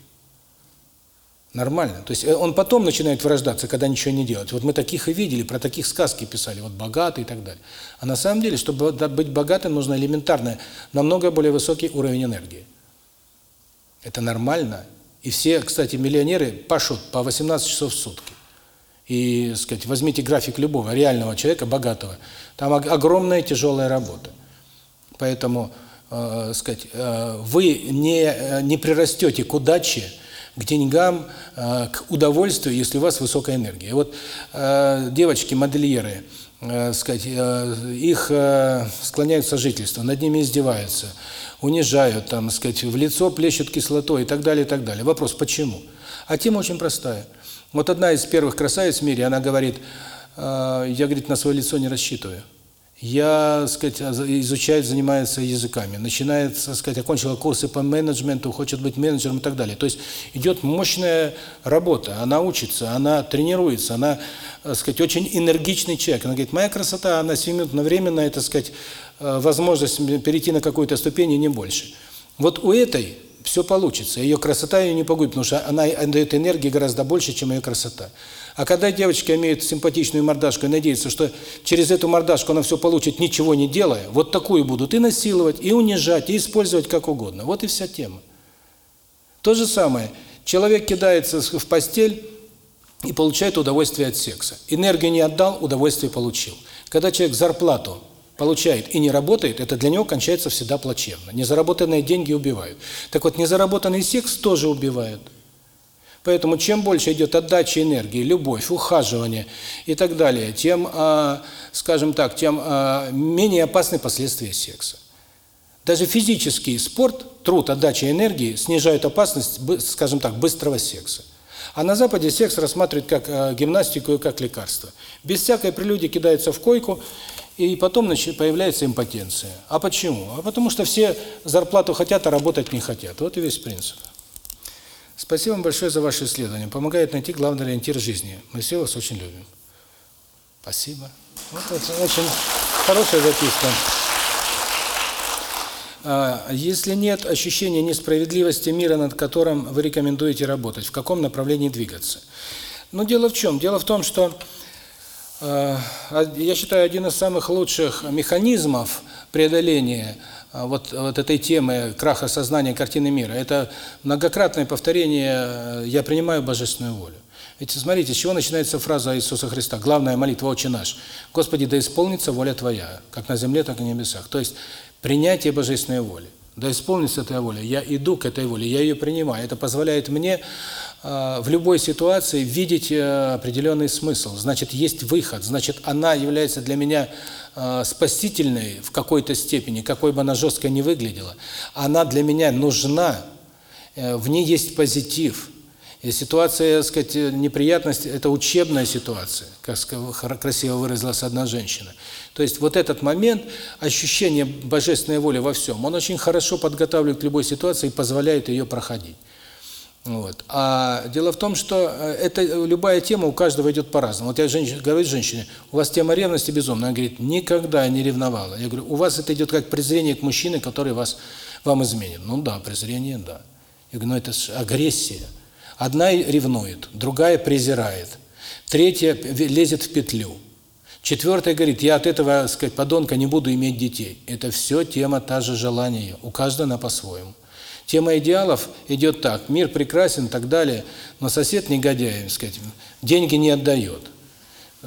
Нормально. То есть э, он потом начинает вырождаться, когда ничего не делает. Вот мы таких и видели, про таких сказки писали, вот богатый и так далее. А на самом деле, чтобы быть богатым, нужно элементарно, намного более высокий уровень энергии. Это нормально. И все, кстати, миллионеры пашут по 18 часов в сутки. И, сказать, возьмите график любого реального человека, богатого. Там огромная тяжелая работа. Поэтому, э, сказать, э, вы не, э, не прирастете к удаче, к деньгам, э, к удовольствию, если у вас высокая энергия. Вот э, девочки-модельеры, э, сказать, э, их э, склоняют к сожительству, над ними издеваются – унижают, там, сказать, в лицо плещут кислотой и так далее, и так далее. Вопрос, почему? А тема очень простая. Вот одна из первых красавиц в мире, она говорит, э, я, говорит, на свое лицо не рассчитываю. Я, сказать, изучает, занимается языками, начинает, сказать, окончила курсы по менеджменту, хочет быть менеджером и так далее. То есть идет мощная работа, она учится, она тренируется, она, сказать, очень энергичный человек. Она говорит, моя красота, она 7 минут временно, это, сказать, возможность перейти на какую-то ступень и не больше. Вот у этой все получится. Ее красота ее не погубит, потому что она дает энергии гораздо больше, чем ее красота. А когда девочки имеют симпатичную мордашку и надеются, что через эту мордашку она все получит, ничего не делая, вот такую будут и насиловать, и унижать, и использовать как угодно. Вот и вся тема. То же самое. Человек кидается в постель и получает удовольствие от секса. Энергию не отдал, удовольствие получил. Когда человек зарплату получает и не работает, это для него кончается всегда плачевно. Незаработанные деньги убивают. Так вот, незаработанный секс тоже убивает. Поэтому чем больше идет отдача энергии, любовь, ухаживание и так далее, тем, э, скажем так, тем э, менее опасны последствия секса. Даже физический спорт, труд, отдача энергии снижает опасность, скажем так, быстрого секса. А на Западе секс рассматривают как э, гимнастику и как лекарство. Без всякой прелюдии кидается в койку, и потом появляется импотенция. А почему? А потому что все зарплату хотят, а работать не хотят. Вот и весь принцип. Спасибо вам большое за ваше исследование. Помогает найти главный ориентир жизни. Мы все вас очень любим. Спасибо. Вот это очень хорошая записка. А, если нет ощущения несправедливости мира, над которым вы рекомендуете работать, в каком направлении двигаться? Но ну, дело в чем? Дело в том, что я считаю, один из самых лучших механизмов преодоления э, вот, вот этой темы краха сознания картины мира – это многократное повторение э, «я принимаю божественную волю». Ведь смотрите, с чего начинается фраза Иисуса Христа? Главная молитва «Отче наш». «Господи, да исполнится воля Твоя, как на земле, так и на небесах». То есть принятие божественной воли. Да исполнится эта воля. Я иду к этой воле, я ее принимаю. Это позволяет мне Э, в любой ситуации видеть э, определенный смысл. Значит, есть выход. Значит, она является для меня э, спасительной в какой-то степени, какой бы она жестко ни выглядела. Она для меня нужна, в ней есть позитив. И ситуация, так сказать, неприятность – это учебная ситуация, как красиво выразилась одна женщина. То есть вот этот момент, ощущение божественной воли во всем, он очень хорошо подготавливает к любой ситуации и позволяет ее проходить. Вот. А дело в том, что э, это любая тема у каждого идет по-разному. Вот я женщине, говорю женщине, у вас тема ревности безумная. Она говорит, никогда не ревновала. Я говорю, у вас это идет как презрение к мужчине, который вас, вам изменит. Ну да, презрение, да. Я говорю, ну это же агрессия. Одна ревнует, другая презирает, третья лезет в петлю. Четвертая говорит, я от этого, сказать, подонка не буду иметь детей. Это все тема та же желания, у каждого она по-своему. Тема идеалов идет так, мир прекрасен так далее, но сосед негодяй, так сказать, деньги не отдает.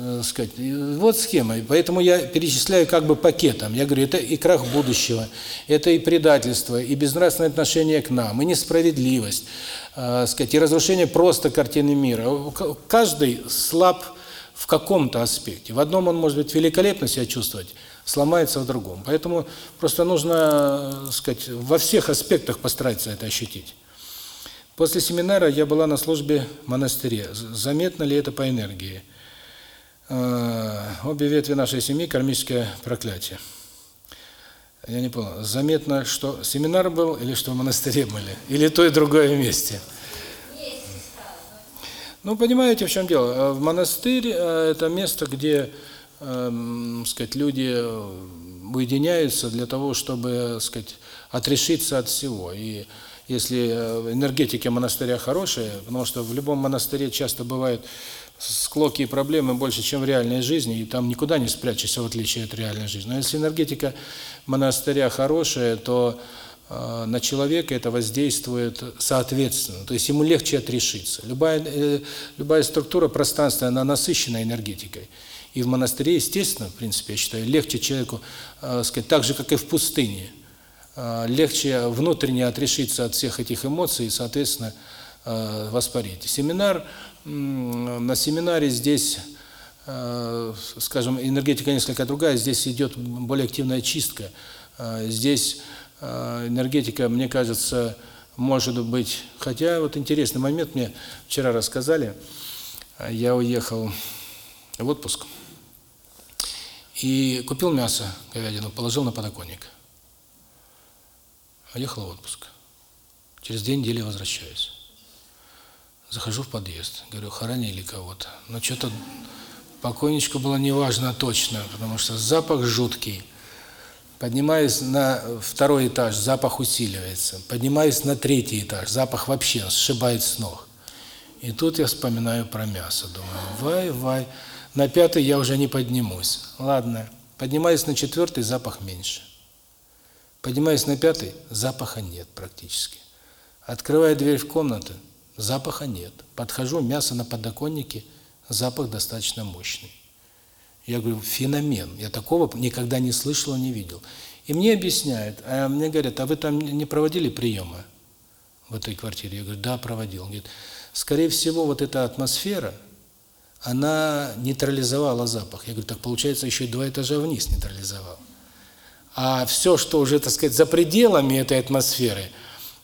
Э, сказать, вот схема. Поэтому я перечисляю как бы пакетом. Я говорю, это и крах будущего, это и предательство, и безнравственное отношение к нам, и несправедливость, э, сказать, и разрушение просто картины мира. Каждый слаб в каком-то аспекте. В одном он может быть великолепно себя чувствовать, сломается в другом. Поэтому просто нужно, э, сказать, во всех аспектах постараться это ощутить. После семинара я была на службе в монастыре. Заметно ли это по энергии? Э, обе ветви нашей семьи кармическое проклятие. Я не понял, заметно, что семинар был или что в монастыре были? Или то и другое вместе? Ну, понимаете, в чем дело? Э, в монастырь это место, где, э, сказать, люди уединяются для того, чтобы, сказать, отрешиться от всего. И если энергетика монастыря хорошая, потому что в любом монастыре часто бывают склоки и проблемы больше, чем в реальной жизни, и там никуда не спрячешься, в отличие от реальной жизни. Но если энергетика монастыря хорошая, то э, на человека это воздействует соответственно. То есть ему легче отрешиться. Любая, э, любая структура пространства, она насыщена энергетикой. И в монастыре, естественно, в принципе, я считаю, легче человеку, э, сказать, так же, как и в пустыне, э, легче внутренне отрешиться от всех этих эмоций и, соответственно, э, воспарить. Семинар на семинаре здесь, э, скажем, энергетика несколько другая, здесь идет более активная чистка. Э, здесь э, энергетика, мне кажется, может быть, хотя вот интересный момент мне вчера рассказали, я уехал в отпуск и купил мясо, говядину, положил на подоконник. Уехал в отпуск. Через две недели возвращаюсь. Захожу в подъезд, говорю, хоронили кого-то. Но что-то покойничку было неважно точно, потому что запах жуткий. Поднимаюсь на второй этаж, запах усиливается. Поднимаюсь на третий этаж, запах вообще сшибает с ног. И тут я вспоминаю про мясо, думаю, вай-вай. На пятый я уже не поднимусь. Ладно, поднимаюсь на четвертый, запах меньше. Поднимаюсь на пятый, запаха нет практически. Открываю дверь в комнату, Запаха нет. Подхожу, мясо на подоконнике, запах достаточно мощный. Я говорю, феномен. Я такого никогда не слышал, не видел. И мне объясняют, а мне говорят, а вы там не проводили приемы в этой квартире? Я говорю, да, проводил. Он говорит, скорее всего, вот эта атмосфера, она нейтрализовала запах. Я говорю, так получается, еще и два этажа вниз нейтрализовал. А все, что уже, так сказать, за пределами этой атмосферы –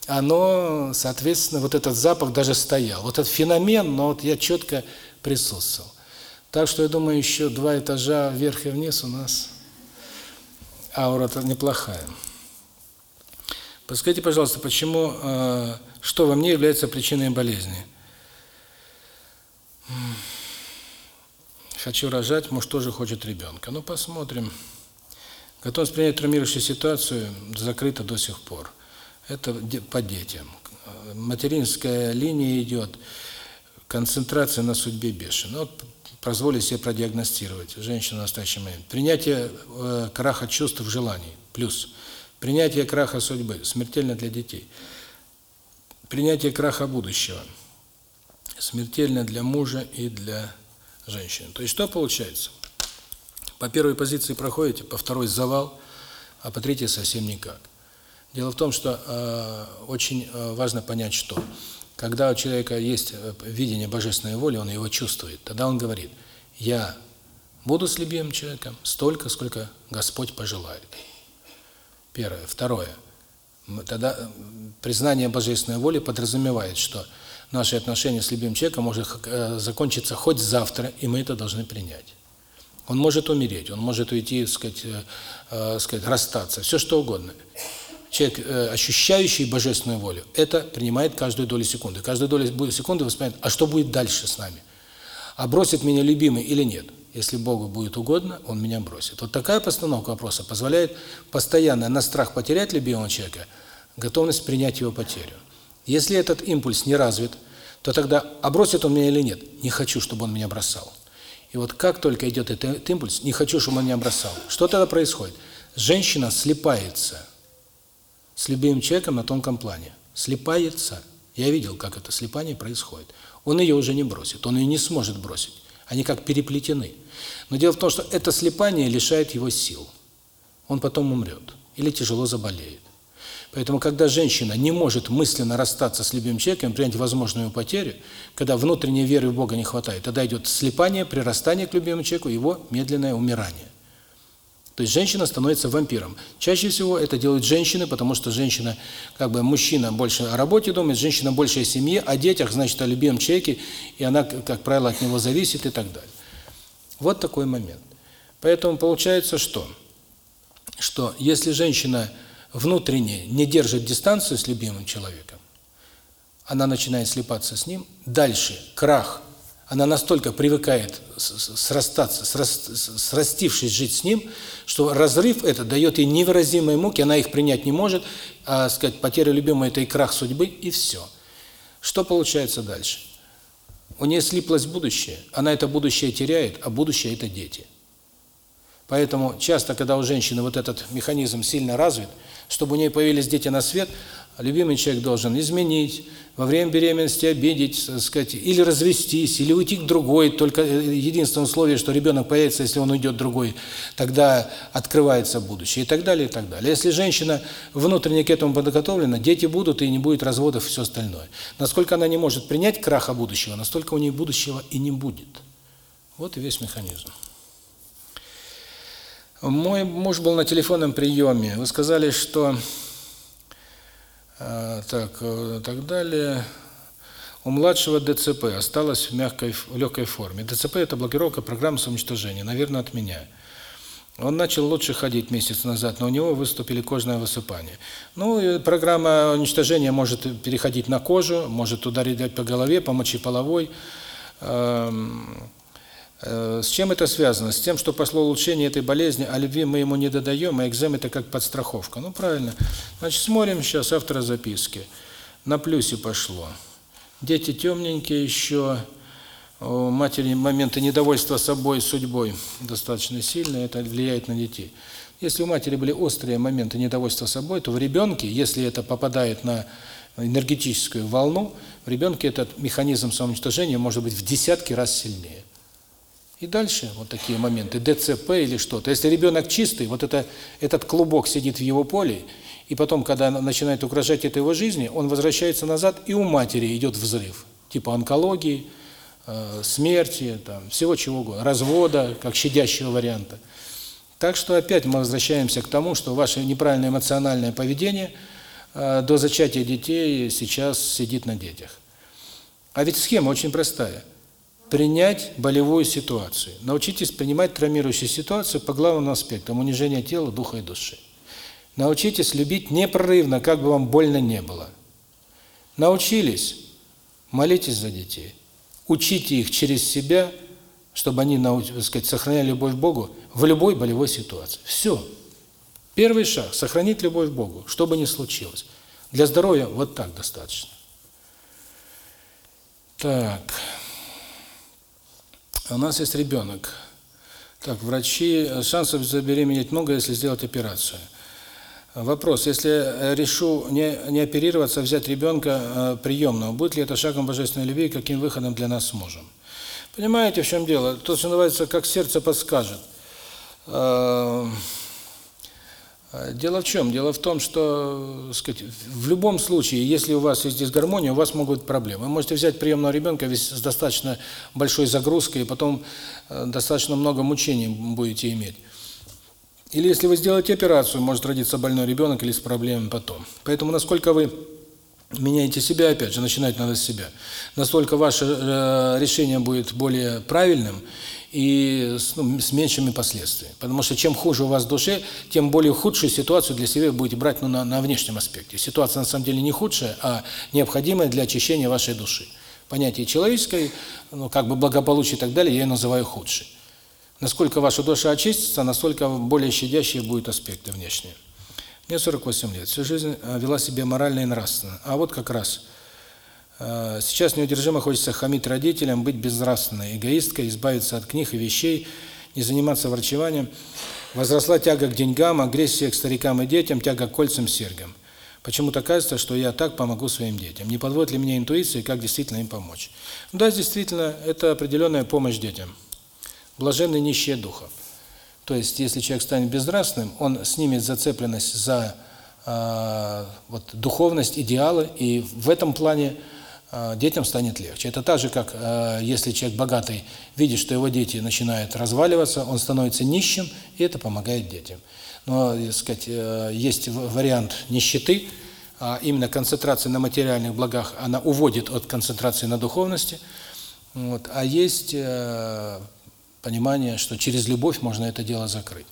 оно, соответственно, вот этот запах даже стоял. Вот этот феномен, но вот я четко присутствовал. Так что я думаю, еще два этажа вверх и вниз у нас аура-то неплохая. Подскажите, пожалуйста, почему, э, что во мне является причиной болезни? Хочу рожать, муж тоже хочет ребенка. Ну, посмотрим. Готовность принять травмирующую ситуацию закрыта до сих пор. Это по детям. Материнская линия идет, концентрация на судьбе бешеная. Вот позволю себе продиагностировать женщину в настоящий момент. Принятие э, краха чувств, желаний, плюс. Принятие краха судьбы, смертельно для детей. Принятие краха будущего, смертельно для мужа и для женщины. То есть что получается? По первой позиции проходите, по второй завал, а по третьей совсем никак. Дело в том, что э, очень э, важно понять, что когда у человека есть э, видение божественной воли, он его чувствует. Тогда он говорит: "Я буду с любимым человеком столько, сколько Господь пожелает". Первое, второе. Тогда признание божественной воли подразумевает, что наши отношения с любимым человеком может э, закончиться хоть завтра, и мы это должны принять. Он может умереть, он может уйти, сказать, э, э, сказать, расстаться, все что угодно. Человек, ощущающий божественную волю, это принимает каждую долю секунды. Каждую долю секунды воспринимает, а что будет дальше с нами? А бросит меня любимый или нет? Если Богу будет угодно, Он меня бросит. Вот такая постановка вопроса позволяет постоянно на страх потерять любимого человека, готовность принять его потерю. Если этот импульс не развит, то тогда, а он меня или нет? Не хочу, чтобы он меня бросал. И вот как только идет этот импульс, не хочу, чтобы он меня бросал. Что тогда происходит? Женщина слепается с любимым человеком на тонком плане. Слепается. Я видел, как это слепание происходит. Он ее уже не бросит, он ее не сможет бросить. Они как переплетены. Но дело в том, что это слепание лишает его сил. Он потом умрет или тяжело заболеет. Поэтому, когда женщина не может мысленно расстаться с любимым человеком, принять возможную потерю, когда внутренней веры в Бога не хватает, тогда идет слепание, прирастание к любимому человеку, его медленное умирание. То есть женщина становится вампиром. Чаще всего это делают женщины, потому что женщина, как бы мужчина больше о работе думает, женщина больше о семье, о детях, значит, о любимом человеке, и она, как правило, от него зависит и так далее. Вот такой момент. Поэтому получается что? Что если женщина внутренне не держит дистанцию с любимым человеком, она начинает слепаться с ним, дальше крах она настолько привыкает срастаться, срастившись жить с ним, что разрыв это дает ей невыразимые муки, она их принять не может, а, сказать, потеря любимой – это и крах судьбы, и все. Что получается дальше? У нее слиплось будущее, она это будущее теряет, а будущее – это дети. Поэтому часто, когда у женщины вот этот механизм сильно развит, чтобы у нее появились дети на свет, любимый человек должен изменить, во время беременности обидеть, так сказать, или развестись, или уйти к другой, только э, единственное условие, что ребенок появится, если он уйдет другой, тогда открывается будущее, и так далее, и так далее. Если женщина внутренне к этому подготовлена, дети будут, и не будет разводов, и все остальное. Насколько она не может принять краха будущего, настолько у нее будущего и не будет. Вот и весь механизм. Мой муж был на телефонном приеме. Вы сказали, что а, так, э, так далее. У младшего ДЦП осталось в мягкой, в легкой форме. ДЦП – это блокировка программы самоуничтожения, наверное, от меня. Он начал лучше ходить месяц назад, но у него выступили кожное высыпание. Ну, программа уничтожения может переходить на кожу, может ударить по голове, по мочеполовой. Эм, Э, с чем это связано? С тем, что пошло улучшение этой болезни, а любви мы ему не додаем, а экзем это как подстраховка. Ну, правильно. Значит, смотрим сейчас автора записки. На плюсе пошло. Дети темненькие еще, у матери моменты недовольства собой, судьбой достаточно сильные, это влияет на детей. Если у матери были острые моменты недовольства собой, то в ребенке, если это попадает на энергетическую волну, в ребенке этот механизм самоуничтожения может быть в десятки раз сильнее. И дальше вот такие моменты, ДЦП или что-то. Если ребенок чистый, вот это этот клубок сидит в его поле, и потом, когда начинает угрожать это его жизни, он возвращается назад, и у матери идет взрыв. Типа онкологии, э, смерти, там, всего чего угодно, развода, как щадящего варианта. Так что опять мы возвращаемся к тому, что ваше неправильное эмоциональное поведение э, до зачатия детей сейчас сидит на детях. А ведь схема очень простая – принять болевую ситуацию. Научитесь принимать травмирующую ситуацию по главным аспектам унижения тела, духа и души. Научитесь любить непрерывно, как бы вам больно не было. Научились? Молитесь за детей. Учите их через себя, чтобы они, так сказать, сохраняли любовь к Богу в любой болевой ситуации. Все. Первый шаг – сохранить любовь к Богу, что бы ни случилось. Для здоровья вот так достаточно. Так. У нас есть ребенок. Так, врачи, шансов забеременеть много, если сделать операцию. Вопрос, если решу не, не оперироваться, взять ребенка э, приемного, будет ли это шагом божественной любви, каким выходом для нас с мужем? Понимаете, в чем дело? То, что называется, как сердце подскажет. Э, а, дело в чем? Дело в том, что, сказать, в любом случае, если у вас есть дисгармония, у вас могут быть проблемы. Вы можете взять приемного ребенка с достаточно большой загрузкой, и потом э, достаточно много мучений будете иметь. Или если вы сделаете операцию, может родиться больной ребенок или с проблемами потом. Поэтому насколько вы меняете себя, опять же, начинать надо с себя. Настолько ваше э, решение будет более правильным и с, ну, с меньшими последствиями. Потому что чем хуже у вас в душе, тем более худшую ситуацию для себя будете брать ну, на, на внешнем аспекте. Ситуация на самом деле не худшая, а необходимая для очищения вашей души. Понятие человеческое, ну, как бы благополучие и так далее, я ее называю худшей. Насколько ваша душа очистится, настолько более щадящие будут аспекты внешние. Мне 48 лет. Всю жизнь э, вела себя морально и нравственно. А вот как раз сейчас неудержимо хочется хамить родителям, быть безнравственной, эгоисткой, избавиться от книг и вещей, не заниматься врачеванием. Возросла тяга к деньгам, агрессия к старикам и детям, тяга к кольцам, серьгам. Почему-то кажется, что я так помогу своим детям. Не подводит ли меня интуиция, как действительно им помочь? Да, действительно, это определенная помощь детям. Блаженны нищие духа. То есть, если человек станет безнравственным, он снимет зацепленность за э, вот, духовность, идеалы, и в этом плане э, детям станет легче. Это так же, как э, если человек богатый видит, что его дети начинают разваливаться, он становится нищим, и это помогает детям. Но, так сказать, э, есть вариант нищеты, а именно концентрация на материальных благах, она уводит от концентрации на духовности. Вот. А есть э, понимание, что через любовь можно это дело закрыть.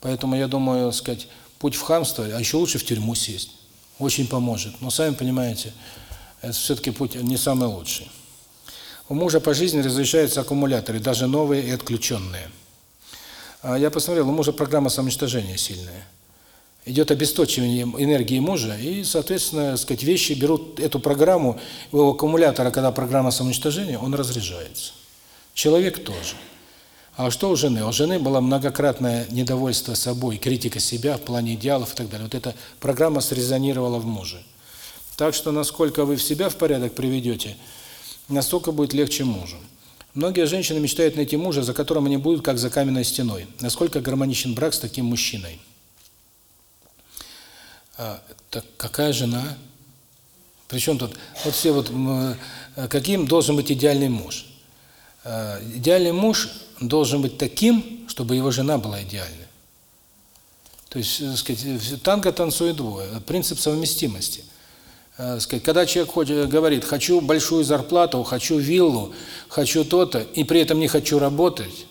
Поэтому я думаю, сказать, путь в хамство, а еще лучше в тюрьму сесть, очень поможет. Но сами понимаете, это все-таки путь не самый лучший. У мужа по жизни разрешаются аккумуляторы, даже новые и отключенные. А я посмотрел, у мужа программа самоуничтожения сильная. Идет обесточивание энергии мужа, и, соответственно, сказать, вещи берут эту программу, у аккумулятора, когда программа самоуничтожения, он разряжается. Человек тоже. А что у жены? У жены было многократное недовольство собой, критика себя в плане идеалов и так далее. Вот эта программа срезонировала в муже. Так что насколько вы в себя в порядок приведете, настолько будет легче мужу. Многие женщины мечтают найти мужа, за которым они будут как за каменной стеной. Насколько гармоничен брак с таким мужчиной? А, так какая жена? Причем тут вот все вот каким должен быть идеальный муж? А, идеальный муж должен быть таким, чтобы его жена была идеальной. То есть, так сказать, танго танцует двое. Принцип совместимости. Так сказать, когда человек хочет, говорит, хочу большую зарплату, хочу виллу, хочу то-то, и при этом не хочу работать,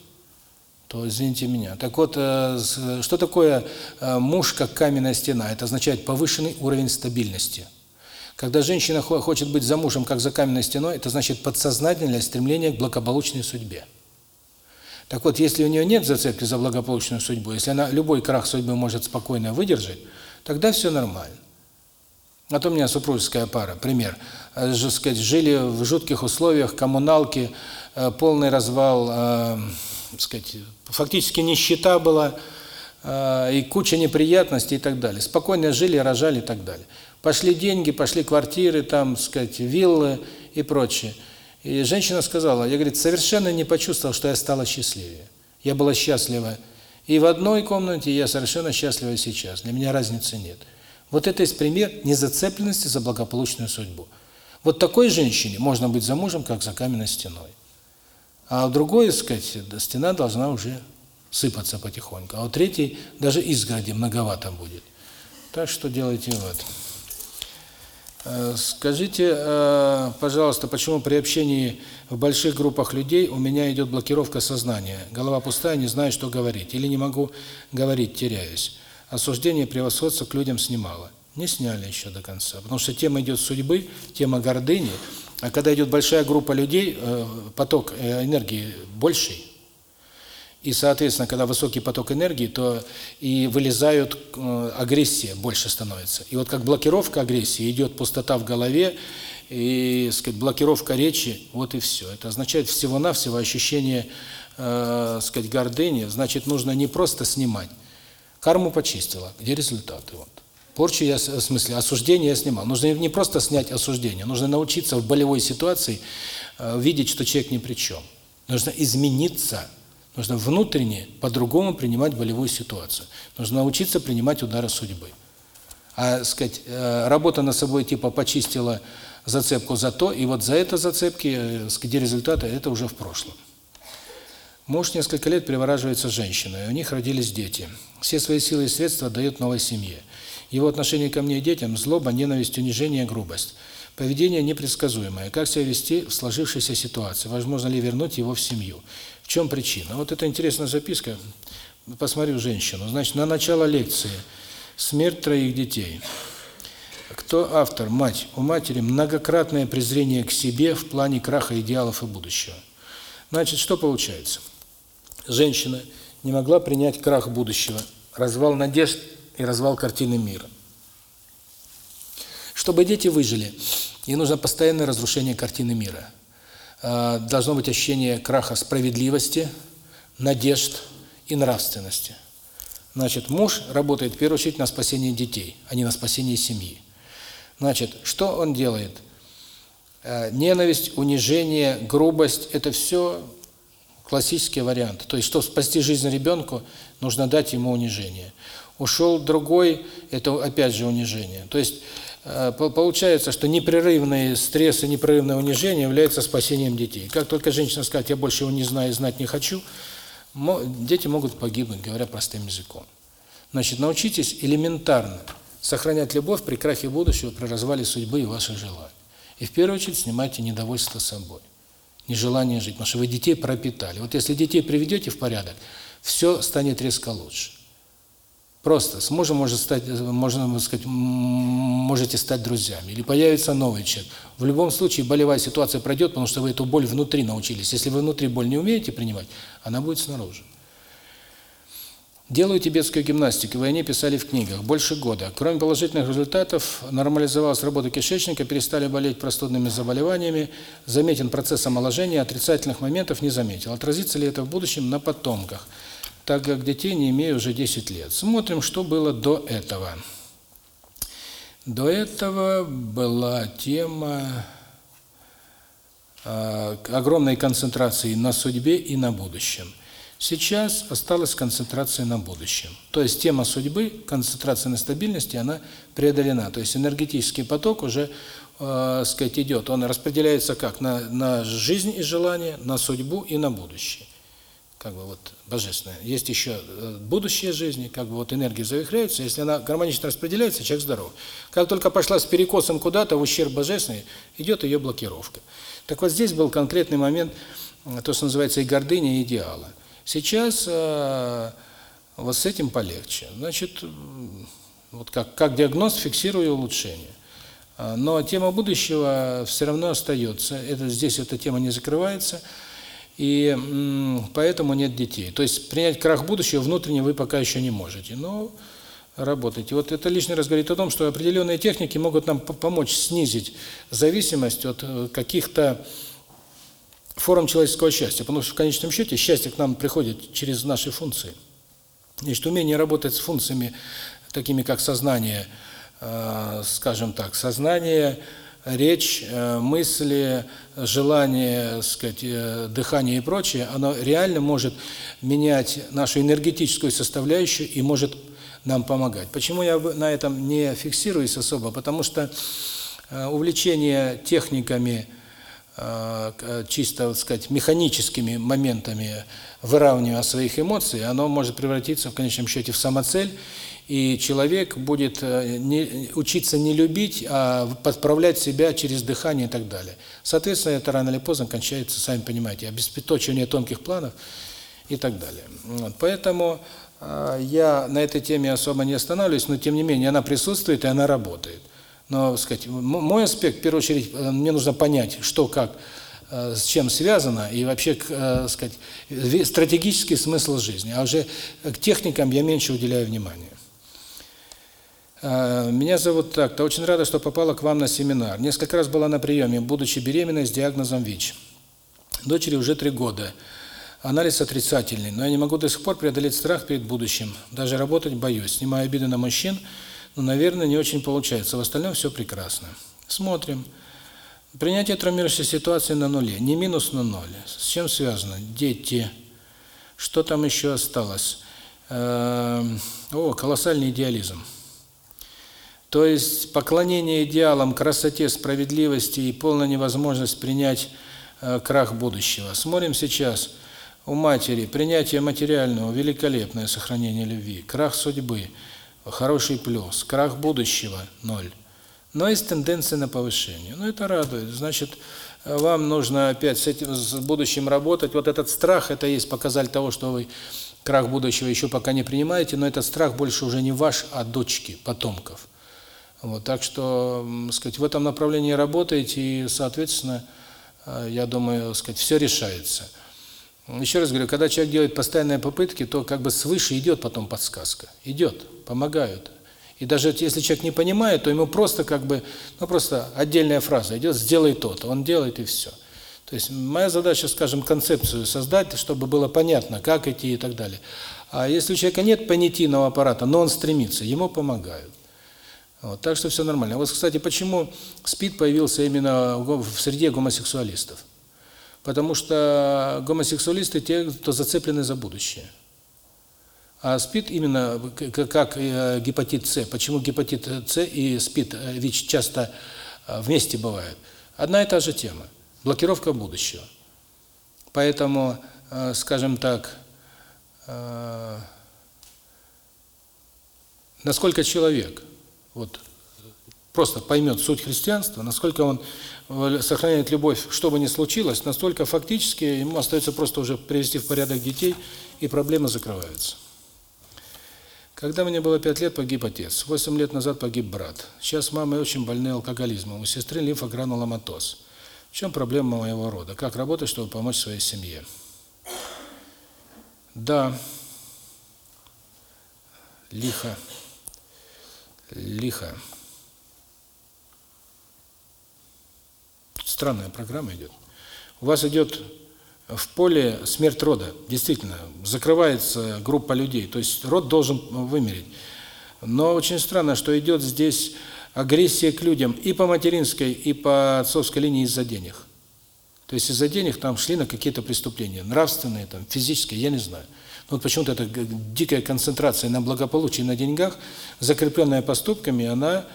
то извините меня. Так вот, что такое муж как каменная стена? Это означает повышенный уровень стабильности. Когда женщина хочет быть за мужем как за каменной стеной, это значит подсознательное стремление к благополучной судьбе. Так вот, если у нее нет зацепки за благополучную судьбу, если она любой крах судьбы может спокойно выдержать, тогда все нормально. А то у меня супружеская пара, пример. Э, сказать, жили в жутких условиях, коммуналки, э, полный развал, э, сказать, фактически нищета была, и куча неприятностей и так далее. Спокойно жили, рожали и так далее. Пошли деньги, пошли квартиры, там, сказать, виллы и прочее. И женщина сказала, я, говорит, совершенно не почувствовал, что я стала счастливее. Я была счастлива и в одной комнате, я совершенно счастлива сейчас. Для меня разницы нет. Вот это есть пример незацепленности за благополучную судьбу. Вот такой женщине можно быть замужем, как за каменной стеной. А у другой, сказать, стена должна уже сыпаться потихоньку. А у третьей даже изгороди многовато будет. Так что делайте вывод. Э, скажите, э, пожалуйста, почему при общении в больших группах людей у меня идет блокировка сознания? Голова пустая, не знаю, что говорить. Или не могу говорить, теряюсь. Осуждение превосходства к людям снимало. Не сняли еще до конца. Потому что тема идет судьбы, тема гордыни. А когда идет большая группа людей, э, поток энергии больший. И, соответственно, когда высокий поток энергии, то и вылезают, э, агрессия больше становится. И вот как блокировка агрессии, идет пустота в голове, и, сказать, блокировка речи, вот и все. Это означает всего-навсего ощущение, э, сказать, гордыни. Значит, нужно не просто снимать. Карму почистила. Где результаты? Вот. Порчу я, в смысле, осуждение я снимал. Нужно не просто снять осуждение, нужно научиться в болевой ситуации э, видеть, что человек ни при чем. Нужно измениться Нужно внутренне по-другому принимать болевую ситуацию. Нужно научиться принимать удары судьбы. А, сказать, э, работа над собой типа почистила зацепку за то, и вот за это зацепки, э, где результаты, это уже в прошлом. Муж несколько лет привораживается женщиной, у них родились дети. Все свои силы и средства дает новой семье. Его отношение ко мне и детям – злоба, ненависть, унижение, грубость. Поведение непредсказуемое. Как себя вести в сложившейся ситуации? Возможно ли вернуть его в семью? В чем причина? Вот это интересная записка. Посмотрю женщину. Значит, на начало лекции. Смерть троих детей. Кто автор? Мать. У матери многократное презрение к себе в плане краха идеалов и будущего. Значит, что получается? Женщина не могла принять крах будущего, развал надежд и развал картины мира. Чтобы дети выжили, ей нужно постоянное разрушение картины мира. А, должно быть ощущение краха справедливости, надежд и нравственности. Значит, муж работает в первую очередь на спасение детей, а не на спасение семьи. Значит, что он делает? А, ненависть, унижение, грубость – это все классический вариант. То есть, чтобы спасти жизнь ребенку, нужно дать ему унижение. Ушел другой – это опять же унижение. То есть, Э, получается, что непрерывный стресс и непрерывное унижение является спасением детей. Как только женщина скажет, я больше его не знаю и знать не хочу, дети могут погибнуть, говоря простым языком. Значит, научитесь элементарно сохранять любовь при крахе будущего, при развале судьбы и ваших желаний. И в первую очередь снимайте недовольство собой, нежелание жить, потому что вы детей пропитали. Вот если детей приведете в порядок, все станет резко лучше. Просто с мужем может стать, можно сказать, можете стать друзьями. Или появится новый человек. В любом случае болевая ситуация пройдет, потому что вы эту боль внутри научились. Если вы внутри боль не умеете принимать, она будет снаружи. Делаю тибетскую гимнастику, вы о ней писали в книгах. Больше года. Кроме положительных результатов, нормализовалась работа кишечника, перестали болеть простудными заболеваниями, заметен процесс омоложения, отрицательных моментов не заметил. Отразится ли это в будущем на потомках? так как детей не имею уже 10 лет. Смотрим, что было до этого. До этого была тема э, огромной концентрации на судьбе и на будущем. Сейчас осталась концентрация на будущем. То есть тема судьбы, концентрация на стабильности, она преодолена. То есть энергетический поток уже, э, сказать, идет. Он распределяется как? На, на жизнь и желание, на судьбу и на будущее как бы вот божественная. Есть еще э, будущее жизни, как бы вот энергия завихряется, если она гармонично распределяется, человек здоров. Как только пошла с перекосом куда-то в ущерб божественный, идет ее блокировка. Так вот здесь был конкретный момент, э, то, что называется и гордыня, и идеала. Сейчас э, вот с этим полегче. Значит, вот как, как диагноз фиксирую улучшение. А, но тема будущего все равно остается. Это, здесь эта тема не закрывается и поэтому нет детей. То есть принять крах будущего внутренне вы пока еще не можете, но работайте. Вот это лишний раз говорит о том, что определенные техники могут нам помочь снизить зависимость от э, каких-то форм человеческого счастья, потому что в конечном счете счастье к нам приходит через наши функции. Значит, умение работать с функциями, такими как сознание, э, скажем так, сознание – речь, э, мысли, желание, сказать, э, дыхание и прочее, оно реально может менять нашу энергетическую составляющую и может нам помогать. Почему я на этом не фиксируюсь особо? Потому что э, увлечение техниками, чисто, так сказать, механическими моментами выравнивания своих эмоций, оно может превратиться в конечном счете в самоцель, и человек будет э, не, учиться не любить, а подправлять себя через дыхание и так далее. Соответственно, это рано или поздно кончается, сами понимаете, обеспечение тонких планов и так далее. Вот. Поэтому э, я на этой теме особо не останавливаюсь, но тем не менее она присутствует и она работает. Но, сказать, мой аспект, в первую очередь, э, мне нужно понять, что, как, э, с чем связано, и вообще, э, сказать, стратегический смысл жизни. А уже к техникам я меньше уделяю внимания. Меня зовут так-то. Очень рада, что попала к вам на семинар. Несколько раз была на приеме, будучи беременной с диагнозом ВИЧ. Дочери уже три года. Анализ отрицательный, но я не могу до сих пор преодолеть страх перед будущим. Даже работать боюсь. Снимаю обиды на мужчин, но, наверное, не очень получается. В остальном все прекрасно. Смотрим. Принятие травмирующей ситуации на нуле. Не минус на ноль. С чем связано? Дети. Что там еще осталось? Эм, о, колоссальный идеализм. То есть поклонение идеалам, красоте, справедливости и полная невозможность принять э, крах будущего. Смотрим сейчас у матери принятие материального, великолепное сохранение любви, крах судьбы, хороший плюс, крах будущего – ноль. Но есть тенденция на повышение. Ну, это радует. Значит, вам нужно опять с этим с будущим работать. Вот этот страх – это есть показатель того, что вы крах будущего еще пока не принимаете, но этот страх больше уже не ваш, а дочки, потомков. Вот, так что, сказать, в этом направлении работаете, и, соответственно, э, я думаю, сказать, все решается. Еще раз говорю, когда человек делает постоянные попытки, то как бы свыше идет потом подсказка. Идет, помогают. И даже если человек не понимает, то ему просто как бы, ну просто отдельная фраза идет «сделай то-то», он делает и все. То есть моя задача, скажем, концепцию создать, чтобы было понятно, как идти и так далее. А если у человека нет понятийного аппарата, но он стремится, ему помогают. Вот, так что все нормально. Вот, кстати, почему СПИД появился именно в среде гомосексуалистов? Потому что гомосексуалисты те, кто зацеплены за будущее. А СПИД именно как э, гепатит С. Почему гепатит С и СПИД э, ВИЧ часто э, вместе бывают? Одна и та же тема. Блокировка будущего. Поэтому, скажем так, насколько человек вот просто поймет суть христианства, насколько он сохраняет любовь, что бы ни случилось, настолько фактически ему остается просто уже привести в порядок детей, и проблема закрывается. Когда мне было 5 лет, погиб отец. 8 лет назад погиб брат. Сейчас мама очень больны алкоголизмом. У сестры лимфогрануломатоз. В чем проблема моего рода? Как работать, чтобы помочь своей семье? Да. Лихо. Лихо. Странная программа идет. У вас идет в поле смерть рода. Действительно, закрывается группа людей. То есть род должен вымереть. Но очень странно, что идет здесь агрессия к людям и по материнской, и по отцовской линии из-за денег. То есть из-за денег там шли на какие-то преступления, нравственные, там, физические, я не знаю. Но вот почему-то эта дикая концентрация на благополучии, на деньгах, закрепленная поступками, она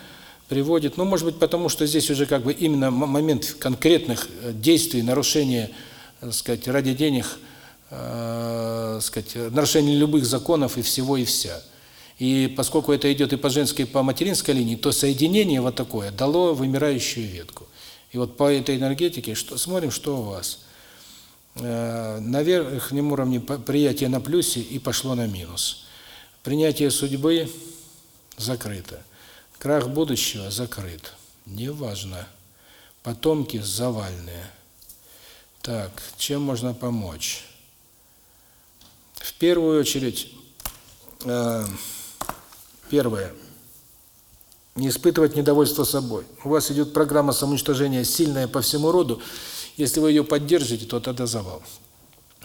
приводит, ну, может быть, потому что здесь уже как бы именно момент конкретных э, действий, нарушения сказать, ради денег, э, сказать, нарушение любых законов и всего и вся. И поскольку это идет и по женской, и по материнской линии, то соединение вот такое дало вымирающую ветку. И вот по этой энергетике что смотрим, что у вас. Э, на верхнем уровне приятие на плюсе и пошло на минус. Принятие судьбы закрыто. Крах будущего закрыт. Неважно. Потомки завальные. Так, чем можно помочь? В первую очередь, э, первое, не испытывать недовольство собой. У вас идет программа самоуничтожения сильная по всему роду. Если вы ее поддержите, то тогда завал.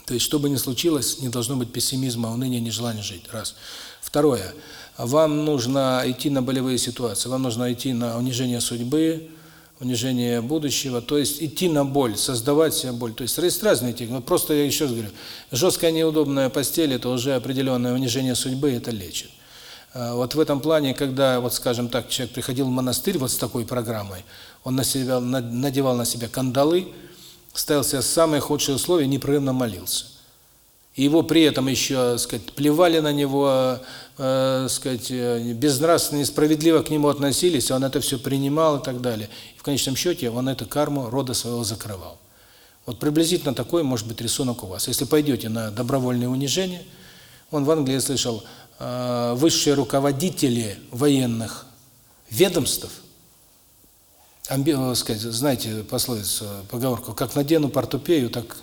То есть, что бы ни случилось, не должно быть пессимизма, уныния, нежелания жить. Раз. Второе. Вам нужно идти на болевые ситуации. Вам нужно идти на унижение судьбы, унижение будущего, то есть идти на боль, создавать себе боль. То есть есть разные техники. Просто я еще раз говорю, жесткая неудобная постель – это уже определенное унижение судьбы, это лечит. А вот в этом плане, когда, вот скажем так, человек приходил в монастырь вот с такой программой, он на себя надевал на себя кандалы, ставил себе самые худшие условия, непрерывно молился и его при этом еще, сказать, плевали на него, э, сказать, э, безнравственно, несправедливо к нему относились, он это все принимал и так далее. И в конечном счете он эту карму рода своего закрывал. Вот приблизительно такой может быть рисунок у вас. Если пойдете на добровольное унижение, он в Англии слышал, э, высшие руководители военных ведомств, амби, э, сказать, знаете пословицу, поговорку, как надену портупею, так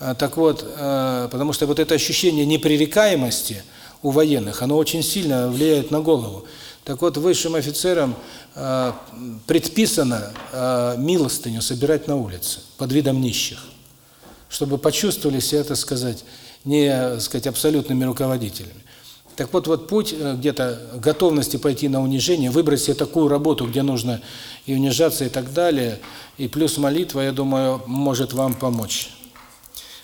так вот, а, потому что вот это ощущение непререкаемости у военных, оно очень сильно влияет на голову. Так вот, высшим офицерам а, предписано милостыню собирать на улице под видом нищих, чтобы почувствовали себя, так сказать, не, так сказать, абсолютными руководителями. Так вот, вот путь э, где-то готовности пойти на унижение, выбрать себе такую работу, где нужно и унижаться и так далее, и плюс молитва, я думаю, может вам помочь.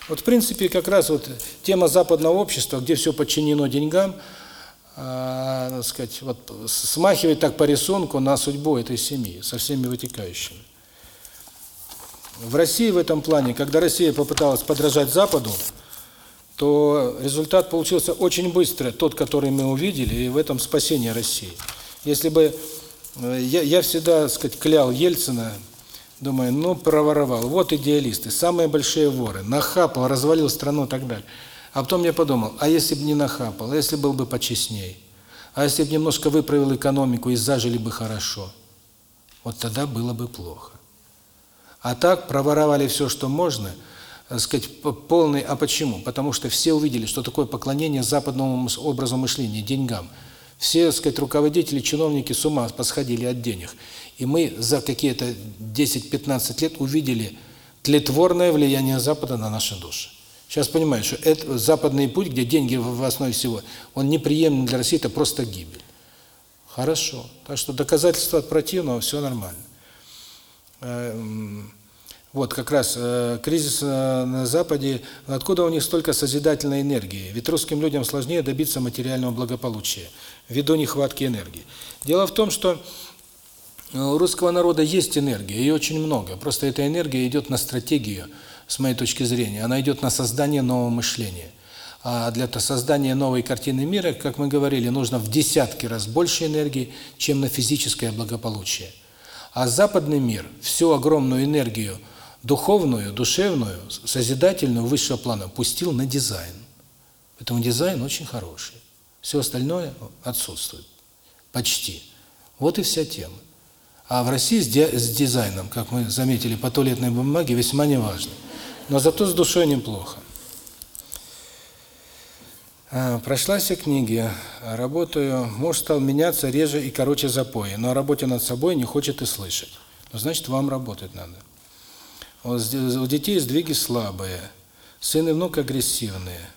Вот в принципе как раз вот тема западного общества, где все подчинено деньгам, э, сказать, вот смахивает так по рисунку на судьбу этой семьи со всеми вытекающими. В России в этом плане, когда Россия попыталась подражать Западу, то результат получился очень быстро, тот, который мы увидели, и в этом спасение России. Если бы э, я, я всегда, сказать, клял Ельцина, думаю, ну, проворовал, вот идеалисты, самые большие воры, нахапал, развалил страну и так далее. А потом я подумал, а если бы не нахапал, а если был бы почестней, а если бы немножко выправил экономику и зажили бы хорошо, вот тогда было бы плохо. А так проворовали все, что можно – так сказать, полный... А почему? Потому что все увидели, что такое поклонение западному образу мышления, деньгам. Все, сказать, руководители, чиновники с ума посходили от денег. И мы за какие-то 10-15 лет увидели тлетворное влияние Запада на наши души. Сейчас понимаю, что это западный путь, где деньги в основе всего, он неприемлем для России, это просто гибель. Хорошо. Так что доказательства от противного, все нормально. Эм, вот как раз э, кризис э, на Западе, откуда у них столько созидательной энергии? Ведь русским людям сложнее добиться материального благополучия ввиду нехватки энергии. Дело в том, что у русского народа есть энергия, и очень много. Просто эта энергия идет на стратегию, с моей точки зрения. Она идет на создание нового мышления. А для создания новой картины мира, как мы говорили, нужно в десятки раз больше энергии, чем на физическое благополучие. А западный мир всю огромную энергию – духовную, душевную, созидательную высшего плана пустил на дизайн. Поэтому дизайн очень хороший. Все остальное отсутствует. Почти. Вот и вся тема. А в России с, с дизайном, как мы заметили, по туалетной бумаге весьма неважно. Но зато с душой неплохо. А, прошла все книги, работаю, муж стал меняться реже и короче запои, но о работе над собой не хочет и слышать. Ну, значит, вам работать надо. У детей сдвиги слабые, сын и внук агрессивные.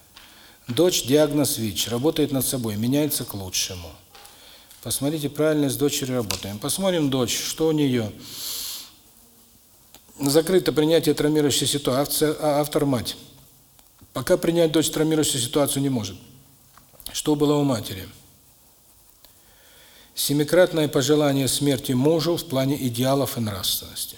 Дочь диагноз ВИЧ, работает над собой, меняется к лучшему. Посмотрите, правильно с дочерью работаем. Посмотрим дочь, что у нее. Закрыто принятие травмирующей ситуации, а автор мать. Пока принять дочь травмирующую ситуацию не может. Что было у матери? Семикратное пожелание смерти мужу в плане идеалов и нравственности.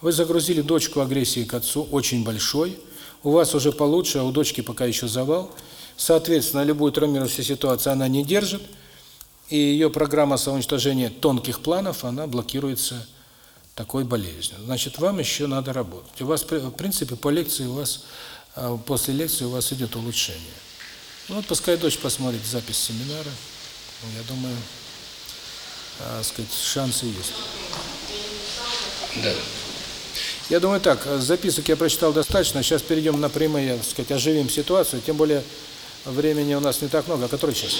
Вы загрузили дочку агрессии к отцу, очень большой, у вас уже получше, а у дочки пока еще завал. Соответственно, любую травмирующую ситуацию она не держит, и ее программа самоуничтожения тонких планов, она блокируется такой болезнью. Значит, вам еще надо работать. У вас, в принципе, по лекции у вас, а, после лекции у вас идет улучшение. Ну, вот пускай дочь посмотрит запись семинара. Я думаю, так сказать, шансы есть. Да. Я думаю так, записок я прочитал достаточно, сейчас перейдем на прямые, так сказать, оживим ситуацию, тем более времени у нас не так много. А который час?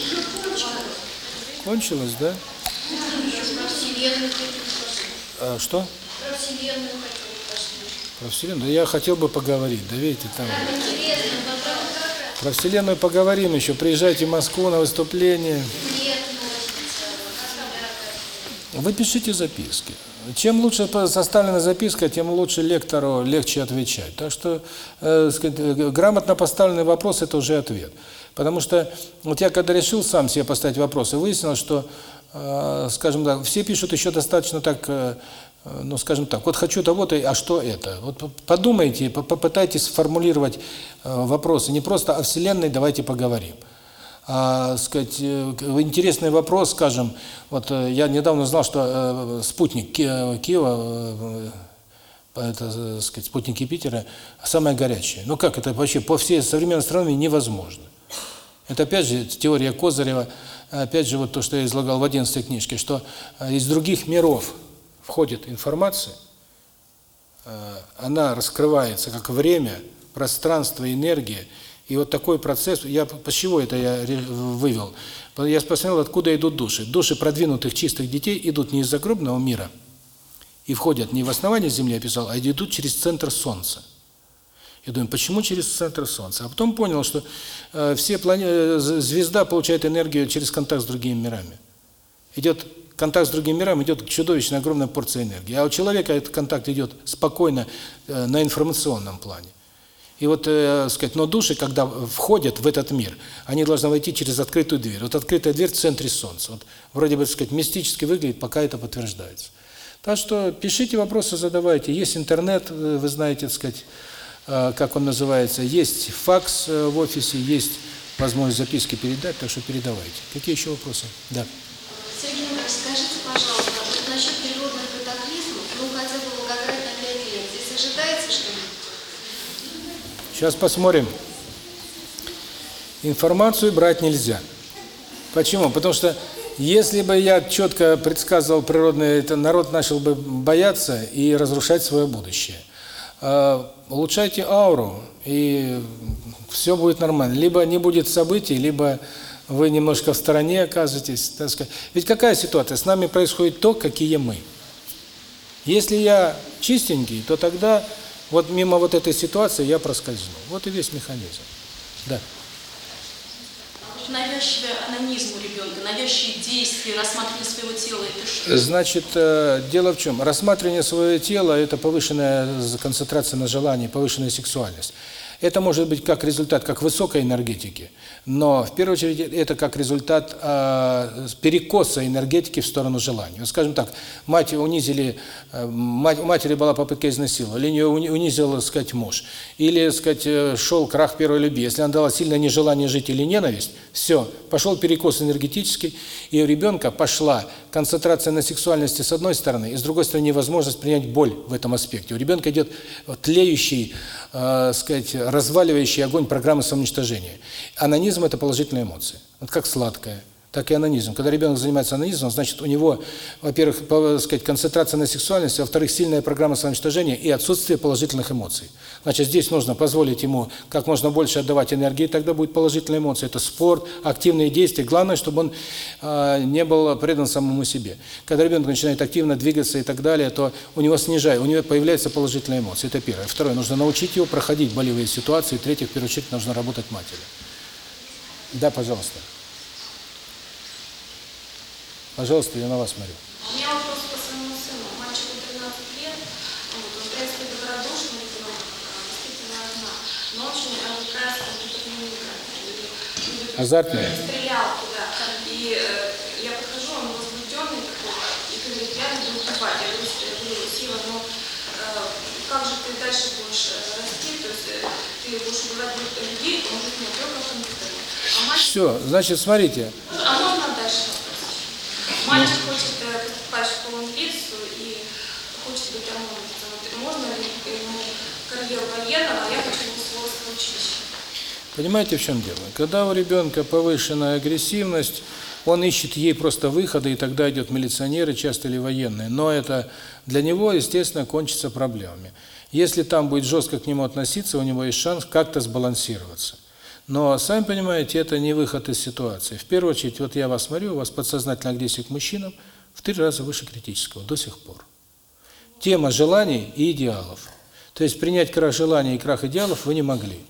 Кончилось, да? А, что? Про Вселенную Про Вселенную? Я хотел бы поговорить, да видите, там... Про Вселенную поговорим еще, приезжайте в Москву на выступление. Вы пишите записки. Чем лучше составлена записка, тем лучше лектору легче отвечать. Так что, э, сказать, э, грамотно поставленный вопрос – это уже ответ. Потому что вот я когда решил сам себе поставить вопросы, выяснилось, что, э, скажем так, все пишут еще достаточно так, э, э ну, скажем так, вот хочу того-то, а что это? Вот подумайте, попытайтесь сформулировать э, вопросы. Не просто о Вселенной давайте поговорим а, сказать, э, интересный вопрос, скажем, вот э, я недавно знал, что э, спутник Киева, это, сказать, спутник Юпитера, самое горячее. Ну как это вообще по всей современной астрономии невозможно. Это опять же теория Козырева, опять же вот то, что я излагал в 11 книжке, что из других миров входит информация, она раскрывается как время, пространство, энергия, и вот такой процесс, я с чего это я вывел? Я посмотрел, откуда идут души. Души продвинутых чистых детей идут не из загробного мира и входят не в основание Земли, я писал, а идут через центр Солнца. Я думаю, почему через центр Солнца? А потом понял, что э, все планеты, э, звезда получает энергию через контакт с другими мирами. Идет контакт с другим миром, идет чудовищная огромная порция энергии. А у человека этот контакт идет спокойно э, на информационном плане. И вот, э, сказать, но души, когда входят в этот мир, они должны войти через открытую дверь. Вот открытая дверь в центре Солнца. Вот вроде бы, сказать, мистически выглядит, пока это подтверждается. Так что пишите вопросы, задавайте. Есть интернет, э, вы знаете, так сказать, как он называется, есть факс э, в офисе, есть возможность записки передать, так что передавайте. Какие еще вопросы? Да. Сергей Николаевич, скажите, пожалуйста, вот насчет природных катаклизмов, ну хотя бы Волгоград на 5 лет, здесь ожидается что-нибудь? Сейчас посмотрим. Информацию брать нельзя. Почему? Потому что если бы я четко предсказывал природное, это народ начал бы бояться и разрушать свое будущее. Улучшайте ауру, и все будет нормально. Либо не будет событий, либо вы немножко в стороне оказываетесь. Так сказать. Ведь какая ситуация? С нами происходит то, какие мы. Если я чистенький, то тогда вот мимо вот этой ситуации я проскользну. Вот и весь механизм. Да. Вот навязчивый анонизм у ребенка, навязчивые действия, рассматривание своего тела, это что? Значит, э, дело в чем? Рассматривание своего тела – это повышенная концентрация на желании, повышенная сексуальность. Это может быть как результат как высокой энергетики, но в первую очередь это как результат э, перекоса энергетики в сторону желания. Вот скажем так, мать унизили, э, мать, у матери была попытка изнасилования, или ее унизил, так сказать, муж, или, так сказать, э, шел крах первой любви. Если она дала сильное нежелание жить или ненависть, все, пошел перекос энергетический, и у ребенка пошла концентрация на сексуальности с одной стороны, и с другой стороны невозможность принять боль в этом аспекте. У ребенка идет тлеющий, э, сказать, разваливающий огонь программы самоуничтожения. Анонизм – это положительная эмоция. Вот как сладкое, так и анонизм. Когда ребенок занимается анонизмом, значит, у него, во-первых, сказать, концентрация на сексуальности, во-вторых, сильная программа самоуничтожения и отсутствие положительных эмоций. Значит, здесь нужно позволить ему как можно больше отдавать энергии, тогда будет положительная эмоция. Это спорт, активные действия. Главное, чтобы он э, не был предан самому себе. Когда ребенок начинает активно двигаться и так далее, то у него снижает, у него появляется положительная эмоция. Это первое. Второе, нужно научить его проходить болевые ситуации. Третье, в первую очередь, нужно работать матерью. Да, пожалуйста. Пожалуйста, я на вас смотрю. У меня вопрос по своему сыну. Мальчику 13 лет, вот, он, в принципе, добродушный ребенок, а, действительно одна, но очень увлекается компьютерными играми. И любит Азартные? Стрелялки, да. И э, я подхожу, он возбужденный такой, и говорит, я люблю убивать. Я говорю, я говорю, Сева, ну, э, как же ты дальше будешь э, расти, то есть э, ты будешь убивать людей, он говорит, нет, только компьютеры. Все, значит, смотрите, а можно дальше? Мальчик хочет э, поступать в школу милицию и хочет быть ОМОНовцем. Вот можно ли ему карьеру военного, а я хочу ему слово училище? Понимаете, в чем дело? Когда у ребенка повышенная агрессивность, он ищет ей просто выхода, и тогда идет милиционеры, часто или военные. Но это для него, естественно, кончится проблемами. Если там будет жестко к нему относиться, у него есть шанс как-то сбалансироваться. Но, сами понимаете, это не выход из ситуации. В первую очередь, вот я вас смотрю, у вас подсознательная агрессия к мужчинам в три раза выше критического, до сих пор. Тема желаний и идеалов. То есть принять крах желаний и крах идеалов вы не могли.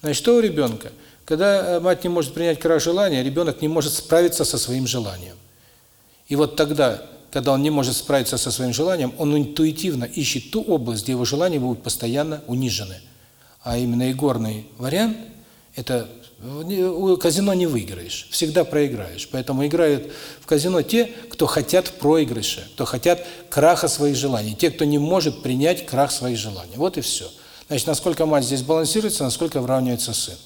Значит, что у ребенка? Когда мать не может принять крах желания, ребенок не может справиться со своим желанием. И вот тогда, когда он не может справиться со своим желанием, он интуитивно ищет ту область, где его желания будут постоянно унижены. А именно игорный вариант – это казино не выиграешь, всегда проиграешь. Поэтому играют в казино те, кто хотят проигрыша, кто хотят краха своих желаний, те, кто не может принять крах своих желаний. Вот и все. Значит, насколько мать здесь балансируется, насколько выравнивается сын.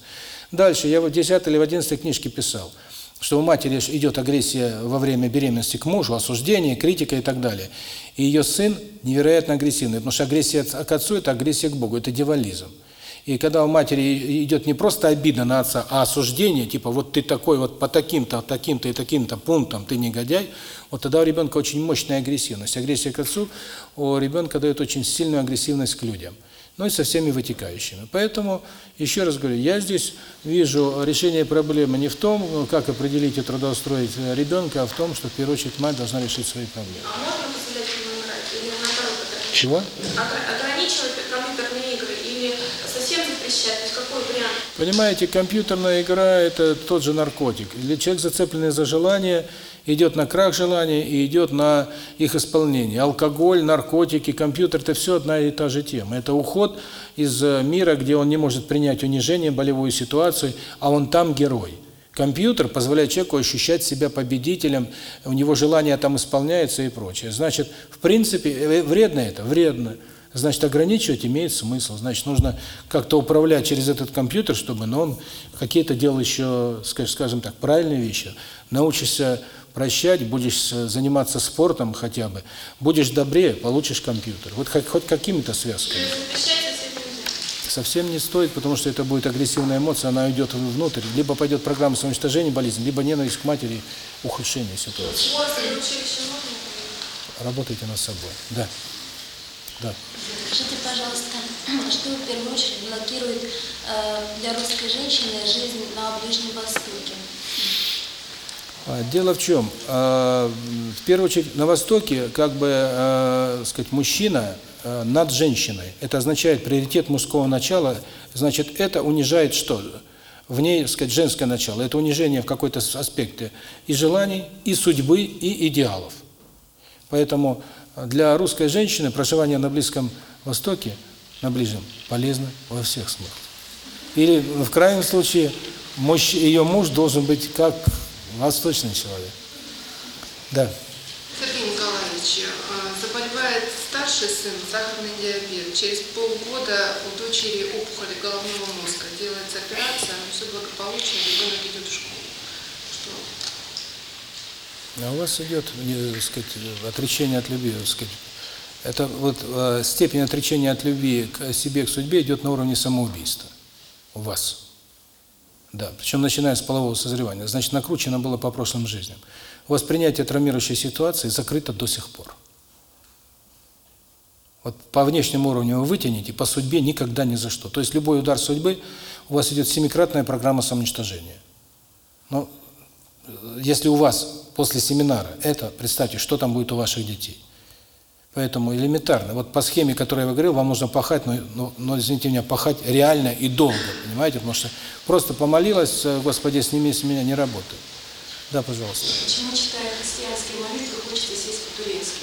Дальше, я в 10 или в 11 книжке писал, что у матери идет агрессия во время беременности к мужу, осуждение, критика и так далее. И ее сын невероятно агрессивный, потому что агрессия к отцу – это агрессия к Богу, это дьяволизм. И когда у матери идет не просто обида на отца, а осуждение, типа вот ты такой вот по таким-то, таким-то и таким-то пунктам ты негодяй, вот тогда у ребенка очень мощная агрессивность. Агрессия к отцу у ребенка дает очень сильную агрессивность к людям. Ну и со всеми вытекающими. Поэтому, еще раз говорю, я здесь вижу решение проблемы не в том, как определить и трудоустроить ребенка, а в том, что в первую очередь мать должна решить свои проблемы. А можно? Чего? Огр- Ограничивать или вариант? Понимаете, компьютерная игра – это тот же наркотик. Или человек, зацепленный за желание, идет на крах желания и идет на их исполнение. Алкоголь, наркотики, компьютер – это все одна и та же тема. Это уход из мира, где он не может принять унижение, болевую ситуацию, а он там герой. Компьютер позволяет человеку ощущать себя победителем, у него желание там исполняется и прочее. Значит, в принципе, вредно это? Вредно. Значит, ограничивать имеет смысл. Значит, нужно как-то управлять через этот компьютер, чтобы но он какие-то делал еще, скажем, так, правильные вещи. Научишься прощать, будешь заниматься спортом хотя бы, будешь добрее, получишь компьютер. Вот хоть, хоть какими-то связками. Совсем не стоит, потому что это будет агрессивная эмоция, она уйдет внутрь. Либо пойдет программа самоуничтожения болезни, либо ненависть к матери, ухудшение ситуации. Работайте над собой. Да. Да. Скажите, пожалуйста, что в первую очередь блокирует э, для русской женщины жизнь на Ближнем Востоке? А, Дело в чем? а, В первую очередь, на Востоке, как бы, э, сказать, мужчина э, над женщиной. Это означает приоритет мужского начала. Значит, это унижает что? В ней, сказать, женское начало. Это унижение в какой-то аспекте и желаний, и судьбы, и идеалов. Поэтому для русской женщины проживание на Близком Востоке, на Ближнем, полезно во всех смыслах. Или, в крайнем случае, муж, ее муж должен быть как восточный человек. Да. Сергей Николаевич, э, заболевает старший сын, сахарный диабет. Через полгода у дочери опухоли головного мозга. Делается операция, но все благополучно, ребенок идет в школу. А у вас идет, не, так сказать, отречение от любви, так сказать. Это вот э, степень отречения от любви к себе, к судьбе идет на уровне самоубийства. У вас. Да, причем начиная с полового созревания. Значит, накручено было по прошлым жизням. Воспринятие травмирующей ситуации закрыто до сих пор. Вот по внешнему уровню вы вытянете, по судьбе никогда ни за что. То есть любой удар судьбы, у вас идет семикратная программа самоуничтожения. Но э, если у вас после семинара это, представьте, что там будет у ваших детей. Поэтому элементарно. Вот по схеме, которую я говорил, вам нужно пахать, но, но, но извините меня, пахать реально и долго, понимаете? Потому что просто помолилась, э, Господи, сними с меня, не работает. Да, пожалуйста. Почему, читая христианские молитвы, хочется сесть по-турецки?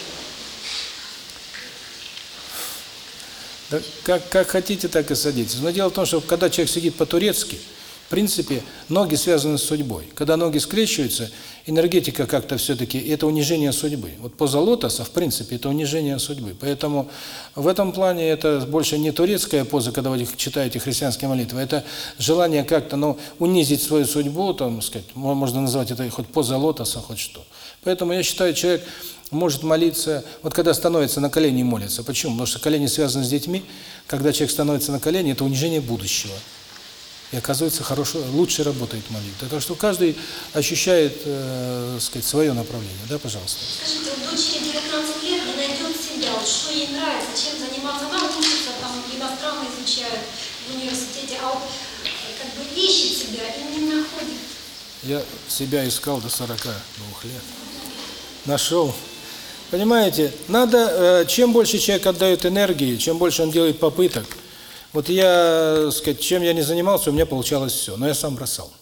Да, как, как хотите, так и садитесь. Но дело в том, что когда человек сидит по-турецки, в принципе, ноги связаны с судьбой. Когда ноги скрещиваются, энергетика как-то все-таки, это унижение судьбы. Вот поза лотоса, в принципе, это унижение судьбы. Поэтому в этом плане это больше не турецкая поза, когда вы читаете христианские молитвы, это желание как-то, ну, унизить свою судьбу, там, сказать, можно назвать это хоть поза лотоса, хоть что. Поэтому я считаю, человек может молиться, вот когда становится на колени и молится. Почему? Потому что колени связаны с детьми. Когда человек становится на колени, это унижение будущего. И оказывается, хорошо, лучше работает молитва. Так что каждый ощущает, э, сказать, свое направление. Да, пожалуйста. Скажите, у дочери 19 лет не найдет себя, вот что ей нравится, чем заниматься, она учится, там, иностранно изучает в университете, а вот э, как бы ищет себя и не находит. Я себя искал до 42 лет. Нашел. Понимаете, надо, э, чем больше человек отдает энергии, чем больше он делает попыток, вот я, сказать, чем я не занимался, у меня получалось все, но я сам бросал.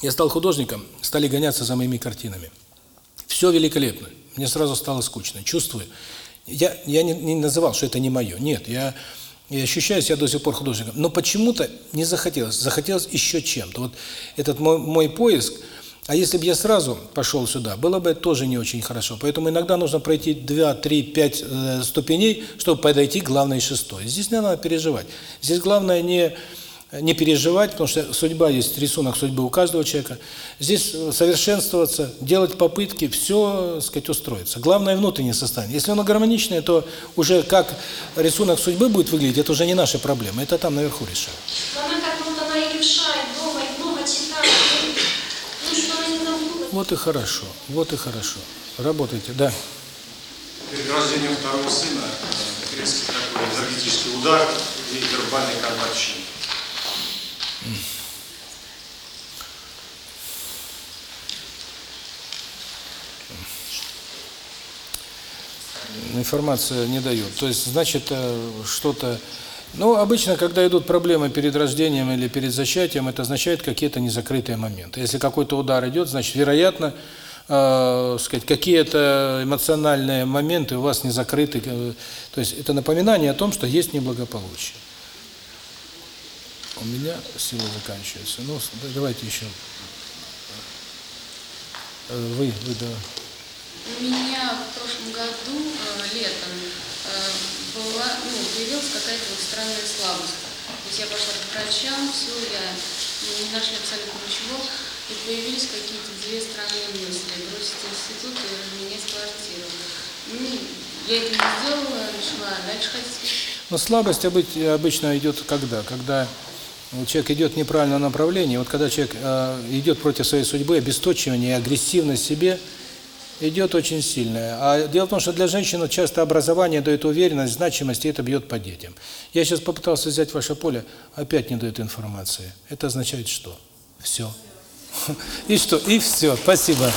Я стал художником, стали гоняться за моими картинами. Все великолепно. Мне сразу стало скучно. Чувствую. Я, я не, не называл, что это не мое. Нет, я, я ощущаю себя до сих пор художником. Но почему-то не захотелось. Захотелось еще чем-то. Вот этот мой, мой поиск. А если бы я сразу пошел сюда, было бы тоже не очень хорошо. Поэтому иногда нужно пройти 2, 3, 5 э, ступеней, чтобы подойти к главной шестой. Здесь не надо переживать. Здесь главное не не переживать, потому что судьба есть, рисунок судьбы у каждого человека. Здесь совершенствоваться, делать попытки, все, так сказать, устроиться. Главное внутреннее состояние. Если оно гармоничное, то уже как рисунок судьбы будет выглядеть, это уже не наша проблема, это там наверху решают. Но она как будто она и много читает, и, ну, что она не забыла. Вот и хорошо, вот и хорошо. Работайте, да. Перед рождением второго сына э, резкий такой энергетический удар и вербальный контакт Информация не дают. То есть, значит, э, что-то... Ну, обычно, когда идут проблемы перед рождением или перед зачатием, это означает какие-то незакрытые моменты. Если какой-то удар идет, значит, вероятно, э, сказать, какие-то эмоциональные моменты у вас не закрыты. э, То есть, это напоминание о том, что есть неблагополучие. У меня силы заканчиваются. Ну, давайте еще. Э, Вы, вы, да. У меня в прошлом году, э, летом, была, ну, появилась какая-то вот странная слабость. То есть я пошла к врачам, все, я не нашли абсолютно ничего, и появились какие-то две странные мысли. Бросить институт и менять квартиру. Ну, я это не сделала, решила дальше ходить. Но слабость обы- обычно идет когда? Когда человек идет в неправильном направлении. Вот когда человек э, идет против своей судьбы, обесточивание, агрессивность себе идет очень сильная. А дело в том, что для женщины часто образование дает уверенность, значимость, и это бьет по детям. Я сейчас попытался взять ваше поле, опять не дает информации. Это означает что? Все. И что? И все. Спасибо.